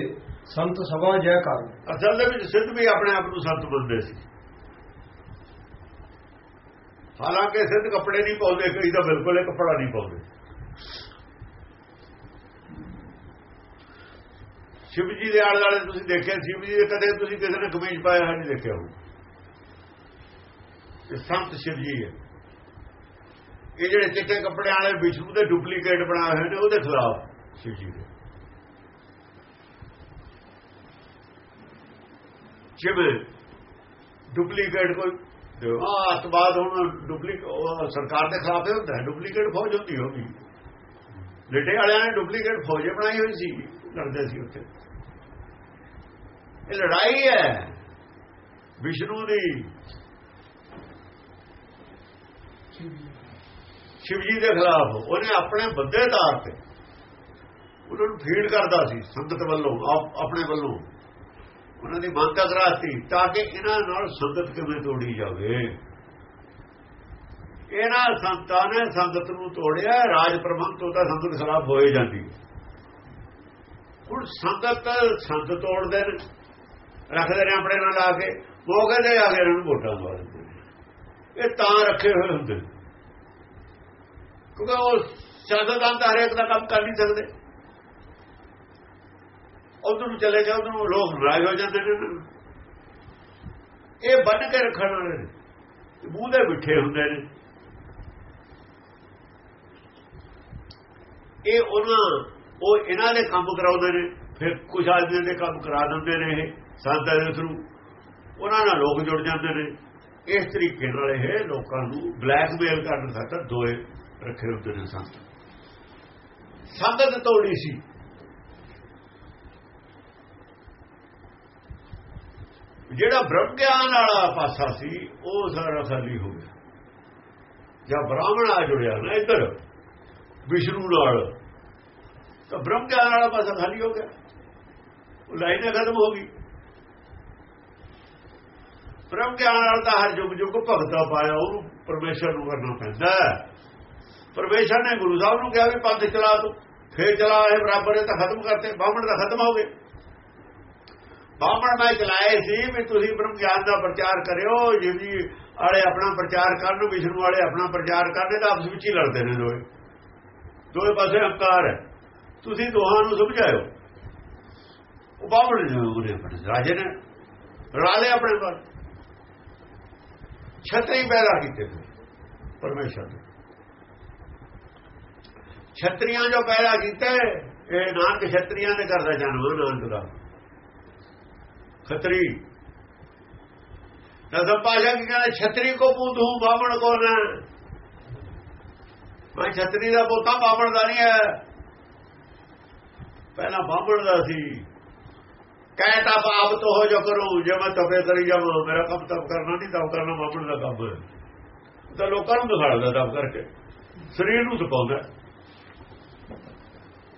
ਸੰਤ ਸਭਾ ਜੈ ਕਰ। ਅਸਲ ਦੇ ਵਿੱਚ ਸਿੱਧ ਵੀ ਆਪਣੇ ਆਪ ਨੂੰ ਸੰਤ ਮੰਨਦੇ ਸੀ। ਹਾਲਾਂਕਿ ਸਿੱਧ ਕੱਪੜੇ ਨਹੀਂ ਪਾਉਂਦੇ ਕਈ ਤਾਂ ਬਿਲਕੁਲ ਇਹ ਕੱਪੜਾ ਨਹੀਂ ਪਾਉਂਦੇ। ਸ਼ਿਵ ਜੀ ਦੇ ਆਲੇ ਦੁਆਲੇ ਤੁਸੀਂ ਦੇਖਿਆ ਸ਼ਿਵ ਜੀ ਦੇ ਕਦੇ ਤੁਸੀਂ ਕਿਸੇ ਨੇ ਕਮੀਜ਼ ਪਾਇਆ ਹੈ ਨਹੀਂ ਦੇਖਿਆ ਹੋ ਸੰਤ ਸ਼ਿਵ ਜੀ ਹੈ। ਇਹ ਜਿਹੜੇ ਚਿੱਟੇ ਕੱਪੜਿਆਂ ਵਾਲੇ ਵਿਸ਼ਨੂੰ ਦੇ ਡੁਪਲੀਕੇਟ ਬਣਾਏ ਹੋਏ ਨੇ, ਉਹਦੇ ਖਿਲਾਫ ਸ਼ਿਵ ਜੀ ਦੇ। ਸ਼ਿਵ ਡੁਪਲੀਕੇਟ ਕੋਈ ਆ ਅਤਵਾਦ ਹੁਣ ਡੁਪਲੀਕੇਟ ਸਰਕਾਰ ਦੇ ਖਿਲਾਫ ਹੀ ਹੁੰਦਾ ਡੁਪਲੀਕੇਟ ਫੌਜ ਹੁੰਦੀ ਹੋਗੀ ਲੇਟੇ ਵਾਲਿਆਂ ਨੇ ਡੁਪਲੀਕੇਟ ਫੌਜ ਬਣਾਈ ਹੋਈ ਸੀ, ਲੜਦੇ ਸੀ ਉੱਥੇ। ਇਹ ਲੜਾਈ ਹੈ। ਵਿਸ਼ਨੂੰ ਦੀ। ਸ਼ਿਵ ਜੀ ਦੇ ਖਿਲਾਫ ਉਹਨੇ ਆਪਣੇ ਬੰਦੇ ਤਾਰ ਤੇ ਉਹਨਾਂ ਨੂੰ ਫੀਡ ਕਰਦਾ ਸੀ, ਸੰਗਤ ਵੱਲੋਂ ਆਪਣੇ ਵੱਲੋਂ। ਉਹਨਾਂ ਦੀ ਮੰਨਤਾ ਕਰਾਤੀ ਤਾਂ ਕਿ ਇਹਨਾਂ ਨਾਲ ਸੰਗਤ ਕਿਵੇਂ ਤੋੜੀ ਜਾਵੇ। ਇਹਨਾਂ ਸੰਤਾਂ ਨੇ ਸੰਗਤ ਨੂੰ ਤੋੜਿਆ, ਰਾਜ ਪ੍ਰਬੰਧ ਤੋਂ ਤਾਂ ਸੰਗਤ ਖਰਾਬ ਹੋਏ ਜਾਂਦੀ। ਹੁਣ ਸੰਗਤ ਸੰਤ ਤੋੜਦੇ ਨੇ। ਰੱਖਦੇ ਨੇ ਆਪਣੇ ਨਾਲ ਲਾ ਕੇ ਮੋਗੇ ਦੇ ਆ ਕੇ ਇਹਨਾਂ ਨੂੰ ਵੋਟਾਂ ਦਵਾ ਦਿੰਦੇ ਨੇ। ਇਹ ਤਾਂ ਰੱਖੇ ਹੋਏ ਹੁੰਦੇ ਕਿਉਂਕਿ ਉਹ ਸੰਗਤਾਂ ਤਾਂ ਹਰੇਕ ਦਾ ਕੰਮ ਕਰ ਨਹੀਂ ਸਕਦੇ। ਉਧਰ ਨੂੰ ਚਲੇ ਗਿਆ ਉਧਰ ਨੂੰ ਲੋਕ ਨਾਰਾਜ਼ ਹੋ ਜਾਂਦੇ ਨੇ ਇਹ ਬੰਨ ਕੇ ਰੱਖਣ ਵਾਲੇ ਨੇ। ਮੂੰਹ ਦੇ ਮਿੱਠੇ ਹੁੰਦੇ ਨੇ। ਇਹ ਉਹਨਾਂ, ਉਹ ਇਹਨਾਂ ਦੇ ਕੰਮ ਕਰਾਉਂਦੇ ਨੇ, ਫਿਰ ਕੁਝ ਆਦਮੀਆਂ ਦੇ ਕੰਮ ਕਰਾ ਦਿੰਦੇ ਨੇ ਇਹ। ਸੰਤਾਂ ਦੇ ਥਰੂ ਉਹਨਾਂ ਨਾਲ ਲੋਕ ਜੁੜ ਜਾਂਦੇ ਨੇ। ਇਸ ਤਰੀਕੇ ਨਾਲ ਇਹ ਲੋਕਾਂ ਨੂੰ ਬਲੈਕਮੇਲ ਕਰਨ ਖਾਤਰ ਦੋਏ ਰੱਖੇ ਹੁੰਦੇ ਨੇ ਸੰਤ। ਸੰਗਤ ਤੋੜੀ ਸੀ। ਜਿਹੜਾ ਬ੍ਰਹਮ ਗਿਆਨ ਵਾਲਾ ਪਾਸਾ ਸੀ, ਉਹ ਸਾਰਾ ਖਾਲੀ ਹੋ ਗਿਆ। ਜਾਂ ਬ੍ਰਾਹਮਣ ਆ ਜੁੜਿਆ ਨਾ ਇੱਧਰ, ਵਿਸ਼ਨੂੰ ਨਾਲ, ਤਾਂ ਬ੍ਰਹਮ ਗਿਆਨ ਵਾਲਾ ਪਾਸਾ ਖਾਲੀ ਹੋ ਗਿਆ। ਉਹ ਲਾਈਨ ਖਤਮ ਹੋ ਗਈ। ਬ੍ਰਹਮ ਗਿਆਨ ਨਾਲ ਤਾਂ ਹਰ ਯੁੱਗ ਯੁੱਗ ਭਗਤਾ ਪਾਇਆ, ਉਹਨੂੰ ਪਰਮੇਸ਼ਰ ਨੂੰ ਕਰਨਾ ਪੈਂਦਾ ਹੈ। ਪਰਮੇਸ਼ਰ ਨੇ ਗੁਰੂ ਸਾਹਿਬ ਨੂੰ ਕਿਹਾ ਵੀ ਪੰਥ ਚਲਾ ਤੂੰ, ਫੇਰ ਚਲਾ ਇਹ ਬਰਾਬਰ, ਇਹ ਤਾਂ ਖਤਮ ਕਰਤੇ, ਬਾਹਮਣ ਦਾ ਖਤਮ ਹੋ ਗਏ। ਬਾਹਮਣ ਮੈਂ ਚਲਾਏ ਸੀ ਵੀ ਤੁਸੀਂ ਬ੍ਰਹਮ ਗਿਆਨ ਦਾ ਪ੍ਰਚਾਰ ਕਰਿਓ ਜੀਵ ਜੀ ਵਾਲੇ ਆਪਣਾ ਪ੍ਰਚਾਰ ਕਰਨ, ਵਿਸ਼ਨੂੰ ਵਾਲੇ ਆਪਣਾ ਪ੍ਰਚਾਰ ਕਰਦੇ ਤਾਂ ਆਪਸ ਵਿੱਚ ਹੀ ਲੜਦੇ ਨੇ ਦੋਏ ਦੋਏ ਪਾਸੇ ਹੰਕਾਰ ਹੈ। ਤੁਸੀਂ ਦੋਹਾਂ ਨੂੰ ਸਮਝਾਇਓ। ਉਹ ਬਾਹਮਣ ਨੇ, ਉਹਨੇ ਆਪਣੇ ਰਾਜੇ ਨੇ ਰਾਲੇ ਆਪਣੇ ਕੋਲ ਛਤਰੀ ਪੈਦਾ ਕੀਤੇ ਪਰਮੇਸ਼ਰ ਨੇ। ਛਤਰੀਆਂ ਜੋ ਪੈਦਾ ਕੀਤੇ, ਇਹ ਨਾਨਕ ਛਤਰੀਆਂ ਨੇ ਕਰਦਾ ਜਨਮ ਨਾਨਕ ਦਾ ਖਤਰੀ ਦਸਮ ਪਾਸ਼ਾ ਕੀ ਕਹਿੰਦਾ, ਛਤਰੀ ਕੋ ਪੂਤੂ ਬਾਹਮਣ ਕੋ ਨਾ। ਮੈਂ ਛਤਰੀ ਦਾ ਪੋਤਾ ਬਾਹਮਣ ਦਾ ਨਹੀਂ ਹੈ। ਪਹਿਲਾਂ ਬਾਹਮਣ ਦਾ ਸੀ। ਕਹਿ ਕਹਿਤਾ ਆਪ ਤੋ ਹੋ ਜੋ ਕਰੂ, ਜੇ ਮੈਂ ਤਪੇ ਕਰੀ ਜਾਵਾਂ, ਮੇਰਾ ਕੰਮ ਤਪ ਕਰਨਾ ਨਹੀਂ, ਤਪ ਕਰਨਾ ਬਾਹਮਣ ਦਾ ਕੰਮ ਹੈ। ਤਾਂ ਲੋਕਾਂ ਨੂੰ ਦਿਖਾਉਂਦਾ ਤਪ ਕਰਕੇ। ਸਰੀਰ ਨੂੰ ਤਪਾਉਂਦਾ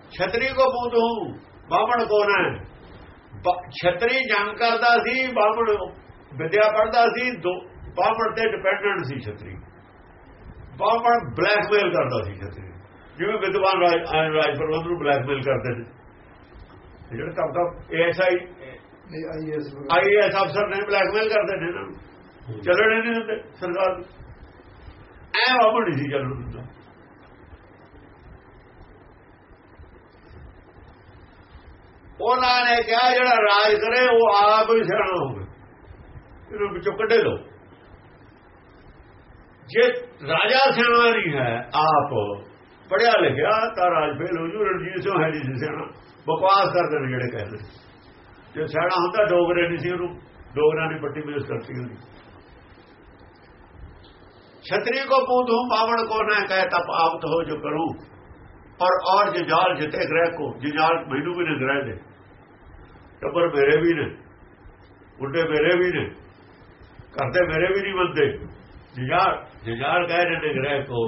ਛਤਰੀ ਕੋ ਪੂਤੂ ਬਾਹਮਣ ਕੋ ਹੈ? ਛਤਰੀ ਜੰਗ ਕਰਦਾ ਸੀ, ਬਾਹਮਣ ਵਿਦਿਆ ਪੜਦਾ ਸੀ, ਦੋ ਬਾਹਮਣ ਤੇ ਡਿਪੈਂਡੈਂਟ ਸੀ ਛਤਰੀ। ਬਾਹਮਣ ਬਲੈਕਮੇਲ ਕਰਦਾ ਸੀ ਛਤਰੀ। ਜਿਵੇਂ ਵਿਦਵਾਨ ਰਾਜ ਰਾਜ ਪ੍ਰਬੰਧ ਨੂੰ ਬਲੈਕਮੇਲ ਕਰਦੇ ਨੇ। ਜਿਹੜੇ ਕੰਮ ਦਾ ਐਸਆਈ ਆਈਐਸ ਆਈਐਸ ਅਫਸਰ ਨੇ ਬਲੈਕਮੇਲ ਕਰਦੇ ਨੇ ਇਹਨਾਂ ਨੂੰ ਚੱਲਣੇ ਨਹੀਂ ਹੁੰਦੇ ਸਰਕਾਰ। ਐ ਬਾਹਮਣ ਨਹੀਂ ਸੀ ਚੱਲਣ ਦਿੰਦਾ। ਉਹਨਾਂ ਨੇ ਕਿਹਾ ਜਿਹੜਾ ਰਾਜ ਕਰੇ ਉਹ ਆਪ ਹੀ ਸਿਆਣਾ ਹੋਵੇ ਇਹਨੂੰ ਵਿੱਚੋਂ ਕੱਢੇ ਲੋ ਜੇ ਰਾਜਾ ਸਿਆਣਾ ਨਹੀਂ ਹੈ ਆਪ ਪੜਿਆ ਲਿਖਿਆ ਤਾਂ ਰਾਜ ਫੇਲ ਹੋ ਜੂ ਰਣਜੀਤ ਸਿੰਘ ਹੈ ਨਹੀਂ ਸਿਆਣਾ। ਬਕਵਾਸ ਕਰਦੇ ਨੇ ਜਿਹੜੇ ਕਹਿੰਦੇ ਜੇ ਸਿਆਣਾ ਹੁੰਦਾ, ਡੋਗਰੇ ਨਹੀਂ ਸੀ ਉਹਨੂੰ ਡੋਗਰਾਂ ਦੀ ਪੱਟੀ ਮਿਲਸ ਕਰਤੀ ਹੁੰਦੀ ਛਤਰੀ ਕੋ ਪੂਧੂ ਪਾਵਣ ਕੋ ਨਾ ਕਹਿ, ਤਪ ਆਪਤ ਹੋ ਜੋ ਕਰੂ। ਔਰ ਔਰ ਜਜਾਲ ਜਿਤੇ ਗ੍ਰਹਿ ਕੋ ਜਜਾਲ ਮੈਨੂੰ ਵੀ ਨੇ ਗ੍ਰਹਿ ਦੇ। ਟੱਬਰ ਮੇਰੇ ਵੀ ਨੇ, ਬੁੱਢੇ ਮੇਰੇ ਵੀ ਨੇ ਕਰਦੇ ਮੇਰੇ ਵੀ ਨਹੀਂ ਬੰਦੇ ਜਜਾਲ ਜਜਾਲ ਕਹਿ ਰਹੇ ਨੇ ਗ੍ਰਹਿ ਕੋ।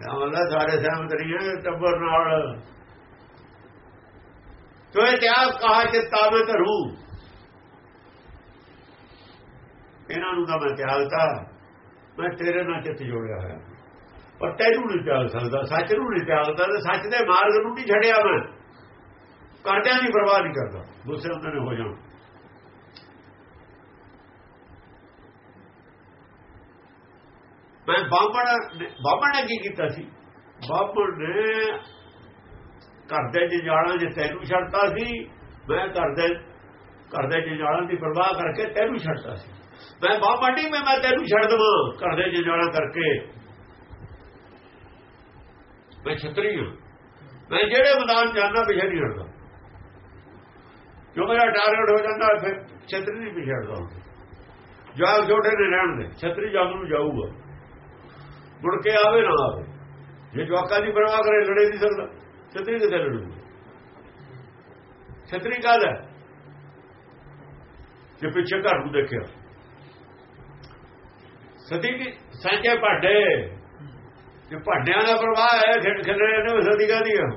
ਨਾ ਸਾਰੇ ਸਹਿਮਤ ਨਹੀਂ ਹੈ, ਟੱਬਰ ਨਾਲ ਜੋ ਇਤਿਹਾਸ ਕਹਾ ਚਿੱਤਾ ਮੈਂ ਧਰੂ ਇਹਨਾਂ ਨੂੰ ਤਾਂ ਮੈਂ ਤਿਆਗਤਾ ਮੈਂ ਤੇਰੇ ਨਾਲ ਚਿੱਤ ਜੋੜਿਆ ਹੋਇਆ। ਪਰ ਤੈਨੂੰ ਨਹੀਂ ਤਿਆਗ ਸਕਦਾ, ਸੱਚ ਨੂੰ ਨਹੀਂ ਤਿਆਗਦਾ ਤੇ ਸੱਚ ਦੇ ਮਾਰਗ ਨੂੰ ਨਹੀਂ ਛੱਡਿਆ ਮੈਂ। ਕਰਦਿਆਂ ਦੀ ਪਰਵਾਹ ਨਹੀਂ ਕਰਦਾ। ਦੂਸਰੇ ਉਹਨਾਂ ਨੇ ਹੋ ਜਾਣ। ਮੈਂ ਬਾਹਮਣ ਬਾਹਮਣ ਨੇ ਕੀ ਕੀਤਾ ਸੀ? ਬਾਹਮਣ ਨੇ ਕਰਦੇ ਜੰਜਾਲਾਂ ਜੇ ਤੈਨੂੰ ਛੱਡਤਾ ਸੀ, ਮੈਂ ਕਰਦੇ ਕਰਦੇ ਜੰਜਾਲਾਂ ਦੀ ਪਰਵਾਹ ਕਰਕੇ ਤੈਨੂੰ ਛੱਡਤਾ ਸੀ। ਮੈਂ ਬਾਹਮਣ ਨਹੀਂ ਮੈਂ ਮੈਂ ਤੈਨੂੰ ਛੱਡ ਦਵਾਂ। ਕਰਦੇ ਜੰਜਾਲਾਂ ਕਰਕੇ ਮੈਂ ਛਤਰੀ ਹਾਂ। ਮੈਂ ਜਿਹੜੇ ਮੈਦਾਨ ਜਾਂਦਾ, ਪਿਛੇ ਨਹੀਂ ਹਟਦਾ। ਜੋ ਮੇਰਾ ਟਾਰਗੇਟ ਹੋ ਜਾਂਦਾ, ਫਿਰ ਛਤਰੀ ਨਹੀਂ ਪਿਛੇ ਹਟਦਾ ਜਾਗ ਛੋਟੇ ਨੇ ਰਹਿਣ ਦੇ। ਛਤਰੀ ਜਾਗ ਨੂੰ ਜਾਊਗਾ। ਮੁੜ ਕੇ ਆਵੇ ਨਾ ਆਵੇ। ਜੇ ਜਵਾਕਾਂ ਦੀ ਪਰਵਾਹ ਕਰੇ, ਲੜੇ ਨਹੀਂ ਸਕਦਾ। ਛਤਰੀ ਕਿੱਥੇ ਲੜੂਗਾ ਛਤਰੀ ਕਾਹਦਾ ਜੇ ਪਿੱਛੇ ਘਰ ਨੂੰ ਦੇਖਿਆ ਸਦੀ ਕੀ ਸਾਂਝੇ ਭਾਡੇ ਜੇ ਭਾਡਿਆਂ ਦਾ ਪ੍ਰਵਾਹ ਹੈ ਖਿੰਡ ਖਿਲਰੇ ਨੇ ਸਦੀ ਕਾਦੀ ਆ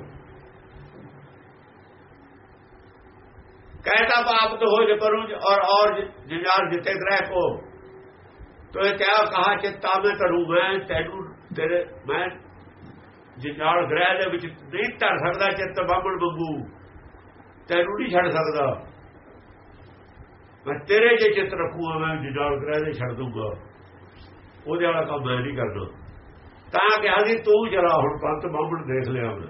कहता पाप तो हो जो करूं और और जिजार जिते ग्रह को तो ये क्या कहा चित्ता में करूं मैं तेनू तेरे मैं ਜੇ ਨਾਲ ਗ੍ਰਹਿ ਦੇ ਵਿੱਚ ਨਹੀਂ ਧਰ ਸਕਦਾ, ਚਿੱਤ ਬਾਬਲ ਬੰਬੂ, ਤੈਨੂੰ ਨਹੀਂ ਛੱਡ ਸਕਦਾ। ਮੈਂ ਤੇਰੇ ਜੇ ਚਿੱਤ ਰੱਖੂਗਾ ਮੈਂ ਜਿਦਾਲ ਗ੍ਰਹਿ ਦੇ ਛੱਡ ਦੂੰਗਾ ਉਹਦੇ ਵਾਲਾ ਕੰਮ ਮੈਂ ਨਹੀਂ ਕਰਦਾ। ਤਾਂ ਕਿ ਹਾਜੀ ਤੂੰ ਜਰਾ ਹੁਣ ਪੰਤ ਬਾਬਲ ਦੇਖ ਲਿਆ ਮੈਂ।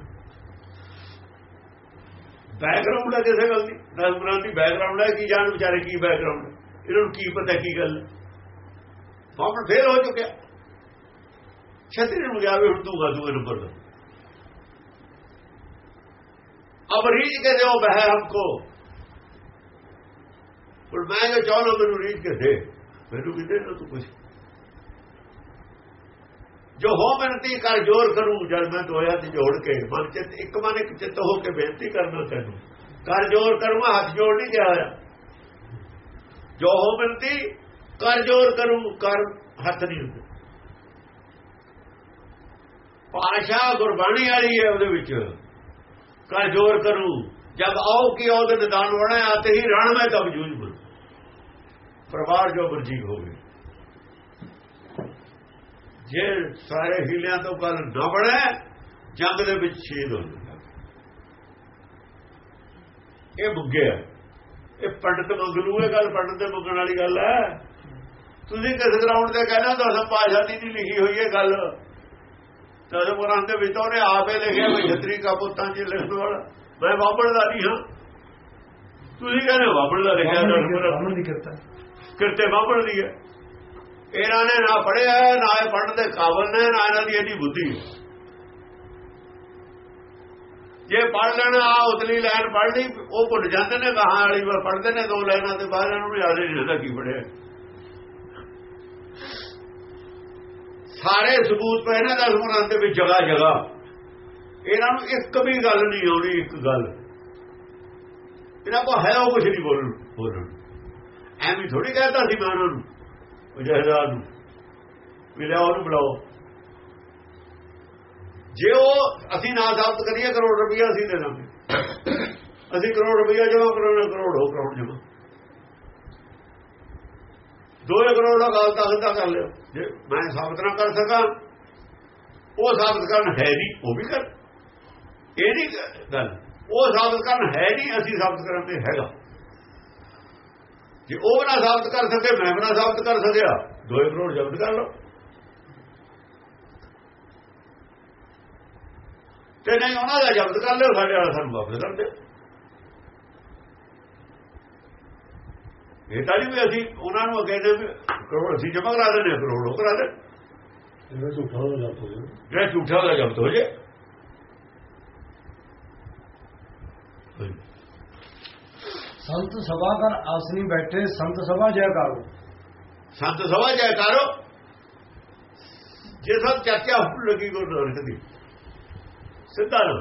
ਬੈਕਗ੍ਰਾਉਂਡ ਹੈ ਕਿਸੇ ਗੱਲ ਦੀ? ਦਸਮਰਾਂ ਦੀ ਬੈਕਗ੍ਰਾਉਂਡ ਹੈ, ਕੀ ਜਾਣ ਵਿਚਾਰੇ ਕੀ ਬੈਕਗ੍ਰਾਉਂਡ ਇਹਨਾਂ ਨੂੰ ਕੀ ਪਤਾ ਕੀ ਗੱਲ ਬਾਬਲ ਫੇਲ ਹੋ ਚੁੱਕਿਆ। ਛਤਰੀ ਨੂੰ ਗਿਆ ਵੀ ਹੁਣ ਤੂੰ ਦੂਏ ਨੰਬਰ ਦਾ ਅਬ ਰੀਝ ਕੇ ਦਿਓ ਬਹਿ ਹਮਕੋ ਪਰ ਮੈਂ ਜੋ ਚਾਹਨਾ ਮੈਨੂੰ ਰੀਝ ਕੇ ਦੇ ਮੈਨੂੰ ਕਿਤੇ ਨਾ ਤੂੰ ਕੁਝ ਜੋ ਹੋ ਬੇਨਤੀ ਕਰ ਜੋਰ ਕਰੂੰ ਜਦ ਮੈਂ ਦੋਇਆ ਤੇ ਜੋੜ ਕੇ ਮਨ ਚਿੱਤ ਇੱਕ ਮਨ ਇੱਕ ਚਿੱਤ ਹੋ ਕੇ ਬੇਨਤੀ ਕਰਨਾ ਤੈਨੂੰ ਕਰ ਜੋਰ ਕਰੂੰ ਹੱਥ ਜੋੜ ਨਹੀਂ ਗਿਆ ਹੋਇਆ ਜੋ ਹੋ ਬੇਨਤੀ ਕਰ ਜੋਰ ਕਰੂੰ ਕਰ ਹੱਥ ਨਹੀਂ ਹੁੰਦੇ ਭਾਸ਼ਾ ਗੁਰਬਾਣੀ ਵਾਲੀ ਹੈ ਉਹਦੇ ਵਿੱਚ। ਕਰ ਜੋਰ ਕਰੂੰ। ਜਦ ਆਓ ਕੀ ਉਹਦੇ ਨਿਦਾਨ ਵਣਾ ਆਤੇ ਹੀ ਰਣ ਮੈਂ ਕਬ ਜੂਝ ਬੁਲ ਪਰਿਵਾਰ ਜੋ ਬਰਜੀਕ ਹੋ ਗਏ ਜੇ ਸਾਰੇ ਹੀਲਿਆਂ ਤੋਂ ਗੱਲ ਨਾ ਬਣੇ, ਜੰਗ ਦੇ ਵਿੱਚ ਸ਼ਹੀਦ ਹੋ ਜਾਂਦਾ। ਇਹ ਬੁੱਗੇ ਇਹ ਪੰਡਤ ਮੰਗਲੂ, ਇਹ ਗੱਲ ਪੰਡਤ ਦੇ ਮੰਗਣ ਵਾਲੀ ਗੱਲ ਹੈ। ਤੁਸੀਂ ਕਿਸ ਗਰਾਊਂਡ ਤੇ ਕਹਿੰਦਾ ਦਸਮ ਪਾਸ਼ਾ ਦੀ ਨਹੀਂ ਲਿਖੀ ਹੋਈ ਹੈ ਗੱਲ। ਦਸਮ ਕੁਰਾਨ ਦੇ ਵਿੱਚ ਉਹਨੇ ਆਪੇ ਲਿਖਿਆ ਵੀ ਛਤਰੀ ਕਾ ਪੁੱਤਾਂ ਚ ਲਿਖਣ ਵਾਲਾ। ਮੈਂ ਬਾਬੜ ਦਾ ਨਹੀਂ ਹਾਂ। ਤੁਸੀਂ ਕਹਿੰਦੇ ਬਾਬੜ ਦਾ ਲਿਖਿਆ ਬ੍ਰਾਹਮਣ ਦੀ ਕਿਰਤ ਕਿਰਤੇ ਬਾਬੜ ਦੀ ਹੈ। ਇਹਨਾਂ ਨੇ ਨਾ ਪੜਿਆ ਨਾ ਇਹ ਪੜ੍ਹਨ ਦੇ ਕਾਬਲ ਨੇ ਨਾ ਇਹਨਾਂ ਦੀ ਇਹਦੀ ਬੁੱਧੀ ਜੇ ਪੜ੍ਹ ਲੈਣਾ ਆ ਉਤਲੀ ਲਾਈਨ ਪੜ੍ਹ ਲਈ ਉਹ ਭੁੱਲ ਜਾਂਦੇ ਨੇ ਗਾਹਾਂ ਵਾਲੀ ਵਾਰ ਪੜ੍ਹਦੇ ਨੇ ਦੋ ਲਾਈਨਾਂ ਤੇ ਬਾਅਦ ਇਹਨਾਂ ਨੂੰ ਯਾਦ ਨਹੀਂ ਰਹਿੰਦਾ ਕੀ ਪੜਿਆ ਸਾਰੇ ਸਬੂਤ ਪਏ ਨੇ ਦਸ ਗੁਰਾਂ ਦੇ ਵਿੱਚ ਜਗ੍ਹਾ ਜਗ੍ਹਾ। ਇਹਨਾਂ ਨੂੰ ਇੱਕ ਵੀ ਗੱਲ ਨਹੀਂ ਆਉਣੀ, ਇੱਕ ਗੱਲ। ਇਹਨਾਂ ਕੋ ਹੈ ਉਹ ਕੁਝ ਨਹੀਂ ਬੋਲਣ ਬੋਲਣ। ਐਵੇਂ ਥੋੜੀ ਕਹਿੰਦਾ ਸੀ ਮੈਂ ਉਹਨਾਂ ਨੂੰ, ਮੁਜਾਹਿਦਾਂ ਨੂੰ ਮਿਲਿਆ ਉਹਨੂੰ ਬੁਲਾਓ। ਜੇ ਉਹ ਅਸੀਂ ਨਾ ਸਾਬਤ ਕਰੀਏ ਕਰੋੜ ਰੁਪਈਆ ਅਸੀਂ ਦੇਣਾ ਅਸੀਂ ਕਰੋੜ ਰੁਪਈਆ ਜਮਾ ਕਰਾਉਣਾ, ਕਰੋੜ ਹੋ ਕਰਾਉਣ ਜਮਾ ਦੋ ਕਰੋੜ ਦਾ ਗੱਲ ਤਾਂ ਹੰਦਾ ਕਰ ਲਿਓ। ਜੇ ਮੈਂ ਸਾਬਤ ਨਾ ਕਰ ਸਕਾਂ, ਉਹ ਸਾਬਤ ਕਰਨ ਹੈ ਨਹੀਂ, ਉਹ ਵੀ ਕਰ। ਇਹ ਨਹੀਂ ਗੱਲ। ਉਹ ਸਾਬਤ ਕਰਨ ਹੈ ਨਹੀਂ, ਅਸੀਂ ਸਾਬਤ ਕਰਨ ਤੇ ਹੈਗਾ। ਜੇ ਉਹ ਨਾ ਸਾਬਤ ਕਰ ਸਕੇ, ਮੈਂ ਨਾ ਸਾਬਤ ਕਰ ਸਕਿਆ 2 ਕਰੋੜ ਜ਼ਬਤ ਕਰ ਲਓ। ਤੇ ਨਹੀਂ ਉਹਨਾਂ ਦਾ ਜ਼ਬਤ ਕਰ ਲਿਓ, ਸਾਡੇ ਵਾਲਾ ਸਾਨੂੰ ਵਾਪਸ ਕਰ ਦਿਓ। ਇਹ ਤਾਂ ਨਹੀਂ ਵੀ ਅਸੀਂ ਉਹਨਾਂ ਨੂੰ ਕਹਿੰਦੇ ਵੀ ਕਰੋੜ ਅਸੀਂ ਜਮਾ ਕਰਾ ਦਿੰਦੇ ਕਰੋੜ ਉਹ ਕਰਾ ਦੇ। ਇਹਦਾ ਝੂਠਾ ਹੋ ਜਾਂਦਾ ਹੈ ਜਿਹੜਾ ਝੂਠਾ ਦਾ ਜ਼ਬਤ ਹੋ ਜੇ। ਸੰਤ ਸਭਾ ਕਰ ਆਸਨੀ ਬੈਠੇ ਸੰਤ ਸਭਾ ਜੈ ਕਰੋ ਸੰਤ ਸਭਾ ਜੈਕਾਰੋ। ਜੇ ਸਭ ਚਰਚਾ ਹੋਣ ਲੱਗੀ ਗੁਰੂ ਨਾਨਕ ਦੀ। ਸਿੱਧਾ ਨਾ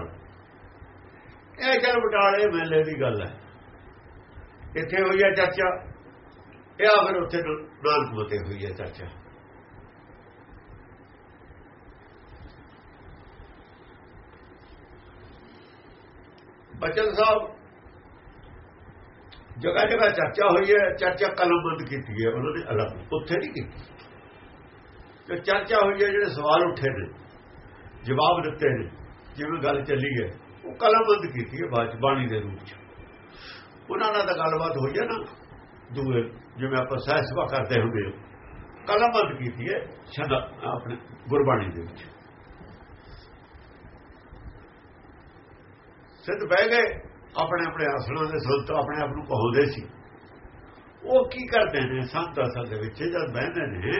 ਇਹ ਚੱਲ ਬਟਾਲੇ ਮੇਲੇ ਦੀ ਗੱਲ ਹੈ। ਇੱਥੇ ਹੋਈ ਹੈ ਚਰਚਾ ਇਹ ਆ ਫਿਰ ਉੱਥੇ ਨਾਨਕ ਮਤੇ ਹੋਈ ਹੈ ਚਰਚਾ ਬਚਨ ਸਾਹਿਬ ਜਗ੍ਹਾ ਜਗ੍ਹਾ ਚਰਚਾ ਹੋਈ ਹੈ, ਚਰਚਾ ਕਲਮਬੰਦ ਕੀਤੀ ਹੈ, ਉਹਨਾਂ ਨੇ ਅਲੱਗ, ਉੱਥੇ ਨਹੀਂ ਕੀਤੀ। ਤੇ ਚਰਚਾ ਹੋਈ ਹੈ, ਜਿਹੜੇ ਸਵਾਲ ਉੱਠੇ ਨੇ, ਜਵਾਬ ਦਿੱਤੇ ਨੇ, ਜਿਵੇਂ ਗੱਲ ਚੱਲੀ ਹੈ, ਉਹ ਕਲਮਬੰਦ ਕੀਤੀ ਹੈ, ਬਾਅਦ ਬਾਣੀ ਦੇ ਰੂਪ ਚ। ਉਹਨਾਂ ਨਾਲ ਤਾਂ ਗੱਲਬਾਤ ਹੋਈ ਹੈ ਨਾ। ਦੂਏ, ਜਿਵੇਂ ਆਪਾਂ ਸਹਿ ਸਭਾ ਕਰਦੇ ਹੁੰਦੇ ਹਾਂ ਕਲਮਬੰਦ ਕੀਤੀ ਹੈ ਸ਼ਬਦ ਆਪਣੇ ਗੁਰਬਾਣੀ ਦੇ ਵਿੱਚ। ਸਿੱਧ ਬਹਿ ਗਏ, ਆਪਣੇ ਆਪਣੇ ਆਸਣਾਂ ਦੇ ਸੰਤ ਆਪਣੇ ਆਪ ਨੂੰ ਕਹੋਦੇ ਸੀ। ਉਹ ਕੀ ਕਰਦੇ ਨੇ ਸੰਤ ਅਸਲ ਦੇ ਵਿੱਚ? ਜਦ ਬਹਿੰਦੇ ਨੇ,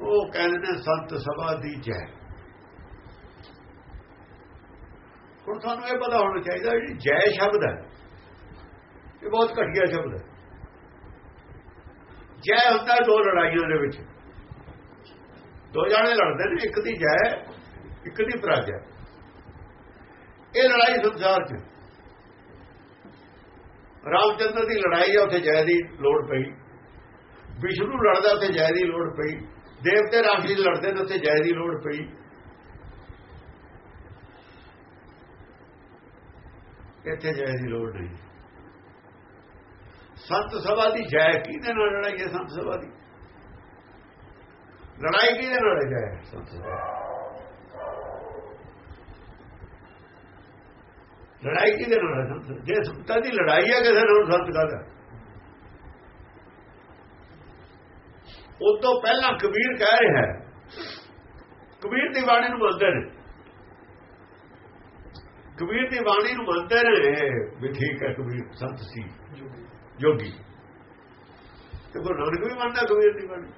ਉਹ ਕਹਿੰਦੇ ਨੇ ਸੰਤ ਸਭਾ ਦੀ ਜੈ। ਹੁਣ ਤੁਹਾਨੂੰ ਇਹ ਪਤਾ ਹੋਣਾ ਚਾਹੀਦਾ, ਜਿਹੜੀ ਜੈ ਸ਼ਬਦ ਹੈ, ਇਹ ਬਹੁਤ ਘਟੀਆ ਸ਼ਬਦ ਹੈ। ਜੈ ਹੁੰਦਾ ਦੋ ਲੜਾਈਆਂ ਦੇ ਵਿੱਚ। ਦੋ ਜਾਣੇ ਲੜਦੇ ਨੇ, ਇੱਕ ਦੀ ਜੈ, ਇੱਕ ਦੀ ਪਰਾਜੈ। ਇਹ ਲੜਾਈ ਸੰਸਾਰ 'ਚ। ਰਾਮਚੰਦਰ ਦੀ ਲੜਾਈ ਹੈ ਉੱਥੇ ਜੈ ਦੀ ਲੋੜ ਪਈ। ਵਿਸ਼ਨੂੰ ਲੜਦਾ, ਉੱਥੇ ਜੈ ਦੀ ਲੋੜ ਪਈ। ਦੇਵਤੇ ਰਾਖੀ ਲੜਦੇ ਨੇ, ਉੱਥੇ ਜੈ ਦੀ ਲੋੜ ਪਈ। ਇੱਥੇ ਜੈ ਦੀ ਲੋੜ ਨਹੀਂ। ਸੰਤ ਸਭਾ ਦੀ ਜੈ ਕਿਹਦੇ ਨਾਲ ਲੜਾਈ ਹੈ ਸੰਤ ਸਭਾ ਦੀ? ਲੜਾਈ ਕਿਹਦੇ ਨਾਲ ਹੈ ਜੈ ਸੰਤ ਸਭਾ ਲੜਾਈ ਕਿਹਦੇ ਨਾਲ ਹੈ ਸੰਤ ਜੇ ਸੰਤਾਂ ਦੀ ਲੜਾਈ ਹੈ, ਕਿਸੇ ਨਾਲ ਸੰਤ ਦਾ ਉਹ ਤੋਂ ਪਹਿਲਾਂ ਕਬੀਰ ਕਹਿ ਰਿਹਾ ਹੈ। ਕਬੀਰ ਦੀ ਬਾਣੀ ਨੂੰ ਮੰਨਦੇ ਨੇ। ਕਬੀਰ ਦੀ ਬਾਣੀ ਨੂੰ ਮੰਨਦੇ ਨੇ ਵੀ ਠੀਕ ਹੈ ਕਬੀਰ, ਸੰਤ ਸੀ। ਜੋਗੀ। ਤੇ ਗੁਰੂ ਨਾਨਕ ਵੀ ਮੰਨਦਾ, ਕਬੀਰ ਦੀ ਬਾਣੀ।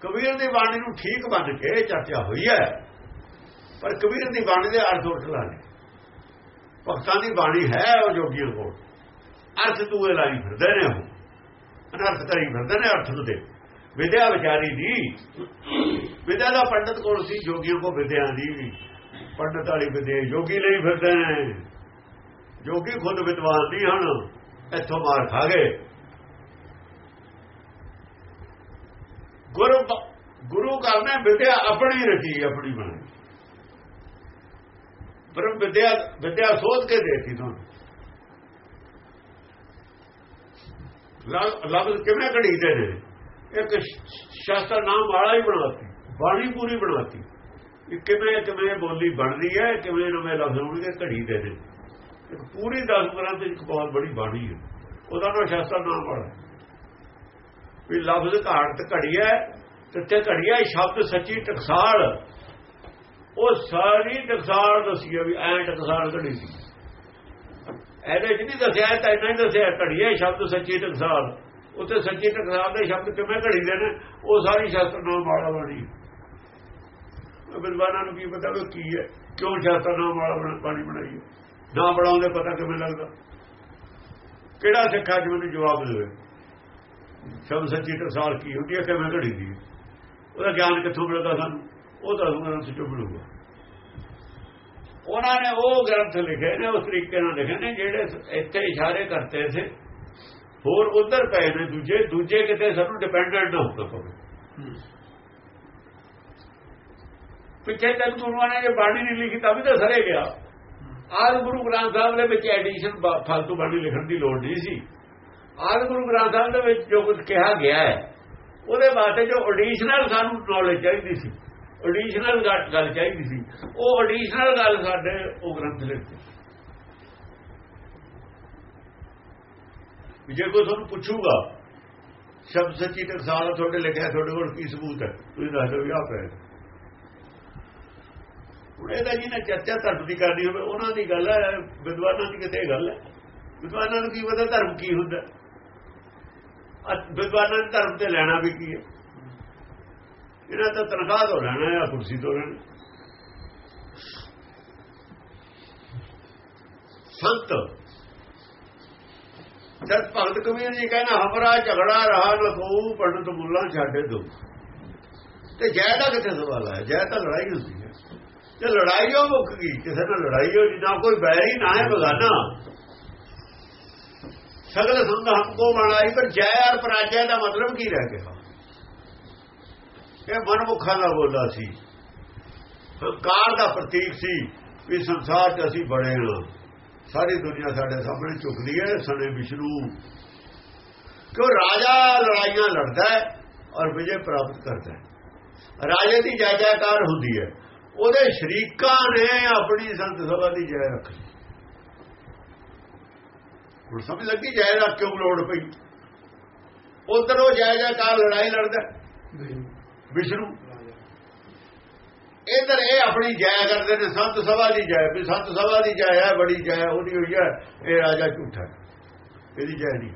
ਕਬੀਰ ਦੀ ਬਾਣੀ ਨੂੰ ਠੀਕ ਮੰਨ ਕੇ ਚਰਚਾ ਹੋਈ ਹੈ। ਪਰ ਕਬੀਰ ਦੀ ਬਾਣੀ ਦੇ ਅਰਥ ਉਠਲਾ ਨੇ ਭਗਤਾਂ ਦੀ ਬਾਣੀ ਹੈ ਉਹ ਜੋਗੀਆਂ ਕੋਲ। ਅਰਥ ਤੂਏ ਲਾਈ ਫਿਰਦੇ ਨੇ ਉਹ। ਅਨਰਥ ਕਰੀ ਫਿਰਦੇ ਨੇ ਅਰਥ ਨੂੰ ਦੇ। ਵਿਦਿਆ ਵਿਚਾਰੀ ਦੀ, ਵਿਦਿਆ ਦਾ ਪੰਡਤ ਕੋਲ ਸੀ, ਜੋਗੀਆਂ ਕੋ ਵਿਦਿਆ ਦੀ ਵੀ। ਪੰਡਤ ਵਾਲੀ ਵਿਦਿਆ ਜੋਗੀ ਲਈ ਫਿਰਦੇ ਨੇ। ਜੋਗੀ ਖੁਦ ਵਿਦਵਾਨ ਨਹੀਂ ਹਨ। ਇੱਥੋਂ ਮਾਰ ਖਾ ਗਏ। ਗੁਰੂ ਗੁਰੂ ਕਰਨਾ ਵਿਦਿਆ ਆਪਣੀ ਰਚੀ ਆਪਣੀ ਬਣਾਈ। ਪਰ ਵਿਦਿਆ ਵਿਦਿਆ ਸੋਧ ਕੇ ਦੇਤੀ ਤੁਹਾਨੂੰ। ਲਫ਼ਜ਼ ਕਿਵੇਂ ਘੜੀ ਦੇ ਨੇ? ਇੱਕ ਸ਼ਾਸਤਰ ਨਾਮ ਵਾਲਾ ਹੀ ਬਣਾਤੀ, ਬਾਣੀ ਪੂਰੀ ਬਣਾਤੀ। ਕਿਵੇਂ ਕਿਵੇਂ ਬੋਲੀ ਬਣਦੀ ਹੈ, ਕਿਵੇਂ ਨਵੇਂ ਲਫ਼ਜ਼ ਹੋਣਗੇ, ਘੜੀਦੇ ਨੇ। ਇੱਕ ਪੂਰੀ ਦਸ ਗ੍ਰੰਥ ਇੱਕ ਬਹੁਤ ਬੜੀ ਬਾਣੀ ਹੈ। ਉਹਦਾ ਨਾਮ ਸ਼ਾਸਤਰ ਨਾਮ ਵਾਲਾ ਵੀ ਲਫ਼ਜ਼ ਘਾੜਤ ਘੜੀਐ ਤੇ ਤੇ ਘੜੀਐ ਸ਼ਬਦ ਸੱਚੀ ਟਕਸਾਲ। ਉਹ ਸਾਰੀ ਟਕਸਾਲ ਦੱਸੀ ਵੀ ਐ ਟਕਸਾਲ ਘੜੀ ਸੀ। ਇਹਦੇ ਚ ਨਹੀਂ ਦੱਸਿਆ ਤਾਂ ਇੰਨਾ ਹੀ ਦੱਸਿਆ, ਘੜੀਐ ਸ਼ਬਦ ਸੱਚੀ ਟਕਸਾਲ। ਉੱਥੇ ਸੱਚੀ ਟਕਸਾਲ ਦੇ ਸ਼ਬਦ ਕਿਵੇਂ ਘੜੀਦੇ ਨੇ? ਉਹ ਸਾਰੀ ਸ਼ਾਸਤਰ ਨਾਮ ਵਾਲਾ ਬਾਣੀ ਵਿਦਵਾਨਾਂ ਨੂੰ ਕੀ ਪਤਾ ਉਹ ਕੀ ਹੈ, ਕਿਉਂ ਸ਼ਾਸਤਰ ਨਾਮ ਵਾਲਾ ਬਾਣੀ ਬਣਾਈ ਹੈ? ਨਾ ਬਣਾਉਂਦੇ ਪਤਾ ਕਿਵੇਂ ਲੱਗਦਾ। ਕਿਹੜਾ ਸਿੱਖਾ ਜੀ ਮੈਨੂੰ ਜਵਾਬ ਦੇਵੇ ਸ਼ਬਦ ਸੱਚੀ ਟਕਸਾਲ ਕੀ ਹੁੰਦੀ ਹੈ, ਕਿਵੇਂ ਘੜੀ ਦੀ ਉਹਦਾ ਗਿਆਨ ਕਿੱਥੋਂ ਮਿਲਦਾ ਸਾਨੂੰ? ਉਹ ਤਾਂ ਗ੍ਰੰਥ ਚੋਂ ਮਿਲੂਗਾ। ਉਹਨਾਂ ਨੇ ਉਹ ਗ੍ਰੰਥ ਲਿਖੇ ਨੇ, ਉਸ ਤਰੀਕੇ ਨਾਲ ਲਿਖੇ ਨੇ, ਜਿਹੜੇ ਇੱਥੇ ਇਸ਼ਾਰੇ ਕਰਤੇ ਸੀ। ਹੋਰ ਉਧਰ ਪਏ ਨੇ ਦੂਜੇ ਦੂਜੇ ਕਿਤੇ ਸਾਨੂੰ ਡਿਪੈਂਡੈਂਟ ਨਾ ਹੋਣਾ ਪਵੇ। ਪਿੱਛੇ ਤੱਕ ਗੁਰੂਆਂ ਨੇ ਜੇ ਬਾਣੀ ਨਹੀਂ ਲਿਖੀ, ਤਾਂ ਵੀ ਤਾਂ ਸਰੇ ਗਿਆ। ਆਦ ਗੁਰੂ ਗ੍ਰੰਥ ਸਾਹਿਬ ਦੇ ਵਿੱਚ ਐਡੀਸ਼ਨ ਫालतू ਬਾਣੀ ਲਿਖਣ ਦੀ ਲੋੜ ਨਹੀਂ ਸੀ। ਆਦ ਗੁਰੂ ਗ੍ਰੰਥ ਸਾਹਿਬ ਦੇ ਵਿੱਚ ਜੋ ਕੁਝ ਕਿਹਾ ਗਿਆ ਹੈ, ਉਹਦੇ ਵਾਸਤੇ ਜੋ ਐਡੀਸ਼ਨਲ ਸਾਨੂੰ ਨੌਲੇਜ ਚਾਹੀਦੀ ਸੀ ਐਡੀਸ਼ਨਲ ਗੱਲ ਚਾਹੀਦੀ ਸੀ, ਉਹ ਐਡੀਸ਼ਨਲ ਗੱਲ ਸਾਡੇ ਉਹ ਗ੍ਰੰਥ ਲਿਖਦੇ ਜੇ ਕੋਈ ਤੁਹਾਨੂੰ ਪੁੱਛੂਗਾ, ਸ਼ਬਦ ਸੱਚੀ ਟਕਸਾਲ ਤੁਹਾਡੇ ਲਿਖਿਆ, ਤੁਹਾਡੇ ਕੋਲ ਕੀ ਸਬੂਤ ਹੈ? ਤੁਸੀਂ ਦੱਸ ਦਿਓ ਵੀ ਆਹ ਪੈ ਹੁਣ ਇਹਦਾ ਜੀ ਨੇ ਚਰਚਾ ਧਰਮ ਦੀ ਕਰਨੀ ਹੋਵੇ, ਉਹਨਾਂ ਦੀ ਗੱਲ ਹੈ, ਵਿਦਵਾਨਾਂ ਦੀ ਕਿਤੇ ਗੱਲ ਹੈ। ਵਿਦਵਾਨਾਂ ਨੂੰ ਕੀ ਪਤਾ ਧਰਮ ਕੀ ਹੁੰਦਾ ਵਿਦਵਾਨਾਂ ਨੇ ਧਰਮ ਤੇ ਲੈਣਾ ਵੀ ਕੀ ਹੈ? ਇਹਨਾਂ ਤਾਂ ਤਨਖਾਹ ਤੋਂ ਲੈਣਾ ਹੈ ਕੁਰਸੀ ਤੋਂ ਲੈਣਾ ਸੰਤ। ਜਦ ਭਗਤ ਕਬੀਰ ਜੀ ਕਹਿੰਦਾ, ਹਮਰਾ ਝਗੜਾ ਰਹਾ ਨਾ ਕੋ ਪੰਡਤ ਮੁੱਲਾ ਛੱਡੇ ਦੋ। ਤੇ ਜੈ ਦਾ ਕਿੱਥੇ ਸਵਾਲ ਹੈ ਜੈ ਤਾਂ ਲੜਾਈ ਹੁੰਦੀ ਹੈ। ਤੇ ਲੜਾਈ ਉਹ ਮੁੱਕ ਗਈ। ਕਿਸੇ ਨਾਲ ਲੜਾਈ ਹੋਈ ਨਾ ਕੋਈ ਬੈਰੀ ਨਾ ਹੈ ਬਗਾਨਾ। ਸਗਲ ਸੰਗ ਹਮਕੋ ਬਣਾਈ, ਪਰ ਜੈ ਔਰ ਪਰਾਜੈ ਦਾ ਮਤਲਬ ਕੀ ਰਹਿ ਗਿਆ? ਇਹ ਮਨਮੁਖਾਂ ਦਾ ਬੋਲਾ ਸੀ। ਹੰਕਾਰ ਦਾ ਪ੍ਰਤੀਕ ਸੀ ਵੀ ਸੰਸਾਰ 'ਚ ਅਸੀਂ ਬੜੇ ਹਾਂ। ਸਾਰੀ ਦੁਨੀਆ ਸਾਡੇ ਸਾਹਮਣੇ ਝੁਕਦੀ ਹੈ, ਸਣੇ ਵਿਸ਼ਨੂੰ। ਕਿਉਂ ਰਾਜਾ ਲੜਾਈਆਂ ਲੜਦਾ ਹੈ ਔਰ ਵਿਜੇ ਪ੍ਰਾਪਤ ਕਰਦਾ ਹੈ? ਰਾਜੇ ਦੀ ਜੈ ਜੈਕਾਰ ਹੁੰਦੀ ਹੈ। ਉਹਦੇ ਸ਼ਰੀਕਾਂ ਨੇ ਆਪਣੀ ਸੰਤ ਸਭਾ ਦੀ ਜੈ ਰੱਖੀ ਹੁਣ ਸਮਝ ਲੱਗੀ ਜੈ ਦਾ ਕਿਉਂ ਲੋੜ ਪਈ? ਉਧਰ ਉਹ ਜੈ ਜੈਕਾਰ ਲੜਾਈ ਲੜਦਾ। ਵਿਸ਼ਨੂੰ। ਇਧਰ ਇਹ ਆਪਣੀ ਜੈ ਕਰਦੇ ਨੇ ਸੰਤ ਸਭਾ ਦੀ ਜੈ। ਵੀ ਸੰਤ ਸਭਾ ਦੀ ਜੈ ਹੈ ਬੜੀ ਜੈ ਉਹਦੀ ਹੋਈ ਹੈ ਇਹ ਰਾਜਾ ਝੂਠਾ। ਇਹਦੀ ਜੈ ਨਹੀਂ।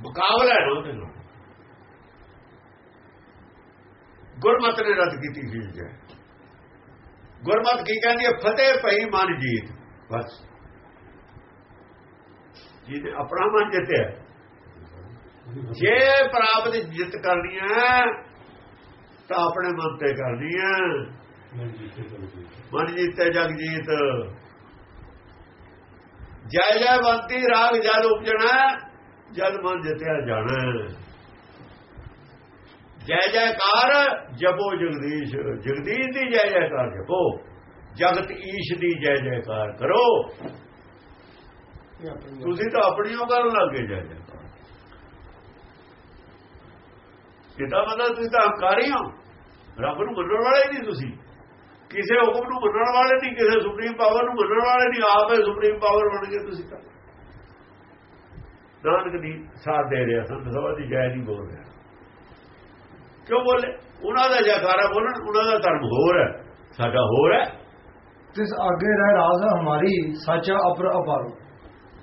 ਮੁਕਾਬਲਾ ਹੈ ਉਹਦੇ ਨਾਲ। ਗੁਰਮਤ ਨੇ ਰੱਦ ਕੀਤੀ ਸੀ ਜੈ। ਗੁਰਮਤ ਕੀ ਕਹਿੰਦੀ ਹੈ? ਫਤਿਹ ਪਈ ਮਨ ਜੀਤ। ਬਸ। ਜਿਹਨੇ ਆਪਣਾ ਮਨ ਜਿੱਤਿਆ। ਜੇ ਪ੍ਰਾਪਤ ਜਿੱਤ ਕਰਨੀ ਹੈ ਤਾਂ ਆਪਣੇ ਮਨ ਤੇ ਕਰਨੀ ਹੈ। ਮਨ ਜੀਤੇ ਜਗ ਜੀਤ। ਜੈ ਜੈ ਬੰਤੀ ਰਾਗ ਜਦ ਉਪਜਣਾ ਜਦ ਮਨ ਜਿੱਤਿਆ ਜਾਣਾ। ਜੈ ਜੈਕਾਰ ਜਪੋ ਜਗਦੀਸ਼ ਜਗਦੀਸ਼ ਦੀ ਜੈ ਜੈਕਾਰ ਜਪੋ, ਜਗਤ ਈਸ਼ ਦੀ ਜੈ ਜੈਕਾਰ ਕਰੋ। ਤੁਸੀਂ ਤਾਂ ਆਪਣੀ ਕਰਨ ਗੱਲ ਲੱਗੇ ਜੈ ਜੈਕਾਰ। ਇਹਦਾ ਮਤਲਬ ਤੁਸੀਂ ਤਾਂ ਹੰਕਾਰੀ ਹੋ? ਰੱਬ ਨੂੰ ਮੰਨਣ ਵਾਲੇ ਨਹੀਂ ਤੁਸੀਂ। ਕਿਸੇ ਹੁਕਮ ਨੂੰ ਮੰਨਣ ਵਾਲੇ ਨਹੀਂ, ਕਿਸੇ ਸੁਪਰੀਮ ਪਾਵਰ ਨੂੰ ਮੰਨਣ ਵਾਲੇ ਨਹੀਂ, ਆਪੇ ਸੁਪਰੀਮ ਪਾਵਰ ਬਣ ਗਏ ਤੁਸੀਂ ਤਾਂ। ਨਾਨਕ ਦੀ ਸਾਥ ਦੇ ਰਿਹਾ, ਸੰਤ ਸਭਾ ਦੀ ਜੈ ਨਹੀਂ ਬੋਲ ਰਿਹਾ। ਕਿਉਂ ਬੋਲੇ? ਉਹਨਾਂ ਦਾ ਜੈਕਾਰਾ ਬੋਲਣ ਉਹਨਾਂ ਦਾ ਧਰਮ ਹੋਰ ਹੈ। ਸਾਡਾ ਹੋਰ ਹੈ। ਤਿਸ ਆਗੇ ਰਹਿ ਰਾਜ ਹਮਾਰੀ ਸੱਚ ਅਪਰ ਅਪਾਰੋ।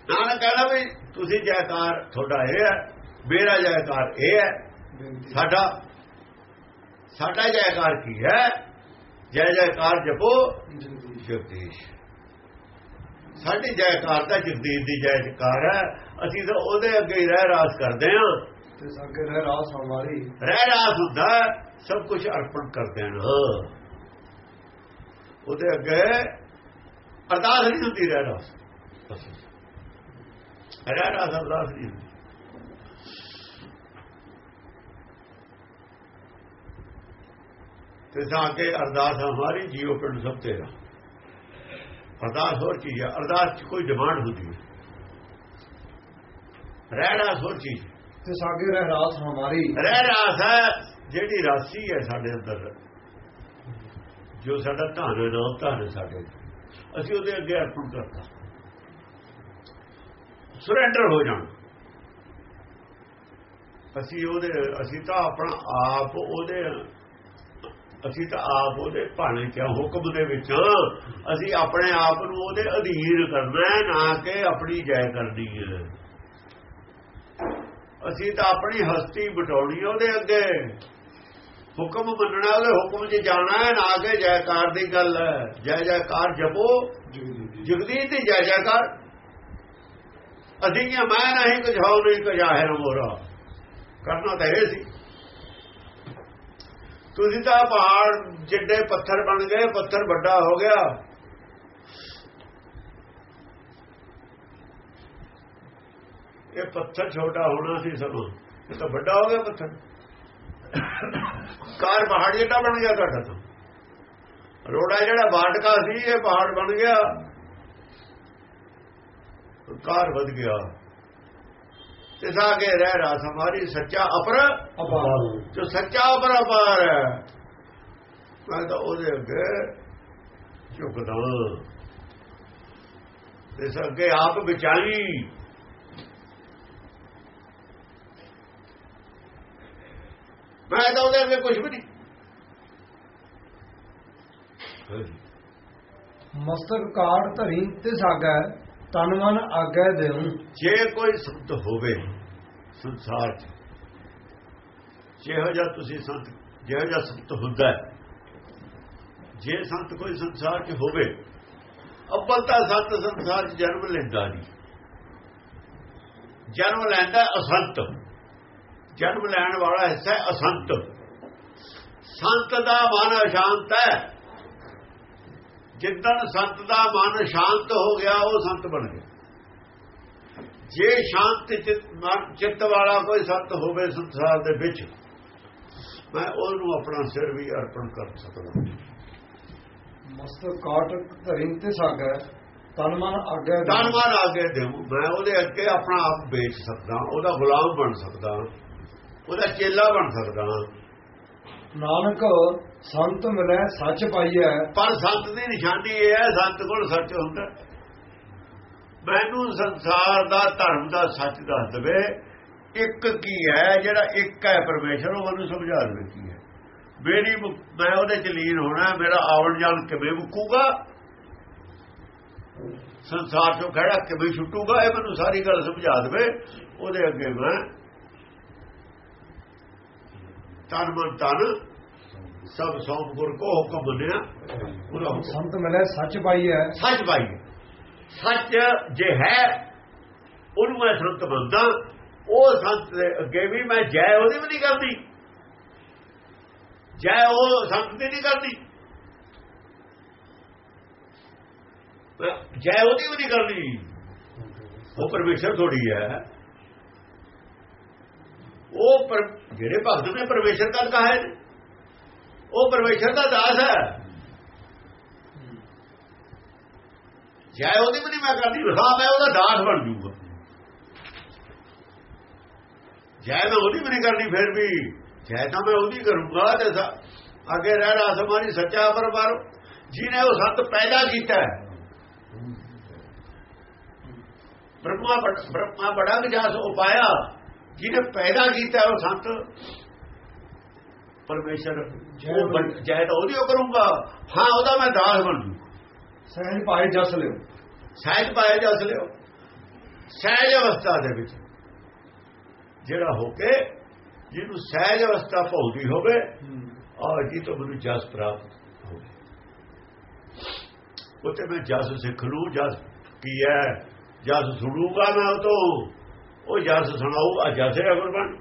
ਨਾਨਕ ਕਹਿੰਦਾ ਵੀ ਤੁਸੀਂ ਜੈਕਾਰ ਤੁਹਾਡਾ ਇਹ ਹੈ ਮੇਰਾ ਜੈਕਾਰ ਇਹ ਹੈ। ਸਾਡਾ ਸਾਡਾ ਜੈਕਾਰ ਕੀ ਹੈ? ਜੈ ਜੈਕਾਰ ਜਪੋ ਜਗਦੀਸ਼। ਸਾਡੀ ਜੈਕਾਰ ਤਾਂ ਜਗਦੀਸ਼ ਦੀ ਜੈਕਾਰ ਹੈ। ਅਸੀਂ ਤਾਂ ਉਹਦੇ ਅੱਗੇ ਹੀ ਰਹਿ ਰਾਸ ਕਰਦੇ ਹਾਂ। ਤਿਸ ਆਗੇ ਰਹਿ ਰਾਜ ਹਮਾਰੀ ਰਹਿ ਰਾਸ ਹੁੰਦਾ, ਸਭ ਕੁਝ ਅਰਪਣ ਕਰ ਦੇਣਾ। ਉਹਦੇ ਅੱਗੇ ਅਰਦਾਸ ਨਹੀਂ ਹੁੰਦੀ ਰਹਿ ਰਾਸ ਰਹਿ ਰਾਸ ਅਰਦਾਸ ਨਹੀਂ ਹੁੰਦੀ। ਤੇ ਤਾਂ ਕਿ ਅਰਦਾਸ ਹਮਾਰੀ ਜੀਵ ਪਿੰਡ ਸਭ ਤੇਰਾ। ਅਰਦਾਸ ਹੋਰ ਚੀਜ਼ ਹੈ। ਅਰਦਾਸ 'ਚ ਕੋਈ ਡਿਮਾਂਡ ਹੁੰਦੀ ਹੈ ਰਹਿ ਰਾਸ ਹੋਰ ਚੀਜ਼ ਤੇ ਸਾਗੇ ਰਹਿ ਰਾਤ ਹਮਾਰੀ ਰਹਿ ਰਾਤ ਹੈ, ਜਿਹੜੀ ਰਾਸੀ ਹੈ ਸਾਡੇ ਅੰਦਰ। ਜੋ ਸਾਡਾ ਧਨ ਹੈ, ਨਾਮ ਧਨ ਹੈ ਸਾਡੇ ਅਸੀਂ ਉਹਦੇ ਅੱਗੇ ਅਰਪਣ ਕਰਤਾ। ਸਰੈਂਡਰ ਹੋ ਜਾਣਾ। ਅਸੀਂ ਉਹਦੇ, ਅਸੀਂ ਤਾਂ ਆਪਣਾ ਆਪ ਉਹਦੇ, ਅਸੀਂ ਤਾਂ ਆਪ ਉਹਦੇ ਭਾਣੇ ਚ ਹੁਕਮ ਦੇ ਵਿੱਚ ਹਾਂ। ਅਸੀਂ ਆਪਣੇ ਆਪ ਨੂੰ ਉਹਦੇ ਅਧੀਨ ਕਰਨਾ ਨਾ ਕਿ ਆਪਣੀ ਜੈ ਕਰਨੀ ਹੈ। ਅਸੀਂ ਤਾਂ ਆਪਣੀ ਹਸਤੀ ਬਟਾਉਣੀ ਉਹਦੇ ਅੱਗੇ। ਹੁਕਮ ਮੰਨਣਾ ਉਹਦੇ ਹੁਕਮ 'ਚ ਜਾਣਾ ਹੈ, ਨਾ ਕਿ ਜੈਕਾਰ ਦੀ ਗੱਲ ਹੈ। ਜੈ ਜੈਕਾਰ ਜਪੋ। ਜਗਦੀਸ਼ ਦੀ ਜੈ ਜੈਕਾਰ। ਅਸੀਂ ਕਿ ਮੈਂ ਨਹੀਂ ਕਝਾਉ, ਨਹੀਂ ਕਝਾਹਿਰ ਮੋਰਾ। ਕਰਨਾ ਤਾਂ ਇਹ ਸੀ। ਤੁਸੀਂ ਤਾਂ ਪਹਾੜ ਜਿੱਡੇ ਪੱਥਰ ਬਣ ਗਏ, ਪੱਥਰ ਵੱਡਾ ਹੋ ਗਿਆ। ਇਹ ਪੱਥਰ ਛੋਟਾ ਹੋਣਾ ਸੀ ਸਗੋਂ। ਇਹ ਤਾਂ ਵੱਡਾ ਹੋ ਗਿਆ ਪੱਥਰ। ਕਾਰ ਪਹਾੜ ਜਿੱਡਾ ਬਣ ਗਿਆ ਤੁਹਾਡਾ ਤਾਂ। ਰੋੜਾ ਜਿਹੜਾ ਬਾਟਕਾ ਸੀ, ਇਹ ਪਹਾੜ ਬਣ ਗਿਆ। ਕਾਰ ਵੱਧ ਗਿਆ। ਤੇ ਸਾਗੇ ਰਹਿ ਰਾਸ ਹਮਾਰੀ ਸੱਚਾ ਅਪਰ ਅਪਾਰ। ਜੋ ਸੱਚਾ ਅਪਰ ਅਪਾਰ ਹੈ। ਮੈਂ ਤਾਂ ਉਹਦੇ ਅੱਗੇ ਝੁਕਦਾ। ਤੇ ਅੱਗੇ ਆਪ ਵਿਚਾਰੀ ਮੈਂ ਤਾਂ ਉਹਦੇ ਅੱਗੇ ਕੁਝ ਵੀ ਨਹੀਂ। ਮਸਤਕ ਕਾੜ ਧਰੀ ਤੇ ਸਾਗਾ ਤਨ ਮਨ ਆਗੈ ਦੇਉ। ਜੇ ਕੋਈ ਸੰਤ ਹੋਵੇ ਸੰਸਾਰ 'ਚ ਜਿਹੋ ਜਿਹਾ ਤੁਸੀਂ ਸੰਤ ਜਿਹੋ ਜਿਹਾ ਸੰਤ ਹੁੰਦਾ ਹੈ ਜੇ ਸੰਤ ਕੋਈ ਸੰਸਾਰ 'ਚ ਹੋਵੇ ਅੱਵਲ ਤਾਂ ਸੰਤ ਸੰਸਾਰ 'ਚ ਜਨਮ ਲੈਂਦਾ ਨਹੀਂ। ਜਨਮ ਲੈਂਦਾ ਅਸੰਤ। ਜਨਮ ਲੈਣ ਵਾਲਾ ਹਿੱਸਾ ਅਸੰਤ। ਸੰਤ ਦਾ ਮਨ ਅਸ਼ਾਂਤ ਹੈ। ਜਿੱਦਣ ਸੰਤ ਦਾ ਮਨ ਸ਼ਾਂਤ ਹੋ ਗਿਆ ਉਹ ਸੰਤ ਬਣ ਗਿਆ। ਜੇ ਸ਼ਾਂਤ ਚਿੱਤ ਵਾਲਾ ਕੋਈ ਸੰਤ ਹੋਵੇ ਸੰਸਾਰ ਦੇ ਵਿੱਚ ਮੈਂ ਉਹਨੂੰ ਆਪਣਾ ਸਿਰ ਵੀ ਅਰਪਣ ਕਰ ਸਕਦਾ ਮਸਤਕ ਕਾੜ ਧਰੀ ਤੇ ਸਾਗਾ ਤਨ ਮਨ ਦੇਉ। ਤਨ ਮਨ ਦੇਉ ਮੈਂ ਉਹਦੇ ਅੱਗੇ ਆਪਣਾ ਆਪ ਵੇਚ ਸਕਦਾ ਉਹਦਾ ਗੁਲਾਮ ਬਣ ਸਕਦਾ ਉਹਦਾ ਚੇਲਾ ਬਣ ਸਕਦਾ ਨਾਨਕ ਸੰਤ ਮਿਲੈ ਸੱਚ ਪਾਈਐ। ਪਰ ਸੰਤ ਦੀ ਨਿਸ਼ਾਨੀ ਇਹ ਹੈ ਸੰਤ ਕੋਲ ਸੱਚ ਹੁੰਦਾ। ਮੈਨੂੰ ਸੰਸਾਰ ਦਾ ਧਰਮ ਦਾ ਸੱਚ ਦੱਸ ਦਵੇ। ਇੱਕ ਕੀ ਹੈ ਜਿਹੜਾ ਇੱਕ ਹੈ ਪਰਮੇਸ਼ਰ ਉਹ ਮੈਨੂੰ ਸਮਝਾ ਦੇਵੇ ਕੀ ਹੈ। ਮੇਰੀ ਮੁ- ਉਹਦੇ ਚ ਲੀਨ ਹੋਣਾ ਮੇਰਾ ਆਵਣ ਜਾਣ ਕਿਵੇਂ ਮੁੱਕੂਗਾ? ਸੰਸਾਰ ਚੋਂ ਖੜਾ ਕਿਵੇਂ ਛੁੱਟੂਗਾ? ਇਹ ਮੈਨੂੰ ਸਾਰੀ ਗੱਲ ਸਮਝਾ ਦੇਵੇ। ਉਹਦੇ ਅੱਗੇ ਮੈਂ ਤਨ ਮਨ ਤਨ ਸਭ ਸੌਂਪ ਗੁਰ ਕੋ ਹੁਕਮ ਮੰਨਿਆ। ਉਹਦਾ ਸੰਤ ਮਿਲੈ ਸੱਚ ਪਾਈਐ ਸੱਚ ਭਾਈ ਸੱਚ ਜੇ ਹੈ ਉਹਨੂੰ ਮੈਂ ਸੰਤ ਮੰਨਦਾ। ਉਹ ਸੰਤ ਦੇ ਅੱਗੇ ਵੀ ਮੈਂ ਜੈ ਉਹਦੀ ਵੀ ਨਹੀਂ ਕਰਦੀ। ਜੈ ਉਹ ਸੰਤ ਦੀ ਨਹੀਂ ਕਰਦੀ। ਜੈ ਉਹਦੀ ਵੀ ਨਹੀਂ ਕਰਦੀ। ਉਹ ਪਰਮੇਸ਼ਰ ਥੋੜੀ ਹੈ। ਉਹ ਪਰ ਜਿਹੜੇ ਭਗਤ ਨੇ ਪਰਮੇਸ਼ਰ ਦਾ ਕਹਾ ਹੈ, ਉਹ ਪਰਮੇਸ਼ਰ ਦਾ ਦਾਸ ਹੈ। ਜੈ ਉਹਦੀ ਵੀ ਨਹੀਂ ਮੈਂ ਕਰਦੀ ਹਾਂ ਮੈਂ ਉਹਦਾ ਦਾਸ ਬਣ ਜੂਗਾ। ਜੈ ਮੈਂ ਉਹਦੀ ਵੀ ਨਹੀਂ ਕਰਨੀ ਫਿਰ ਵੀ ਜੈ ਤਾਂ ਮੈਂ ਉਹਦੀ ਕਰੂੰਗਾ ਤੇ ਅੱਗੇ ਰਹਿ ਰਹਾ ਮਾਰੀ ਸੱਚਾ ਪਰਮਾਰ ਜਿਹਨੇ ਉਹ ਸੰਤ ਪੈਦਾ ਕੀਤਾ ਬ੍ਰਹਮਾ ਬ੍ਰਹਮਾ ਬੜਾ ਜਸ ਉਪਾਇਆ। ਜਿਹਨੇ ਪੈਦਾ ਕੀਤਾ ਉਹ ਸੰਤ। ਪਰਮੇਸ਼ਰ ਉਹ ਬਣ- ਜੈ ਤਾਂ ਉਹਦੀ ਉਹ ਕਰੂੰਗਾ ਹਾਂ ਉਹਦਾ ਮੈਂ ਦਾਸ ਬਣ। ਜੂ ਸਹਿਜ ਪਾਏ ਜਸ ਲਿਓ। ਸਹਿਜ ਪਾਇਆ ਜਾ ਲਿਓ। ਸਹਿਜ ਅਵਸਥਾ ਦੇ ਵਿੱਚ ਜਿਹੜਾ ਹੋ ਕੇ ਜਿਹਨੂੰ ਸਹਿਜ ਅਵਸਥਾ ਭੌਦੀ ਹੋਵੇ ਔਰ ਜੀ ਤੋਂ ਮੈਨੂੰ ਜਸ ਪ੍ਰਾਪਤ ਹੋਵੇ। ਉਤੇ ਮੈਂ ਜਸ ਸਿੱਖ ਲੂ ਜਸ ਕੀ ਹੈ? ਜਸ ਸੁਣੂਗਾ ਮੈਂ ਉਹ ਤੋਂ। ਉਹ ਜਸ ਸੁਣਾਊ ਆ ਜਸ ਹੈ ਗੁਰਬਾਣੀ।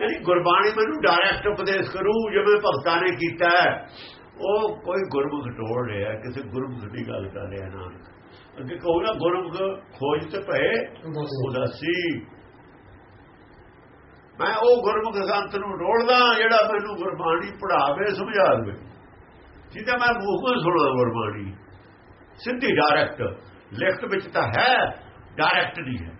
ਯਾਨੀ ਗੁਰਬਾਣੀ ਮੈਨੂੰ ਡਾਇਰੈਕਟ ਉਪਦੇਸ਼ ਕਰੂ ਜਿਵੇਂ ਭਗਤਾਂ ਨੇ ਕੀਤਾ ਹੈ। ਉਹ ਕੋਈ ਗੁਰਮੁਖ ਟੋੜ ਰਿਹਾ ਕਿਸੇ ਗੁਰਮੁਖ ਦੀ ਗੱਲ ਕਰ ਰਿਹਾ ਨਾਨਕ। ਅੱਗੇ ਕਹੋ ਨਾ ਗੁਰਮੁਖ ਖੋਜ ਤੇ ਭਏ ਉਦਾਸੀ। ਮੈਂ ਉਹ ਗੁਰਮੁਖ ਸੰਤ ਨੂੰ ਰੋੜਦਾ ਜਿਹੜਾ ਮੈਨੂੰ ਗੁਰਬਾਣੀ ਪੜਾਵੇ ਸਮਝਾ ਦੇਵੇ ਜਿਹਦਾ ਮੈਂ ਮੂੰਹ ਤੋਂ ਸੁਣਦਾ ਗੁਰਬਾਣੀ। ਸਿੱਧੀ ਡਾਇਰੈਕਟ ਲਿਖਤ ਵਿੱਚ ਤਾਂ ਹੈ ਡਾਇਰੈਕਟ ਨਹੀਂ ਹੈ।